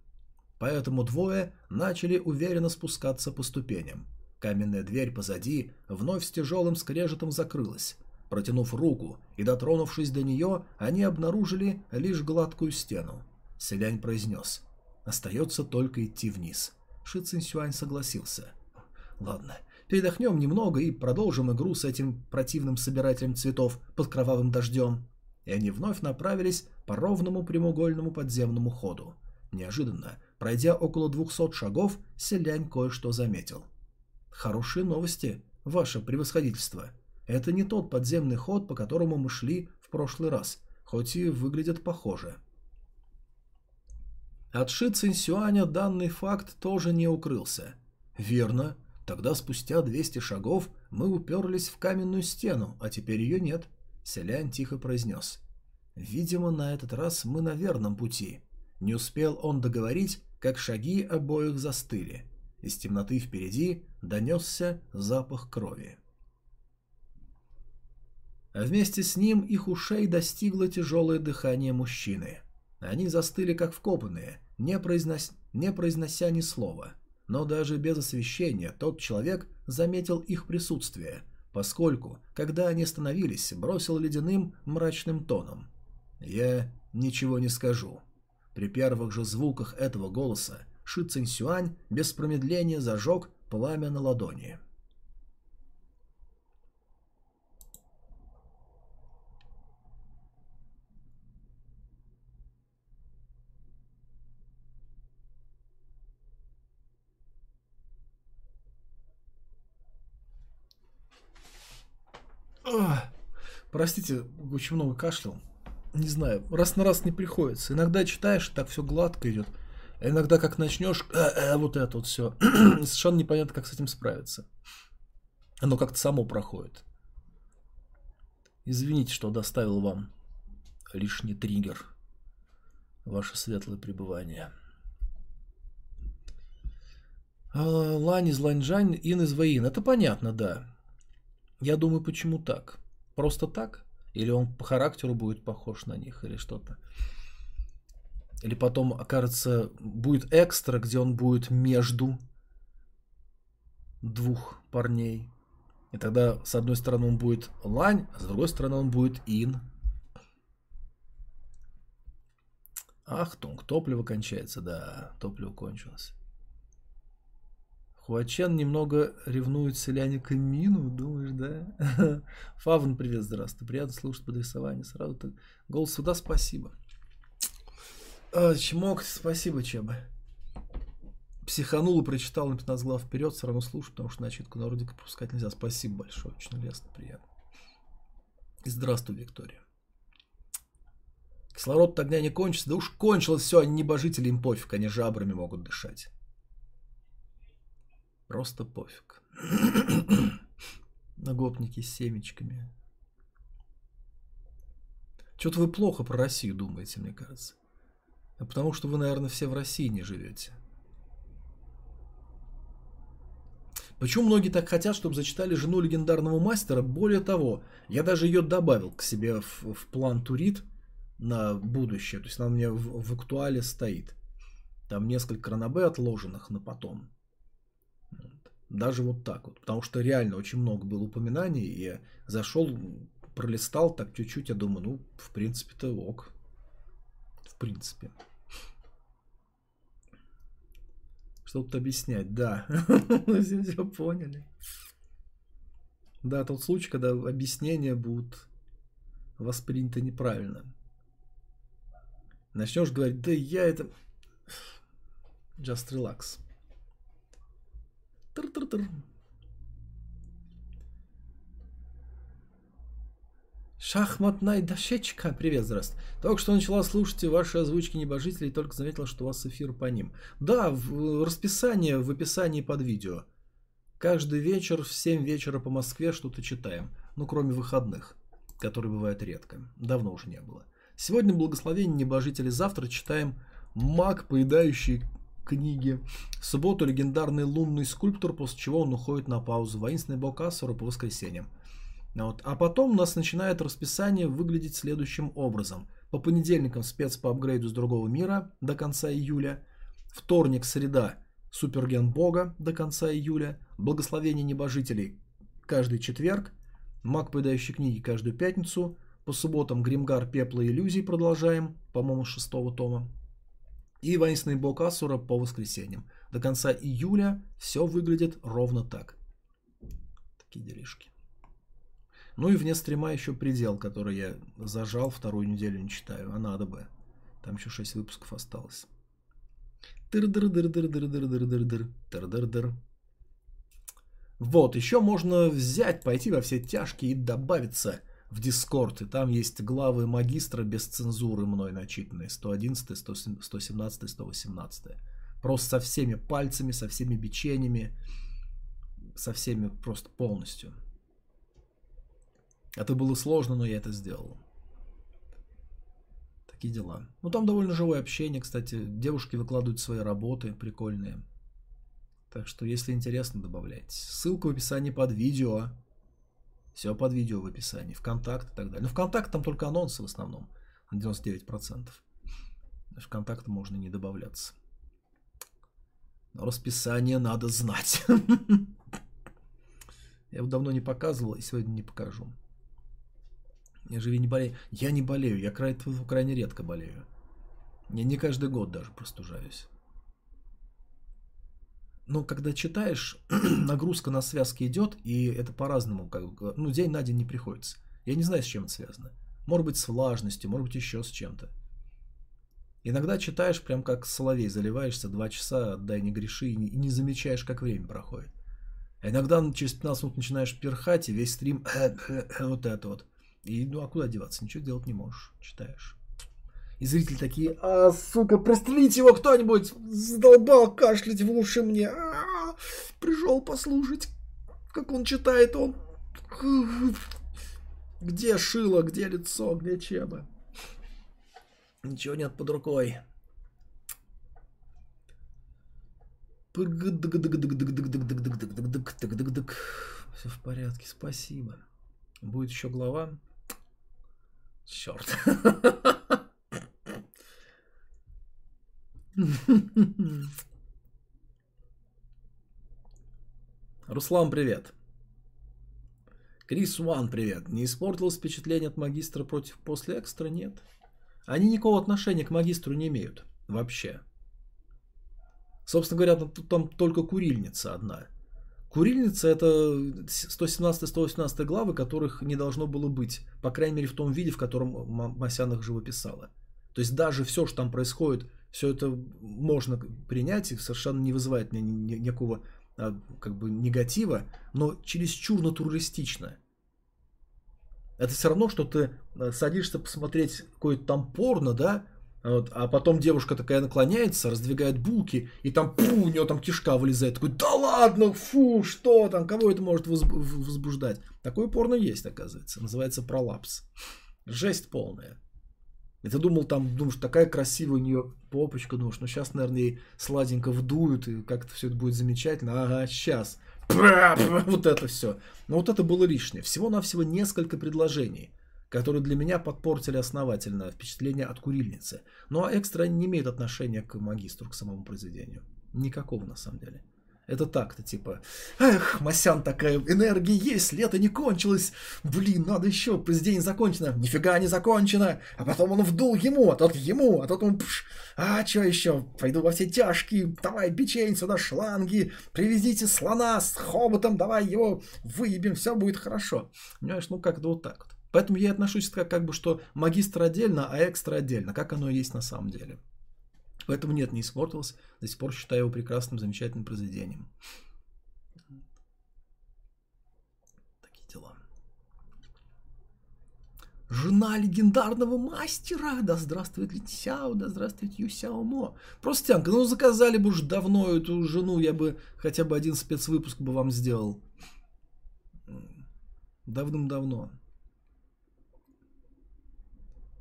Поэтому двое начали уверенно спускаться по ступеням. Каменная дверь позади вновь с тяжелым скрежетом закрылась. Протянув руку и дотронувшись до нее, они обнаружили лишь гладкую стену. Селянь произнес. «Остается только идти вниз». Ши Цинсюань согласился. «Ладно, передохнем немного и продолжим игру с этим противным собирателем цветов под кровавым дождем». И они вновь направились по ровному прямоугольному подземному ходу. Неожиданно, пройдя около двухсот шагов, Селянь кое-что заметил. «Хорошие новости, ваше превосходительство. Это не тот подземный ход, по которому мы шли в прошлый раз, хоть и выглядит похоже». От Ши Цинсюаня данный факт тоже не укрылся. «Верно. Тогда спустя 200 шагов мы уперлись в каменную стену, а теперь ее нет», — Селянь тихо произнес. «Видимо, на этот раз мы на верном пути». Не успел он договорить, как шаги обоих застыли. Из темноты впереди донесся запах крови. А вместе с ним их ушей достигло тяжелое дыхание мужчины. Они застыли как вкопанные, не, произнос... не произнося ни слова. Но даже без освещения тот человек заметил их присутствие, поскольку, когда они остановились, бросил ледяным мрачным тоном. «Я ничего не скажу». При первых же звуках этого голоса Ши Цинсюань без промедления зажег пламя на ладони. Простите, очень много кашлял. Не знаю, раз на раз не приходится. Иногда читаешь, так все гладко идет. А иногда как начнешь, э, э, вот это вот все. Совершенно непонятно, как с этим справиться. Оно как-то само проходит. Извините, что доставил вам лишний триггер. Ваше светлое пребывание. А, Лань из Ланьжань, Ин из Ваин. Это понятно, да. Я думаю, почему так? Просто так? Или он по характеру будет похож на них, или что-то. Или потом, окажется, будет экстра, где он будет между двух парней. И тогда, с одной стороны, он будет ян, а с другой стороны, он будет инь. Ахтунг, топливо кончается, да, топливо кончилось. Хуачен немного ревнует селяне к Мину, думаешь, да? Фавн, привет, здравствуй. Приятно слушать подрисование. Сразу так. Голос сюда, спасибо. А, чмок, спасибо, Чеба. Психанул и прочитал на 15 глав вперед, все равно слушаю, потому что начитку на Рудика пропускать нельзя. Спасибо большое, очень лестно, приятно. И здравствуй, Виктория. Кислород огня не кончится. Да уж кончилось все, они небожители, им пофиг, они жабрами могут дышать. Просто пофиг. Нагопники с семечками. Что-то вы плохо про Россию думаете, мне кажется. А потому что вы, наверное, все в России не живете. Почему многие так хотят, чтобы зачитали жену легендарного мастера? Более того, я даже ее добавил к себе в, в план турит на будущее. То есть она у меня в, в актуале стоит. Там несколько ранобе отложенных на потом. Даже вот так вот. Потому что реально очень много было упоминаний. И я зашел, пролистал так чуть-чуть. Я думаю, ну, в принципе-то ок. В принципе. Что тут объяснять? Да. Все поняли. Да, тот случай, когда объяснения будут восприняты неправильно. Начнешь говорить, да я это... Just relax. Тр-тр-тр. Шахматная дощечка. Привет, здравствуйте. Только что начала слушать ваши озвучки небожителей, только заметила, что у вас эфир по ним. Да, в расписание в описании под видео. Каждый вечер в 7 вечера по Москве что-то читаем. Ну, кроме выходных, которые бывают редко. Давно уже не было. Сегодня благословение небожителей. Завтра читаем маг, поедающий книги. В субботу легендарный лунный скульптор, после чего он уходит на паузу. Воинственный бог Асура по воскресеньям. Вот. А потом у нас начинает расписание выглядеть следующим образом. По понедельникам спец по апгрейду с другого мира до конца июля. Вторник, среда, суперген бога до конца июля. Благословение небожителей каждый четверг. Маг, поедающий книги каждую пятницу. По субботам Гримгар, Пепла Иллюзий продолжаем, по-моему, шестого тома. И воинственный бог Асура по воскресеньям. До конца июля все выглядит ровно так. Такие делишки. Ну и вне стрима еще предел, который я зажал, вторую неделю не читаю, а надо бы. Там еще 6 выпусков осталось. Вот, еще можно взять, пойти во все тяжкие и добавиться в Дискорд. И там есть главы магистра без цензуры мной начитанные. 111, 117, 118. Просто со всеми пальцами, со всеми бичениями. Со всеми просто полностью. Это было сложно, но я это сделал. Такие дела. Ну, там довольно живое общение, кстати. Девушки выкладывают свои работы прикольные. Так что, если интересно, добавляйте. Ссылка в описании под видео. Все под видео в описании. Вконтакт и так далее. Ну, Вконтакт там только анонсы в основном. На 99%. Вконтакт можно не добавляться. Но расписание надо знать. Я его давно не показывал и сегодня не покажу. Я живи не болею. Я не болею, я край, крайне редко болею. Я не каждый год даже простужаюсь. Но когда читаешь, нагрузка на связки идет, и это по-разному, как, ну, день на день не приходится. Я не знаю, с чем это связано. Может быть, с влажностью, может быть, еще с чем-то. Иногда читаешь, прям как соловей, заливаешься два часа, дай не греши, и не, замечаешь, как время проходит. А иногда через 15 минут начинаешь перхать, и весь стрим вот это вот. И ну а куда деваться? Ничего делать не можешь. Читаешь. И зрители такие, а, сука, прострелите его кто-нибудь, задолбал кашлять в уши мне. А, пришел послушать, как он читает, он... Где шило, где лицо, где чеба? Ничего нет под рукой. Все в порядке, спасибо. Будет еще глава. Черт. Руслан, привет. Крис Уан, привет. Не испортилось впечатление от магистра против после экстра? Нет. Они никакого отношения к магистру не имеют. Вообще. Собственно говоря, там, там только курильница одна. Курильница это 117-118 главы, которых не должно было быть, по крайней мере в том виде, в котором Масян их живописала. То есть даже все, что там происходит, все это можно принять и совершенно не вызывает ни, ни, никакого а, как бы негатива, но чересчур натуралистично. Это все равно, что ты а, садишься посмотреть какое-то там порно, да, вот, а потом девушка такая наклоняется, раздвигает булки, и там пу, у нее там кишка вылезает. Такой, да ладно, фу, что там, кого это может возбуждать? Такое порно есть, оказывается. Называется пролапс. Жесть полная. И ты думал, там, думаешь, такая красивая у нее попочка, думаешь, ну сейчас, наверное, ей сладенько вдуют, и как-то все это будет замечательно. Ага, сейчас. Вот это все. Но вот это было лишнее. Всего-навсего несколько предложений которые для меня подпортили основательно впечатление от курильницы. Ну а экстра не имеет отношения к магистру, к самому произведению. Никакого на самом деле. Это так-то, типа, эх, Масян такая, энергия есть, лето не кончилось, блин, надо еще, произведение закончено, нифига не закончено, а потом он вдул ему, а тот ему, а тот он, пш, а что еще, пойду во все тяжкие, давай печень сюда, шланги, привезите слона с хоботом, давай его выебем, все будет хорошо. Понимаешь, ну как-то вот так вот. Поэтому я отношусь как, как бы, что магистр отдельно, а экстра отдельно, как оно есть на самом деле. Поэтому нет, не испортилось. До сих пор считаю его прекрасным, замечательным произведением. Такие дела. Жена легендарного мастера. Да здравствует Лин Сяо, да здравствует Ю Сяо Мо. Просто, Тянка, ну заказали бы уж давно эту жену, я бы хотя бы один спецвыпуск бы вам сделал. Давным-давно.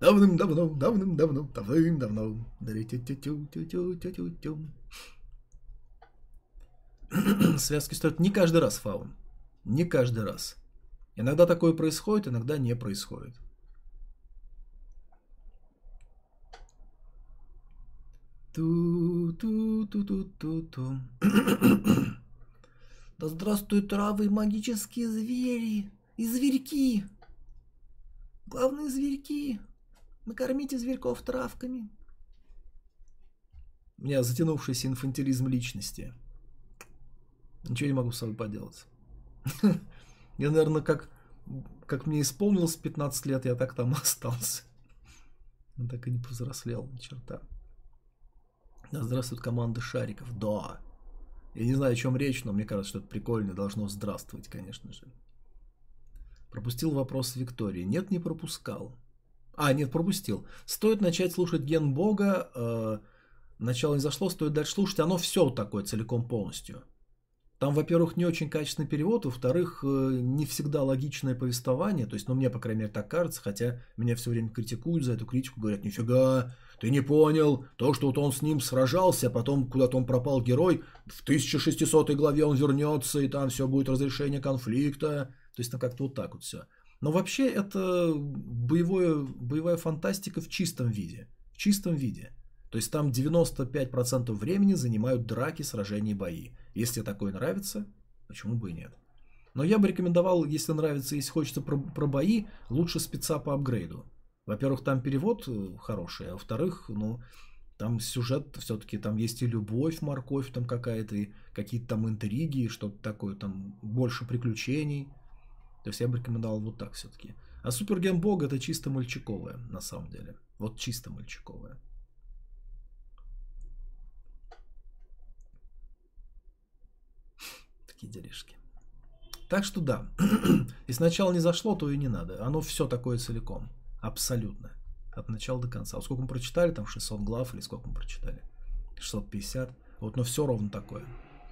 Давным-давно, давным-давно, давным-давно. Связки стоят не каждый раз, Фаун. Не каждый раз. Иногда такое происходит, иногда не происходит. Ту-ту-ту-ту-ту-ту. Да здравствуют травы магические звери и зверьки. Главные зверьки. Накормите зверьков травками. У меня затянувшийся инфантилизм личности. Ничего не могу с собой поделать. Я, наверное, как, как мне исполнилось 15 лет, я так там остался. Он так и не повзрослел, ни черта. Да, здравствует команда шариков. Да. Я не знаю, о чем речь, но мне кажется, что это прикольно. Должно здравствовать, конечно же. Пропустил вопрос Виктории. Нет, не пропускал. А, нет, пропустил. Стоит начать слушать Ген Бога. Э, начало не зашло, стоит дальше слушать. Оно все такое целиком полностью. Там, во-первых, не очень качественный перевод, во-вторых, э, не всегда логичное повествование, то есть, ну, мне, по крайней мере, так кажется, хотя меня все время критикуют за эту критику, говорят, нифига, ты не понял, то, что вот он с ним сражался, а потом куда-то он пропал герой, в 1600 главе он вернется, и там все будет разрешение конфликта, то есть, ну, как-то вот так вот все. Но вообще это боевое, боевая фантастика в чистом виде, в чистом виде. То есть там 95% времени занимают драки, сражения и бои. Если такое нравится, почему бы и нет. Но я бы рекомендовал, если нравится, если хочется про, про бои, лучше спеца по апгрейду. Во-первых, там перевод э, хороший, а во-вторых, ну, там сюжет все-таки, там есть и любовь, морковь там какая-то, и какие-то там интриги, что-то такое, там больше приключений. То есть я бы рекомендовал вот так все-таки. А Супергейм Бог это чисто мальчиковое, на самом деле. Вот чисто мальчиковое. такие делишки. Так что да, и сначала не зашло, то и не надо. Оно все такое целиком. Абсолютно. От начала до конца. Сколько мы прочитали, там 600 глав или сколько мы прочитали? 650. Вот, но все ровно такое.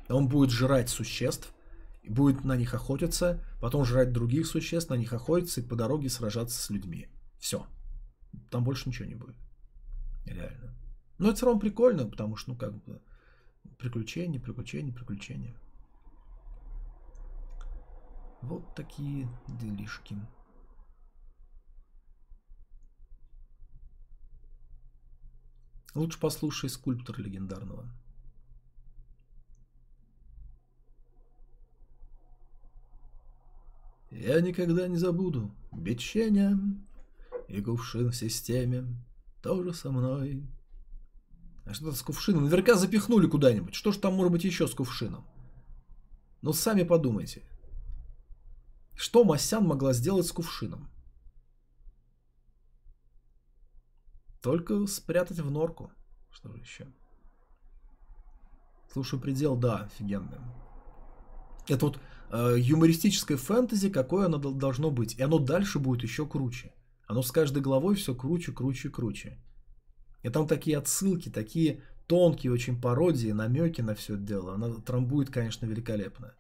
Он будет жрать существ, будет на них охотиться, потом жрать других существ, на них охотиться и по дороге сражаться с людьми. Все. Там больше ничего не будет. Реально. Но это все равно прикольно, потому что, ну, как бы, приключения, приключения, приключения. Вот такие делишки. Лучше послушай скульптор легендарного. Я никогда не забуду печенье и кувшин в системе тоже со мной. А что то с кувшином? Наверняка запихнули куда-нибудь. Что ж там может быть еще с кувшином? Ну, сами подумайте. Что Масян могла сделать с кувшином? Только спрятать в норку. Что же еще? Слушай, предел, да, офигенный. Это вот э, юмористическое фэнтези, какое оно должно быть. И оно дальше будет еще круче. Оно с каждой главой все круче, круче, круче. И там такие отсылки, такие тонкие очень пародии, намеки на все это дело. Она трамбует, конечно, великолепно.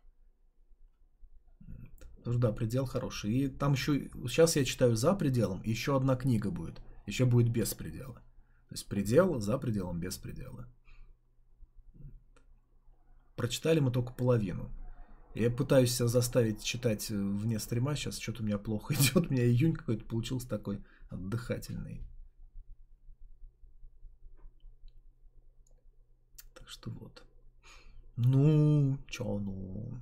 Да, предел хороший. И там еще, сейчас я читаю за пределом, еще одна книга будет. Еще будет без предела. То есть предел за пределом, без предела. Прочитали мы только половину. Я пытаюсь себя заставить читать вне стрима, сейчас что-то у меня плохо идет. У меня июнь какой-то получился такой отдыхательный. Так что вот. Ну, чё ну.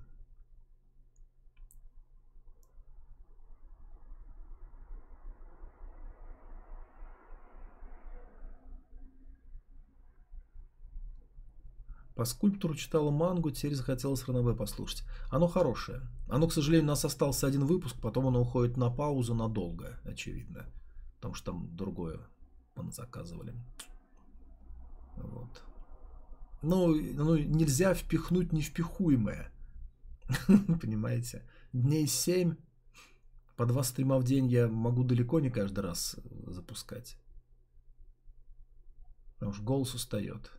По скульптуру читала мангу, теперь захотелось ранобэ послушать. Оно хорошее. Оно, к сожалению, у нас остался один выпуск, потом оно уходит на паузу надолго, очевидно. Потому что там другое заказывали. Вот. Ну, ну, нельзя впихнуть невпихуемое. Понимаете? Дней семь По два стрима в день я могу далеко не каждый раз запускать. Потому что голос устает.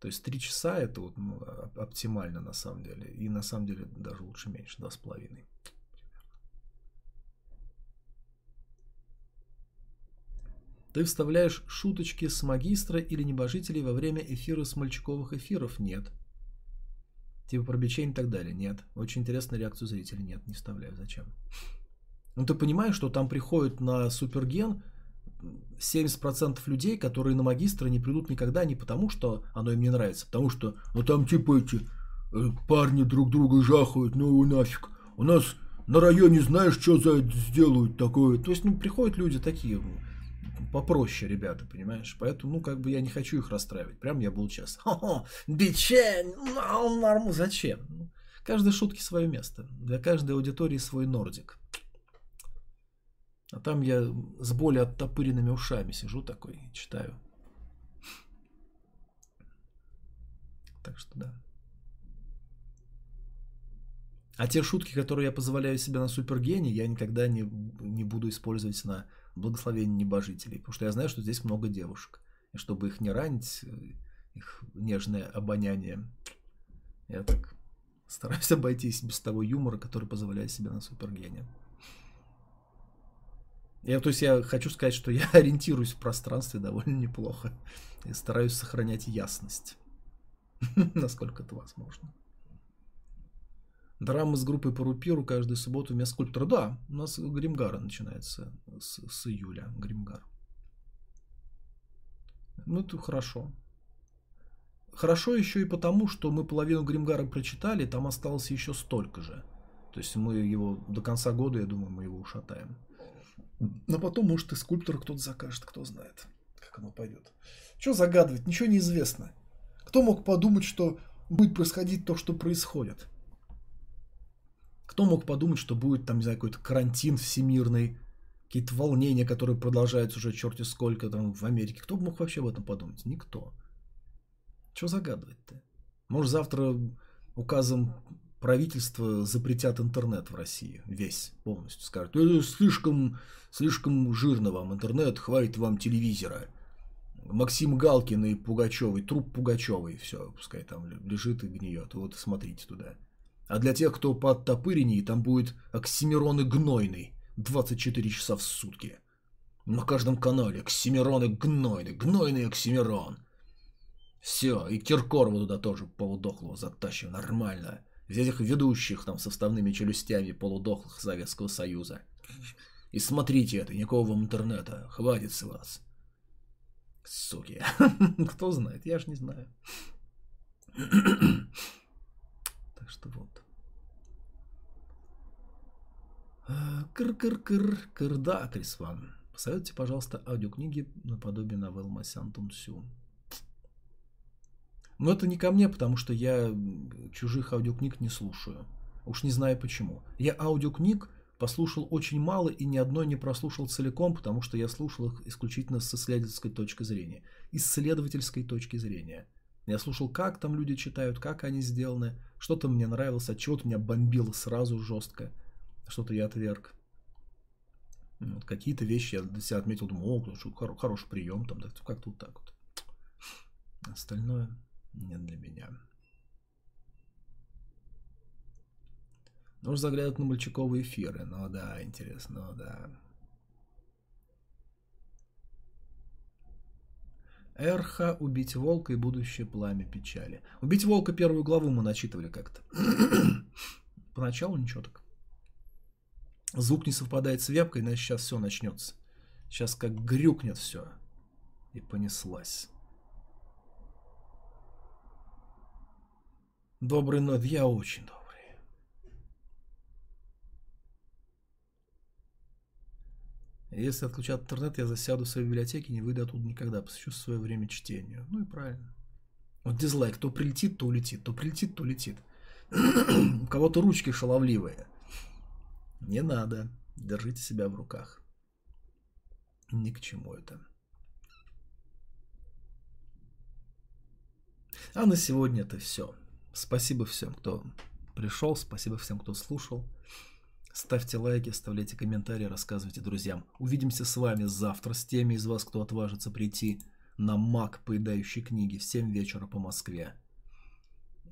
То есть три часа это вот, ну, оптимально на самом деле. И на самом деле даже лучше меньше, два с половиной. Ты вставляешь шуточки с магистра или небожителей во время эфира с мальчиковых эфиров? Нет. Типа про и так далее? Нет. Очень интересная реакция зрителей? Нет, не вставляю. Зачем? Ну ты понимаешь, что там приходит на суперген 70% людей, которые на магистра не придут никогда не потому, что оно им не нравится, потому что, ну там типа эти э, парни друг друга жахают, ну его нафиг. У нас на районе знаешь, что за это сделают такое. То есть, ну, приходят люди такие, попроще, ребята, понимаешь? Поэтому, ну, как бы я не хочу их расстраивать. Прям я был честно. Хо-хо, бичень, норму, зачем? Ну, каждой шутки свое место. Для каждой аудитории свой нордик. А там я с более оттопыренными ушами сижу такой, читаю. Так что да. А те шутки, которые я позволяю себе на супергене, я никогда не, не буду использовать на благословение небожителей. Потому что я знаю, что здесь много девушек. И чтобы их не ранить, их нежное обоняние, я так стараюсь обойтись без того юмора, который позволяю себе на супергене. Я, то есть я хочу сказать, что я ориентируюсь в пространстве довольно неплохо. И стараюсь сохранять ясность. Насколько это возможно. Драмы с группой по каждую субботу вместо скульптора. Да, у нас Гримгара начинается с, с июля. Гримгар. Ну, это хорошо. Хорошо еще и потому, что мы половину Гримгара прочитали, там осталось еще столько же. То есть мы его до конца года, я думаю, мы его ушатаем. Но потом, может, и скульптор кто-то закажет, кто знает, как оно пойдет. Что загадывать? Ничего не известно. Кто мог подумать, что будет происходить то, что происходит? Кто мог подумать, что будет там, не знаю, какой-то карантин всемирный, какие-то волнения, которые продолжаются уже черти сколько там в Америке. Кто мог вообще об этом подумать? Никто. Что загадывать-то? Может, завтра указом правительства запретят интернет в России. Весь, полностью. Скажут, это слишком, слишком жирно вам интернет, хватит вам телевизора. Максим Галкин и Пугачевый, труп Пугачевой, все, пускай там лежит и гниет. Вот смотрите туда. А для тех, кто под топыреней, там будет Оксимирон и Гнойный 24 часа в сутки. На каждом канале Оксимирон и Гнойный, Гнойный Оксимирон. Все, и Киркорова туда тоже полудохлого затащим, нормально. Этих ведущих там со вставными челюстями полудохлых Советского Союза. И смотрите это, никакого вам интернета, хватит с вас. Суки. Кто знает, я ж не знаю. Так что вот. Кыр-кыр-кыр-кыр, да, Крисван. Посоветуйте, пожалуйста, аудиокниги наподобие новелл Масян Тунсю. Но это не ко мне, потому что я чужих аудиокниг не слушаю. Уж не знаю почему. Я аудиокниг послушал очень мало и ни одной не прослушал целиком, потому что я слушал их исключительно с исследовательской точки зрения. Исследовательской точки зрения. Я слушал, как там люди читают, как они сделаны, что-то мне нравилось, от чего-то меня бомбило сразу жестко, что-то я отверг. Вот какие-то вещи я для себя отметил, думаю, о, хороший прием, там, да, как-то вот так вот. Остальное не для меня. Нужно заглядывать на мальчиковые эфиры. Ну да, интересно, ну да. Эрха, убить волка и будущее пламя печали. Убить волка первую главу мы начитывали как-то. Поначалу ничего так. Звук не совпадает с вебкой, но сейчас все начнется. Сейчас как грюкнет все. И понеслась. Добрый ночь, я очень добрый. Если отключат интернет, я засяду в своей библиотеке, не выйду оттуда никогда, посвящу свое время чтению. Ну и правильно. Вот дизлайк, то прилетит, то улетит, то прилетит, то улетит. У кого-то ручки шаловливые. Не надо. Держите себя в руках. Ни к чему это. А на сегодня это все. Спасибо всем, кто пришел, спасибо всем, кто слушал. Ставьте лайки, оставляйте комментарии, рассказывайте друзьям. Увидимся с вами завтра с теми из вас, кто отважится прийти на МАК поедающей книги в 7 вечера по Москве.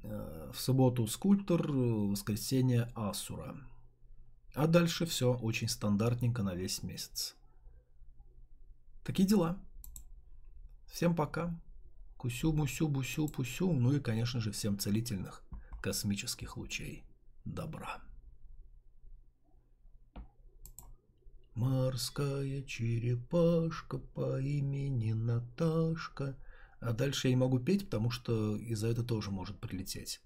Э, в субботу скульптор, в воскресенье Асура. А дальше все очень стандартненько на весь месяц. Такие дела. Всем пока. Кусю, мусю, бусю, пусю. Ну и, конечно же, всем целительных космических лучей добра. Морская черепашка по имени Наташка. А дальше я не могу петь, потому что из-за этого тоже может прилететь.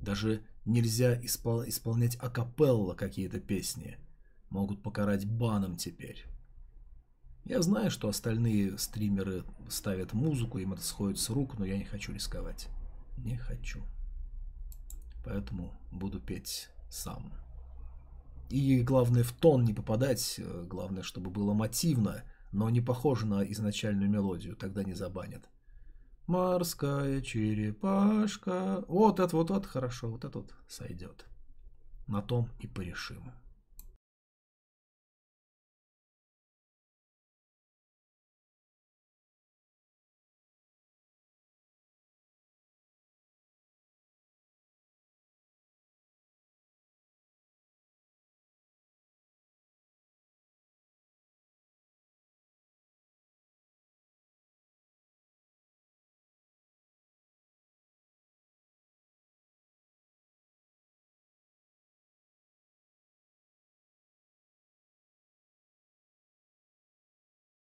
Даже нельзя испол- исполнять акапелла какие-то песни. Могут покарать баном теперь. Я знаю, что остальные стримеры ставят музыку, им это сходит с рук, но я не хочу рисковать. Не хочу. Поэтому буду петь сам. И главное в тон не попадать, э, главное, чтобы было мотивно, но не похоже на изначальную мелодию, тогда не забанят. Морская черепашка. Вот это вот, вот хорошо, вот это вот сойдет. На том и порешим.